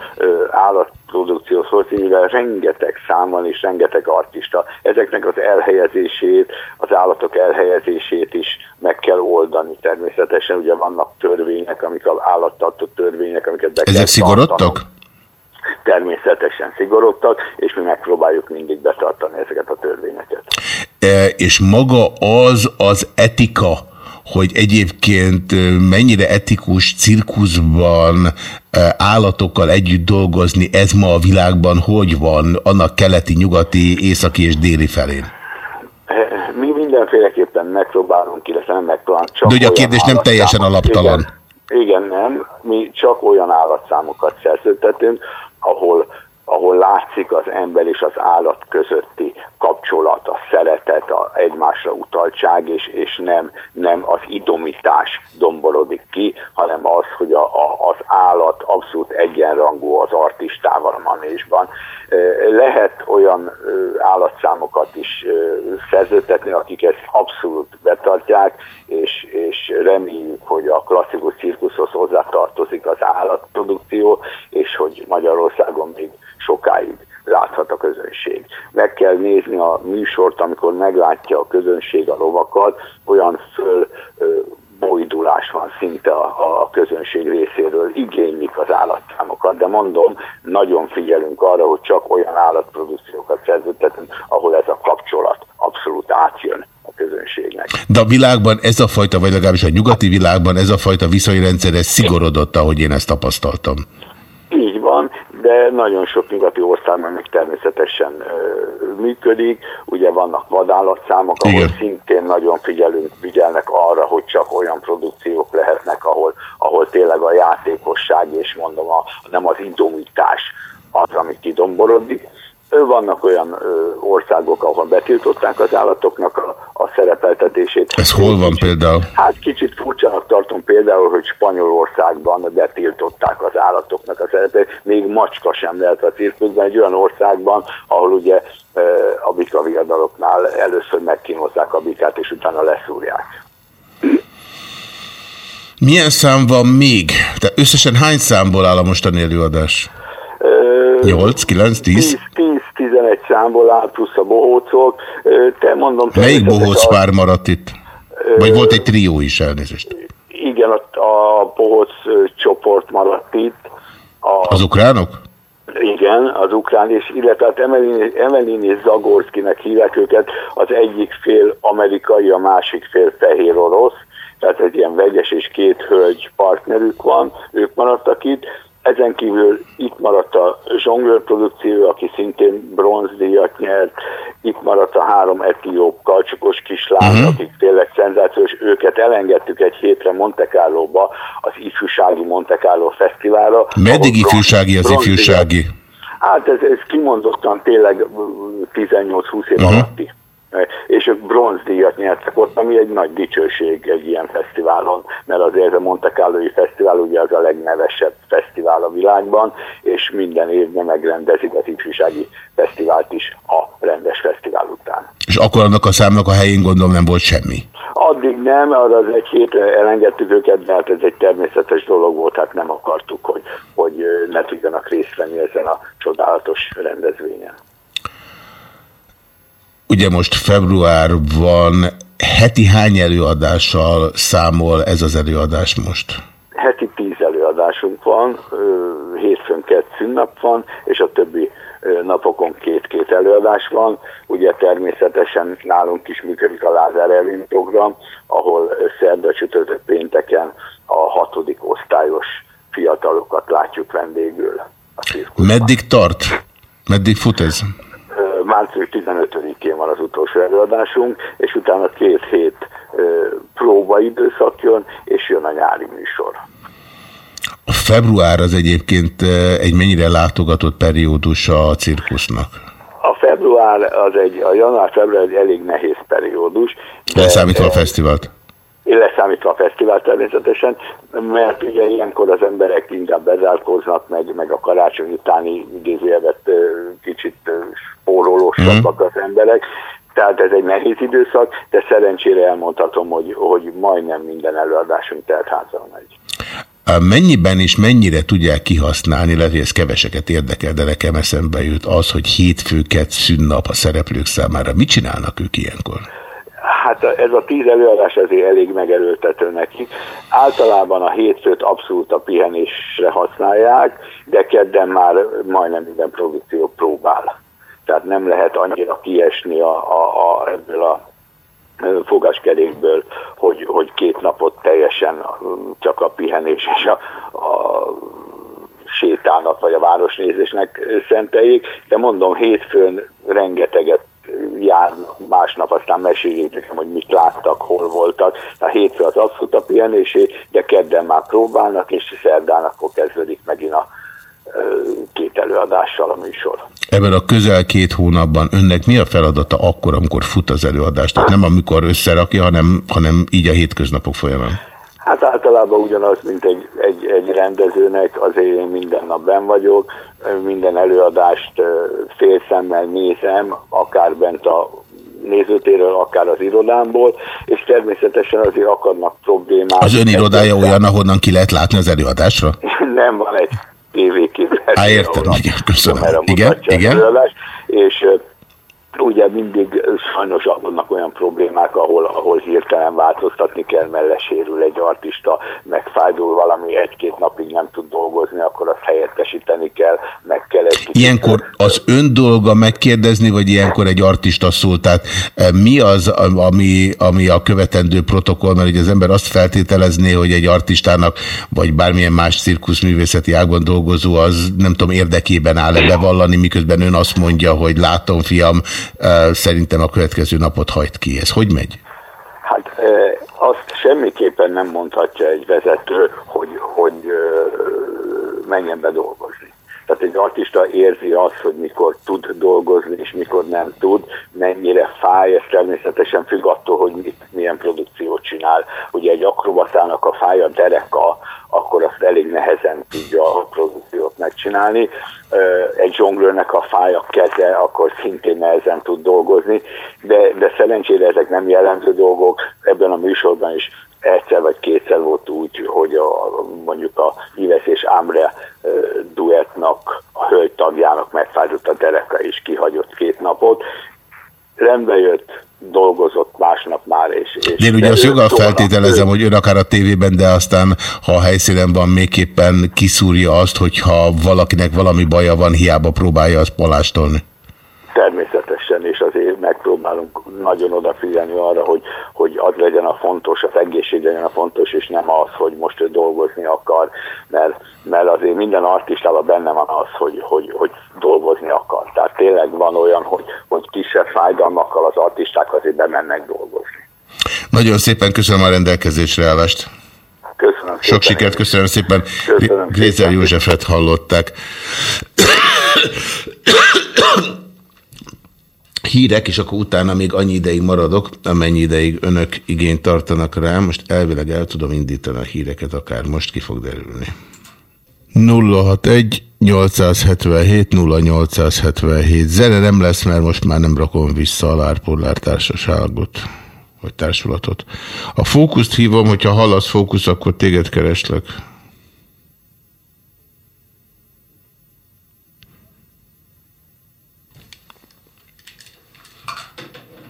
állatprodukció szólni, mivel rengeteg szám van és rengeteg artista. Ezeknek az elhelyezését, az állatok elhelyezését is meg kell oldani természetesen. Ugye vannak törvények, amik az állattartó törvények, amiket be Ezek szigorodtak? Természetesen szigorodtak, és mi megpróbáljuk mindig betartani ezeket a törvényeket. E, és maga az az etika, hogy egyébként e, mennyire etikus cirkuszban e, állatokkal együtt dolgozni, ez ma a világban hogy van, annak keleti, nyugati, északi és déli felén? E, mi mindenféleképpen megpróbálunk, illetve nem megpróbálunk csak De ugye a kérdés nem teljesen alaptalan. Igen, igen, nem. Mi csak olyan állatszámokat szerződtetünk, ahol, ahol látszik az ember és az állat közötti kapcsolat, a szeretet, a egymásra utaltság, és, és nem, nem az idomítás domborodik ki, hanem az, hogy a, a, az állat abszolút egyenrangú az artistával a manésban. Lehet olyan állatszámokat is szerződtetni, akik ezt abszolút betartják, és, és reméljük, hogy a klasszikus cirkuszhoz hozzátartozik az állatprodukció, és hogy Magyarországon még sokáig láthat a közönség. Meg kell nézni a műsort, amikor meglátja a közönség a lovakat, olyan föl bojdulás van szinte a, a közönség részéről, igénylik az állatszámokat, de mondom, nagyon figyelünk arra, hogy csak olyan állatprodukciókat szerződtetünk, ahol ez a kapcsolat abszolút átjön közönségnek. De a világban ez a fajta, vagy legalábbis a nyugati világban ez a fajta viszonyrendszer, ez szigorodott, ahogy én ezt tapasztaltam. Így van, de nagyon sok nyugati országban még természetesen ö, működik. Ugye vannak vadállatszámok, ahol Igen. szintén nagyon figyelünk, figyelnek arra, hogy csak olyan produkciók lehetnek, ahol, ahol tényleg a játékosság és mondom, a, nem az indomítás az, amit kidomborodik. Vannak olyan országok, ahol betiltották az állatoknak a, a szerepeltetését. Ez hol van például? Hát kicsit furcsának tartom például, hogy Spanyolországban betiltották az állatoknak a szerepet. Még macska sem lehet a cirkuszban, egy olyan országban, ahol ugye a bikaviadaloknál először megkínozzák a bikát, és utána leszúrják. Milyen szám van még? Tehát összesen hány számból áll a mostani előadás? 8, 9, 10? 10-11 számból áll, plusz a bohócok. Te mondom... Melyik bohóc pár maradt itt? Vagy volt egy trió is elnézést? igen, a, a Pohoc csoport maradt itt. A, az ukránok? Igen, az ukrán, és illetve hát Emelin, Emelin és Zagorszkinek hívják őket, az egyik fél amerikai, a másik fél fehér orosz, tehát egy ilyen vegyes és két hölgy partnerük van, ők maradtak itt, ezen kívül itt maradt a zsonglőr produkció, aki szintén bronzdíjat nyert, itt maradt a három etióp kalcsokos kislány, uh-huh. akik tényleg szenzációs, őket elengedtük egy hétre Monte Carlo-ba, az ifjúsági Monte Carlo fesztiválra. Meddig ifjúsági az ifjúsági? Hát ez, ez kimondottan tényleg 18-20 év uh-huh. alatti és ők bronzdíjat nyertek ott, ami egy nagy dicsőség egy ilyen fesztiválon, mert azért a Monte Carlo-i fesztivál ugye az a legnevesebb fesztivál a világban, és minden évben megrendezik az ifjúsági fesztivált is a rendes fesztivál után. És akkor annak a számnak a helyén gondolom nem volt semmi? Addig nem, arra az egy hétre elengedtük őket, mert ez egy természetes dolog volt, hát nem akartuk, hogy, hogy ne tudjanak részt venni ezen a csodálatos rendezvényen. Ugye most február van, heti hány előadással számol ez az előadás most? Heti tíz előadásunk van, hétfőn két szünnap van, és a többi napokon két-két előadás van. Ugye természetesen nálunk is működik a Lázár Elvin program, ahol szerda csütörtök pénteken a hatodik osztályos fiatalokat látjuk vendégül. Meddig tart? Meddig fut ez? Március 15-én van az utolsó előadásunk, és utána két hét próbaidőszak jön, és jön a nyári műsor. A február az egyébként egy mennyire látogatott periódus a cirkusznak? A február az egy, a január-február egy elég nehéz periódus. Leszámítva a fesztivált? Leszámítva a fesztivál természetesen, mert ugye ilyenkor az emberek inkább bezárkóznak, meg, meg a karácsony utáni idézőjevet kicsit spórolósabbak mm. az emberek, tehát ez egy nehéz időszak, de szerencsére elmondhatom, hogy, hogy majdnem minden előadásunk teltházal megy. Mennyiben és mennyire tudják kihasználni, lehet, hogy ez keveseket érdekel, de nekem eszembe jut az, hogy hétfőket szünnap a szereplők számára. Mit csinálnak ők ilyenkor? Hát ez a tíz előadás azért elég megerőltető neki. Általában a hétfőt abszolút a pihenésre használják, de kedden már majdnem minden produkció próbál. Tehát nem lehet annyira kiesni a, a, a, ebből a fogaskerékből, hogy, hogy két napot teljesen csak a pihenés és a, a sétának vagy a városnézésnek szenteljék, de mondom, hétfőn rengeteget jár másnap, aztán meséljék nekem, hogy mit láttak, hol voltak. A hétfő az abszolút a pihenésé, de kedden már próbálnak, és szerdán akkor kezdődik megint a két előadással a műsor. Ebben a közel két hónapban önnek mi a feladata akkor, amikor fut az előadás? Tehát nem amikor összerakja, hanem, hanem így a hétköznapok folyamán? Hát általában ugyanaz, mint egy, egy, egy rendezőnek, azért én minden nap ben vagyok, minden előadást félszemmel nézem, akár bent a nézőtéről, akár az irodámból, és természetesen azért akadnak problémák. Az ön irodája olyan, ahonnan ki lehet látni az előadásra? Nem, van egy tévéképernyő. Á, értem, igen, köszönöm. Igen, igen. És ugye mindig sajnos vannak olyan problémák, ahol, ahol hirtelen változtatni kell, mert lesérül egy artista, megfájdul valami, egy-két napig nem tud dolgozni, akkor azt helyettesíteni kell, meg kell egy Ilyenkor az ön dolga megkérdezni, vagy ilyenkor egy artista szól? Tehát eh, mi az, ami, ami a követendő protokoll, mert ugye az ember azt feltételezné, hogy egy artistának, vagy bármilyen más cirkuszművészeti ágban dolgozó, az nem tudom, érdekében áll-e bevallani, miközben ön azt mondja, hogy látom, fiam, szerintem a következő napot hajt ki. Ez hogy megy? Hát azt semmiképpen nem mondhatja egy vezető, hogy, hogy menjen be dolgozni. Egy artista érzi azt, hogy mikor tud dolgozni, és mikor nem tud, mennyire fáj, ez természetesen függ attól, hogy mit, milyen produkciót csinál. Ugye egy akrobatának a fája dereka, akkor azt elég nehezen tudja a produkciót megcsinálni. Egy zsonglőrnek a fája keze, akkor szintén nehezen tud dolgozni, de, de szerencsére ezek nem jellemző dolgok. Ebben a műsorban is egyszer vagy kétszer volt úgy, hogy a, mondjuk a Ives és Ámre duettnak, a hölgy tagjának megfájdult a dereka és kihagyott két napot. rendbe jött, dolgozott másnap már, és... és én ugye azt joggal feltételezem, hogy ön akár a tévében, de aztán, ha a helyszínen van, mégképpen kiszúrja azt, hogyha valakinek valami baja van, hiába próbálja azt palástolni. Természetesen, és azért megpróbálunk nagyon odafigyelni arra, hogy, hogy az legyen a fontos, az egészség legyen a fontos, és nem az, hogy most ő dolgozni akar, mert, mert azért minden artistában benne van az, hogy, hogy, hogy dolgozni akar. Tehát tényleg van olyan, hogy, hogy kisebb fájdalmakkal az artisták azért bemennek dolgozni. Nagyon szépen köszönöm a rendelkezésre állást. Köszönöm Sok sikert, köszönöm szépen. Köszönöm Grézer Józsefet hallották. Hírek, és akkor utána még annyi ideig maradok, amennyi ideig önök igényt tartanak rám. Most elvileg el tudom indítani a híreket, akár most ki fog derülni. 061 877 0877 Zene nem lesz, mert most már nem rakom vissza a Lárpollár társaságot, vagy társulatot. A fókuszt hívom, hogyha hallasz fókusz, akkor téged kereslek.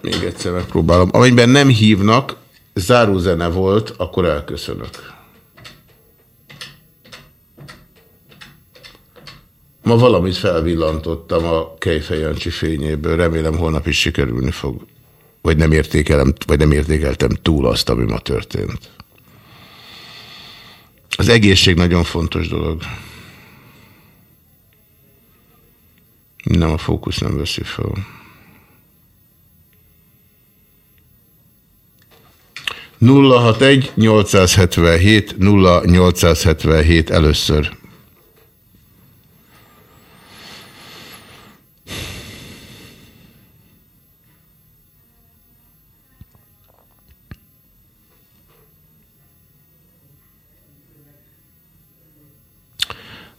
Még egyszer megpróbálom. Amennyiben nem hívnak, zárózene volt, akkor elköszönök. Ma valamit felvillantottam a Kejfej Jancsi fényéből. Remélem holnap is sikerülni fog. Vagy nem, értékelem, vagy nem értékeltem túl azt, ami ma történt. Az egészség nagyon fontos dolog. Nem, a fókusz nem veszi fel. 061 877 0877 először.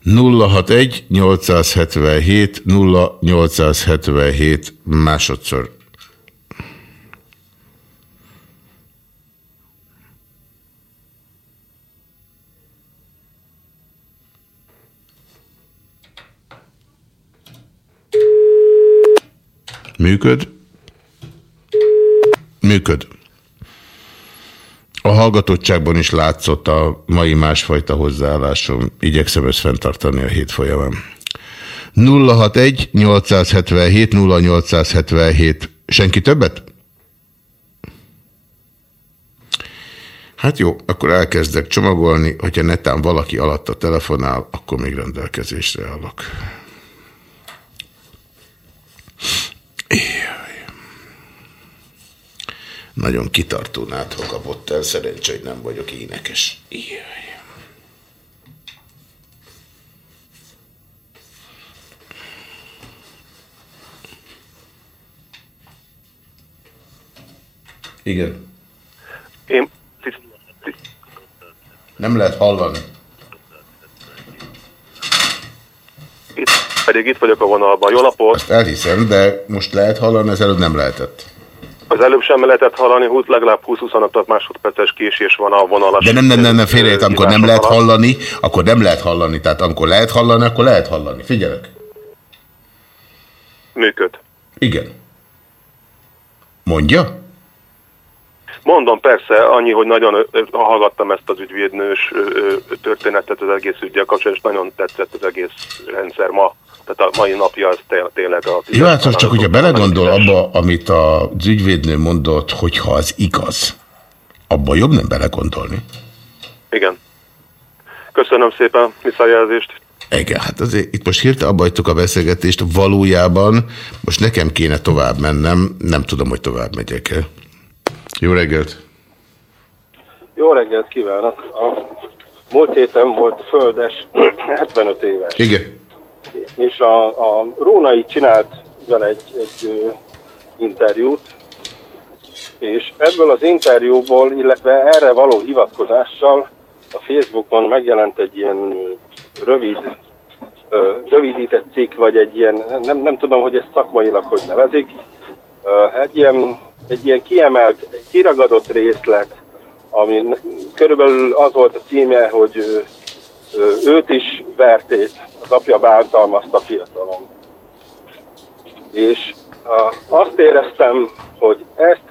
nulla hat egy 877 0877 másodszor. Működ? Működ. A hallgatottságban is látszott a mai másfajta hozzáállásom. Igyekszem ezt fenntartani a hét folyamán. 061 877 0877. Senki többet? Hát jó, akkor elkezdek csomagolni, hogyha netán valaki alatt a telefonál, akkor még rendelkezésre állok. Nagyon kitartó nátha kapott el, szerencsé, hogy nem vagyok énekes. Jaj. Igen. Én... Nem lehet hallani. Itt, pedig itt vagyok a vonalban. Jó napot! Azt elhiszem, de most lehet hallani, ez előbb nem lehetett. Az előbb sem lehetett hallani, 20, legalább 20-25 másodperces késés van a vonalas. De nem, nem, nem, nem félrejét, amikor nem lehet hallani, akkor nem lehet hallani. Tehát amikor lehet hallani, akkor lehet hallani. Figyelek. Működ. Igen. Mondja? Mondom, persze, annyi, hogy nagyon hallgattam ezt az ügyvédnős történetet az egész ügyel kapcsolatban, és nagyon tetszett az egész rendszer ma. Tehát a mai napja az tényleg a... Jó, hát csak hogyha belegondol abba, amit az ügyvédnő mondott, hogyha az igaz, abba jobb nem belegondolni. Igen. Köszönöm szépen visszajelzést. Igen, hát azért itt most hirtelen abba a beszélgetést, valójában most nekem kéne tovább mennem, nem tudom, hogy tovább megyek-e. Jó reggelt! Jó reggelt kívánok! A múlt héten volt földes, 75 éves. Igen. És a, a Rónai csinált vele egy, egy ö, interjút, és ebből az interjúból, illetve erre való hivatkozással a Facebookon megjelent egy ilyen rövid, ö, rövidített cikk, vagy egy ilyen, nem, nem tudom, hogy ezt szakmailag hogy nevezik, ö, egy ilyen egy ilyen kiemelt, kiragadott részlet, ami körülbelül az volt a címe, hogy őt is verték, az apja bántalmazta fiatalon. És azt éreztem, hogy ezt,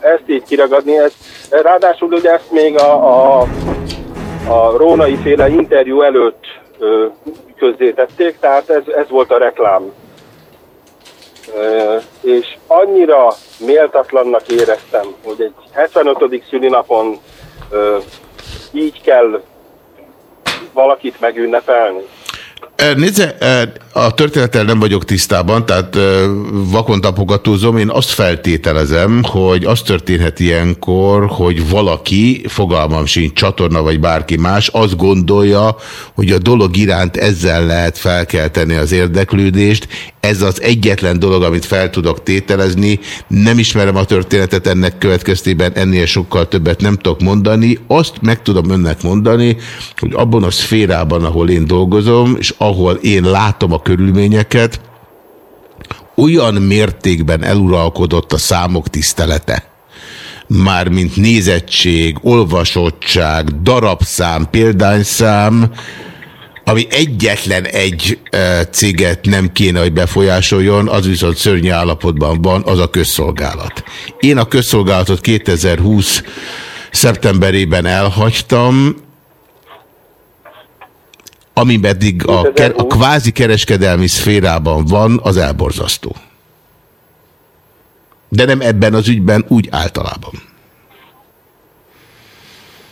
ezt így kiragadni, ezt, ráadásul ugye ezt még a, a, a Rónai féle interjú előtt közzétették, tehát ez, ez volt a reklám. És annyira méltatlannak éreztem, hogy egy 75. szülinapon így kell valakit megünnepelni. Nézze, a történettel nem vagyok tisztában, tehát vakon tapogatózom. Én azt feltételezem, hogy az történhet ilyenkor, hogy valaki, fogalmam sincs, csatorna vagy bárki más, azt gondolja, hogy a dolog iránt ezzel lehet felkelteni az érdeklődést. Ez az egyetlen dolog, amit fel tudok tételezni. Nem ismerem a történetet ennek következtében, ennél sokkal többet nem tudok mondani. Azt meg tudom önnek mondani, hogy abban a szférában, ahol én dolgozom, és ahol én látom a körülményeket, olyan mértékben eluralkodott a számok tisztelete, mármint nézettség, olvasottság, darabszám, példányszám, ami egyetlen egy e, céget nem kéne, hogy befolyásoljon, az viszont szörnyű állapotban van, az a közszolgálat. Én a közszolgálatot 2020 szeptemberében elhagytam, ami pedig a, a kvázi kereskedelmi szférában van, az elborzasztó. De nem ebben az ügyben, úgy általában.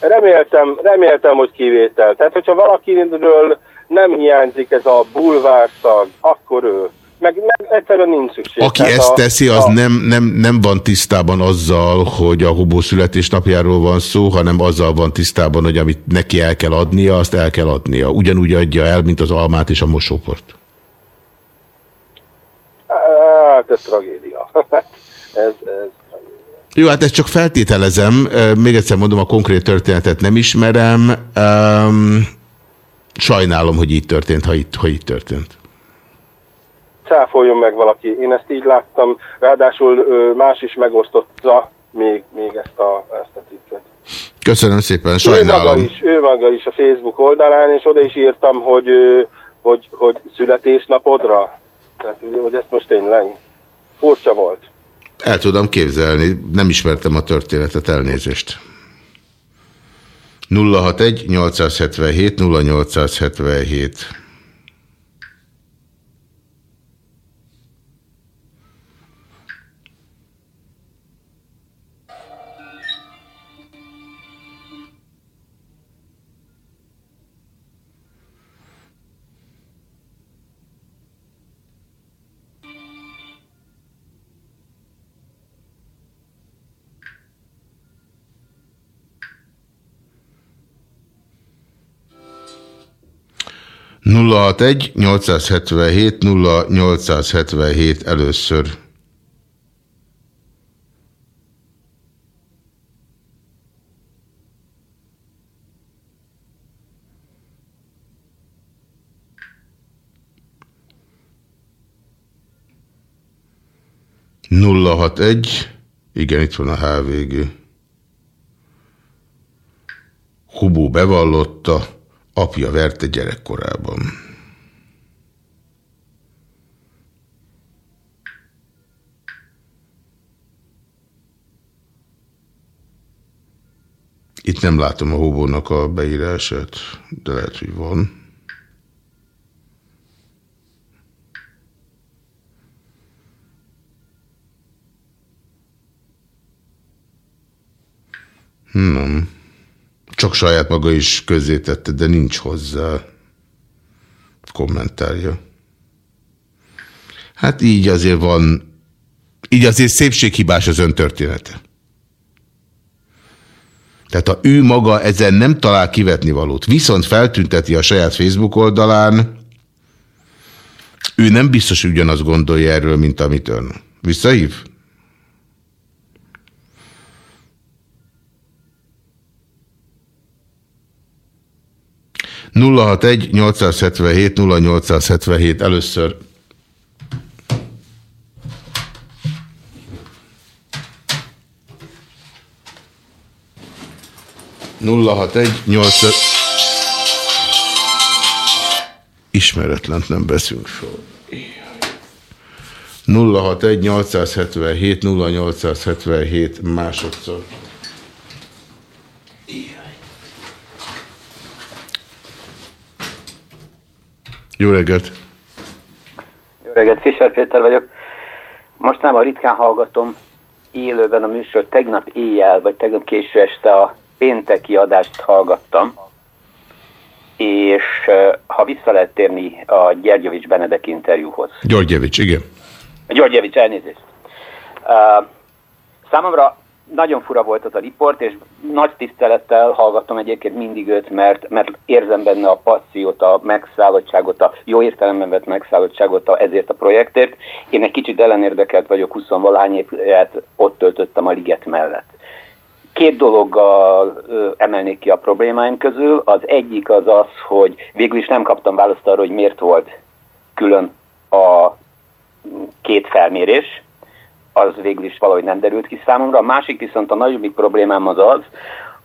Reméltem, reméltem, hogy kivétel. Tehát, hogyha valakiről nem hiányzik ez a bulvárszag, akkor ő meg, meg egyszerűen nincs szükség. Aki Tehát ezt a, teszi, az a... nem, nem, nem van tisztában azzal, hogy a hobó születésnapjáról van szó, hanem azzal van tisztában, hogy amit neki el kell adnia, azt el kell adnia. Ugyanúgy adja el, mint az almát és a mosóport. Hát ez tragédia. ez, ez jó, hát ezt csak feltételezem. Még egyszer mondom, a konkrét történetet nem ismerem. Um, sajnálom, hogy így történt, ha így, ha így történt cáfoljon meg valaki. Én ezt így láttam, ráadásul más is megosztotta még, még ezt a, ezt a cikket. Köszönöm szépen, sajnálom. Ő maga, is, ő maga is a Facebook oldalán, és oda is írtam, hogy, hogy, hogy születésnapodra. Tehát, hogy ezt most tényleg furcsa volt. El tudom képzelni, nem ismertem a történetet, elnézést. 061 877 0877 061 877 0877 először. Nulla hat egy. Igen, itt van a HVG. Hubó bevallotta, apja verte gyerekkorában. Itt nem látom a hóbónak a beírását, de lehet, hogy van. Nem. Csak saját maga is közzétette, de nincs hozzá kommentárja. Hát így azért van, így azért szépséghibás az ön története. Tehát ha ő maga ezen nem talál kivetni valót, viszont feltünteti a saját Facebook oldalán, ő nem biztos, hogy ugyanazt gondolja erről, mint amit ön. Visszahív? 061 877 0877 először. Nulla hat egy, nyolc... Ismeretlent nem beszünk fel. 061 877 0877 másodszor. Jó reggelt! Jó reggelt, Fischer Péter vagyok. Most nem a ritkán hallgatom élőben a műsor, tegnap éjjel, vagy tegnap késő este a pénteki adást hallgattam, és ha vissza lehet térni a Gyergyevics Benedek interjúhoz. Györgyevics, igen. Györgyevics, elnézést. Uh, számomra nagyon fura volt az a riport, és nagy tisztelettel hallgatom egyébként mindig őt, mert, mert érzem benne a passziót, a megszállottságot, a jó értelemben vett megszállottságot a, ezért a projektért. Én egy kicsit ellenérdekelt vagyok, 20 valány évet ott töltöttem a liget mellett. Két dologgal emelnék ki a problémáim közül. Az egyik az az, hogy végül is nem kaptam választ arra, hogy miért volt külön a két felmérés, az végül is valahogy nem derült ki számomra. A másik viszont a nagyobbik problémám az az,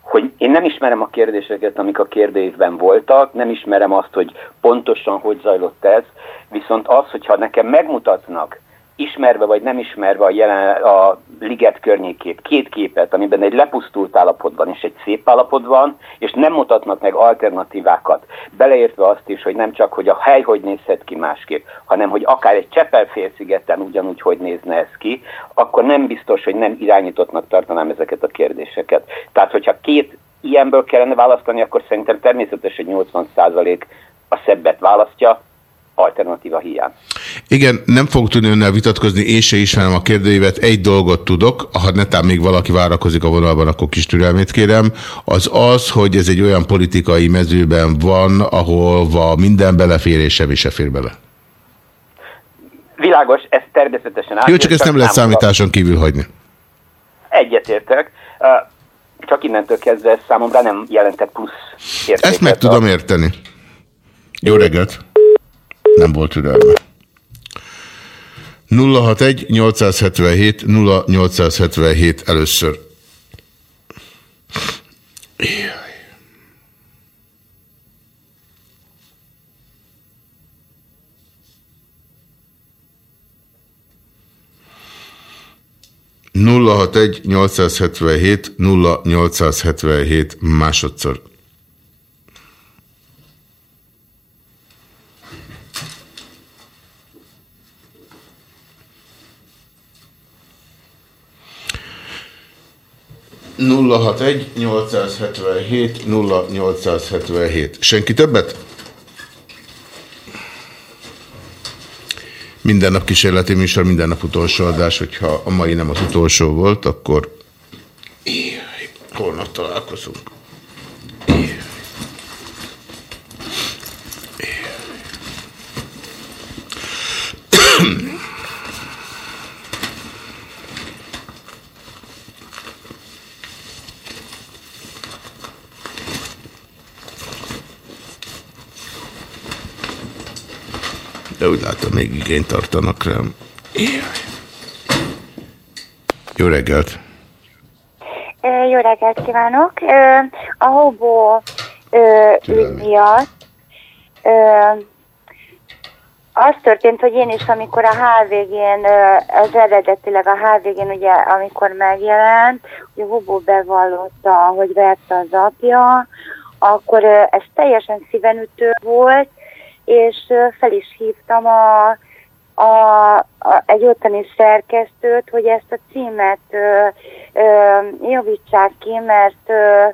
hogy én nem ismerem a kérdéseket, amik a kérdésben voltak, nem ismerem azt, hogy pontosan hogy zajlott ez, viszont az, hogyha nekem megmutatnak ismerve vagy nem ismerve a, jelen, a liget környékét, két képet, amiben egy lepusztult állapotban és egy szép állapotban, és nem mutatnak meg alternatívákat, beleértve azt is, hogy nem csak, hogy a hely hogy nézhet ki másképp, hanem hogy akár egy Csepel-félszigeten ugyanúgy hogy nézne ez ki, akkor nem biztos, hogy nem irányítottnak tartanám ezeket a kérdéseket. Tehát, hogyha két ilyenből kellene választani, akkor szerintem természetes, hogy 80% a szebbet választja, alternatíva hiány. Igen, nem fog tudni önnel vitatkozni, én se ismerem a kérdőívet, egy dolgot tudok, ha netán még valaki várakozik a vonalban, akkor kis türelmét kérem, az az, hogy ez egy olyan politikai mezőben van, ahol minden belefér és semmi se fér bele. Világos, ez természetesen át. Jó, csak ezt nem lehet számításon kívül hagyni. Egyetértek. Csak innentől kezdve ez számomra nem jelentett plusz értéket. Ezt meg tudom érteni. Jó reggelt! Nem volt türelme. 061 877 0877 először. Nulla hat egy 877 0877 másodszor. 061 877 0877. Senki többet? Minden nap kísérleti műsor, minden nap utolsó adás, hogyha a mai nem az utolsó volt, akkor holnap találkozunk. De úgy látom, még igényt tartanak rám. Jó reggelt! Jó reggelt kívánok! A Hobó ügy miatt az történt, hogy én is, amikor a HVG-n, az eredetileg a HVG-n, ugye, amikor megjelent, hogy a Hobó bevallotta, hogy verte az apja, akkor ez teljesen szívenütő volt, és fel is hívtam a, a, a, egy ottani szerkesztőt, hogy ezt a címet ö, ö, javítsák ki, mert ö,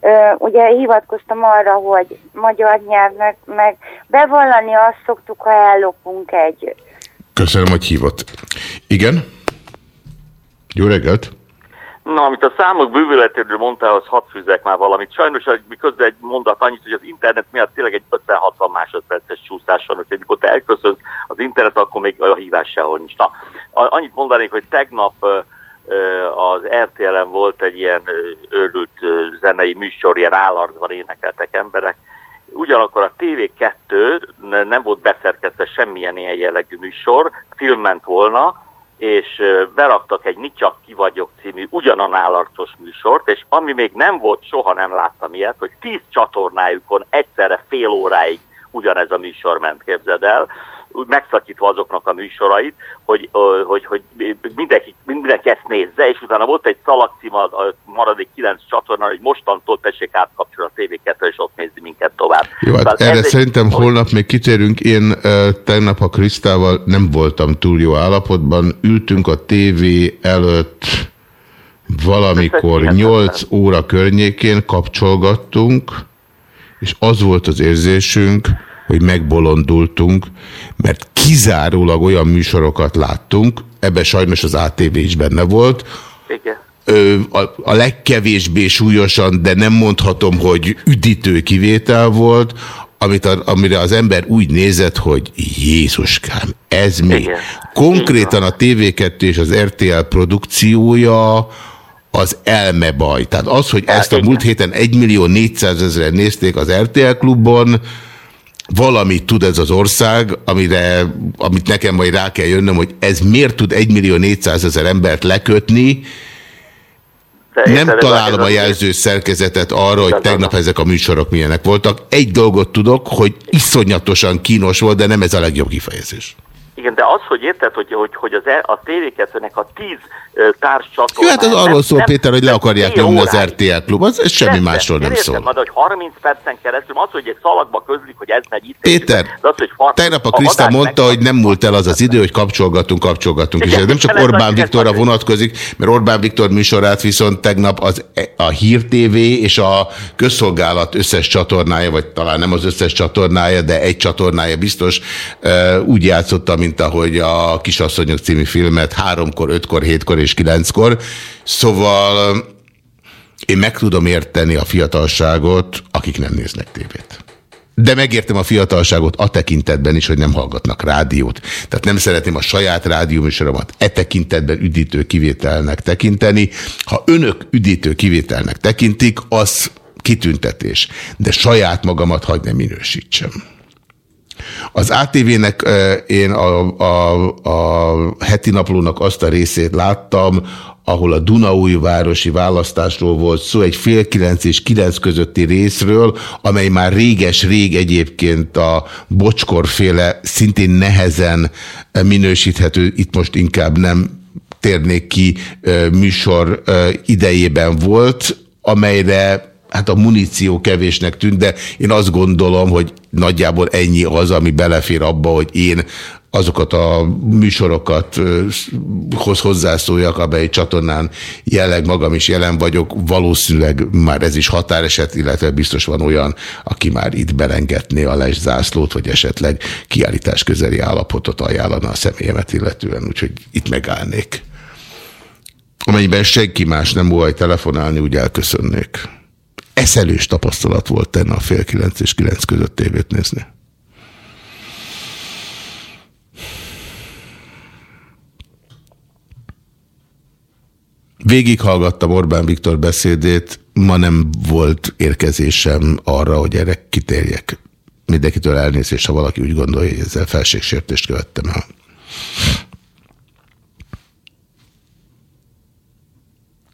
ö, ugye hivatkoztam arra, hogy magyar nyelvnek meg bevallani azt szoktuk, ha ellopunk egy. Köszönöm, hogy hívott. Igen? Jó reggelt! Na, amit a számok bővületéről mondtál, az hat fűzek már valamit. Sajnos miközben egy mondat annyit, hogy az internet miatt tényleg egy 50-60 másodperces csúszás van, hogy amikor te elköszönsz az internet, akkor még a hívás sehol nincs. Na, annyit mondanék, hogy tegnap az RTL-en volt egy ilyen őrült zenei műsor, ilyen állarcban énekeltek emberek, ugyanakkor a TV2 nem volt beszerkezve semmilyen ilyen jellegű műsor, film ment volna, és beraktak egy Ni csak ki vagyok című ugyanan arcos műsort, és ami még nem volt, soha nem láttam ilyet, hogy tíz csatornájukon egyszerre fél óráig ugyanez a műsor ment, képzeld el, megszakítva azoknak a műsorait, hogy, hogy, hogy mindenki, mindenki ezt nézze, és utána volt egy szalagcím a, a maradék kilenc csatornán, hogy mostantól tessék átkapcsolni a tv és ott nézni minket tovább. Jó, hát erre egy... szerintem holnap még kitérünk. Én uh, tegnap a Krisztával nem voltam túl jó állapotban, ültünk a tévé előtt valamikor 8 óra környékén kapcsolgattunk, és az volt az érzésünk, hogy megbolondultunk, mert kizárólag olyan műsorokat láttunk, ebbe sajnos az ATV is benne volt, Igen. A, a legkevésbé súlyosan, de nem mondhatom, hogy üdítő kivétel volt, amit a, amire az ember úgy nézett, hogy Jézuskám, ez mi? Igen. Konkrétan a TV2 és az RTL produkciója az elmebaj. Tehát az, hogy ezt a múlt héten 1 millió 400 ezeren nézték az RTL klubban, valamit tud ez az ország, amire, amit nekem majd rá kell jönnöm, hogy ez miért tud 1 millió 400 ezer embert lekötni, de nem találom a jelző szerkezetet arra, hogy tegnap ezek a műsorok milyenek voltak. Egy dolgot tudok, hogy iszonyatosan kínos volt, de nem ez a legjobb kifejezés. Igen, de az, hogy érted, hogy, hogy, hogy az, e- a TV2-nek a tíz társ Jó, hát az arról szól, nem, Péter, hogy le akarják nyomni az RTL klub, az, ez semmi de, másról nem szól. Majd, hogy 30 percen keresztül, az, hogy egy szalagba közlik, hogy ez megy itt. Péter, az, hogy far, tegnap a Kriszta mondta, hogy nem múlt el az az idő, hogy kapcsolgatunk, kapcsolgatunk, és ez nem csak Orbán Viktorra vonatkozik, mert Orbán Viktor műsorát viszont tegnap az, a Hír TV és a közszolgálat összes csatornája, vagy talán nem az összes csatornája, de egy csatornája biztos úgy játszotta, mint ahogy a Kisasszonyok című filmet háromkor, ötkor, hétkor és kilenckor. Szóval én meg tudom érteni a fiatalságot, akik nem néznek tévét. De megértem a fiatalságot a tekintetben is, hogy nem hallgatnak rádiót. Tehát nem szeretném a saját rádióműsoromat e tekintetben üdítő kivételnek tekinteni. Ha önök üdítő kivételnek tekintik, az kitüntetés. De saját magamat hagy nem minősítsem. Az ATV-nek én a, a, a heti naplónak azt a részét láttam, ahol a Dunaújvárosi választásról volt szó, egy fél kilenc és kilenc közötti részről, amely már réges-rég egyébként a bocskorféle, szintén nehezen minősíthető, itt most inkább nem térnék ki műsor idejében volt, amelyre hát a muníció kevésnek tűnt, de én azt gondolom, hogy nagyjából ennyi az, ami belefér abba, hogy én azokat a műsorokat hoz hozzászóljak, amely csatornán jelleg magam is jelen vagyok, valószínűleg már ez is határeset, illetve biztos van olyan, aki már itt belengetné a zászlót, vagy esetleg kiállítás közeli állapotot ajánlana a személyemet illetően, úgyhogy itt megállnék. Amennyiben senki más nem óhaj telefonálni, úgy elköszönnék eszelős tapasztalat volt tenne a fél kilenc és kilenc között tévét nézni. Végighallgattam Orbán Viktor beszédét, ma nem volt érkezésem arra, hogy erre kitérjek. Mindenkitől elnézést, ha valaki úgy gondolja, hogy ezzel felségsértést követtem el.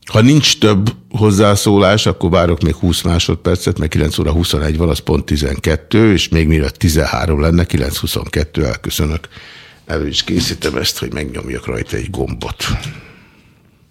Ha nincs több hozzászólás, akkor várok még 20 másodpercet, mert 9 óra 21 van, az pont 12, és még mire 13 lenne, 9.22 elköszönök. Elő is készítem ezt, hogy megnyomjak rajta egy gombot.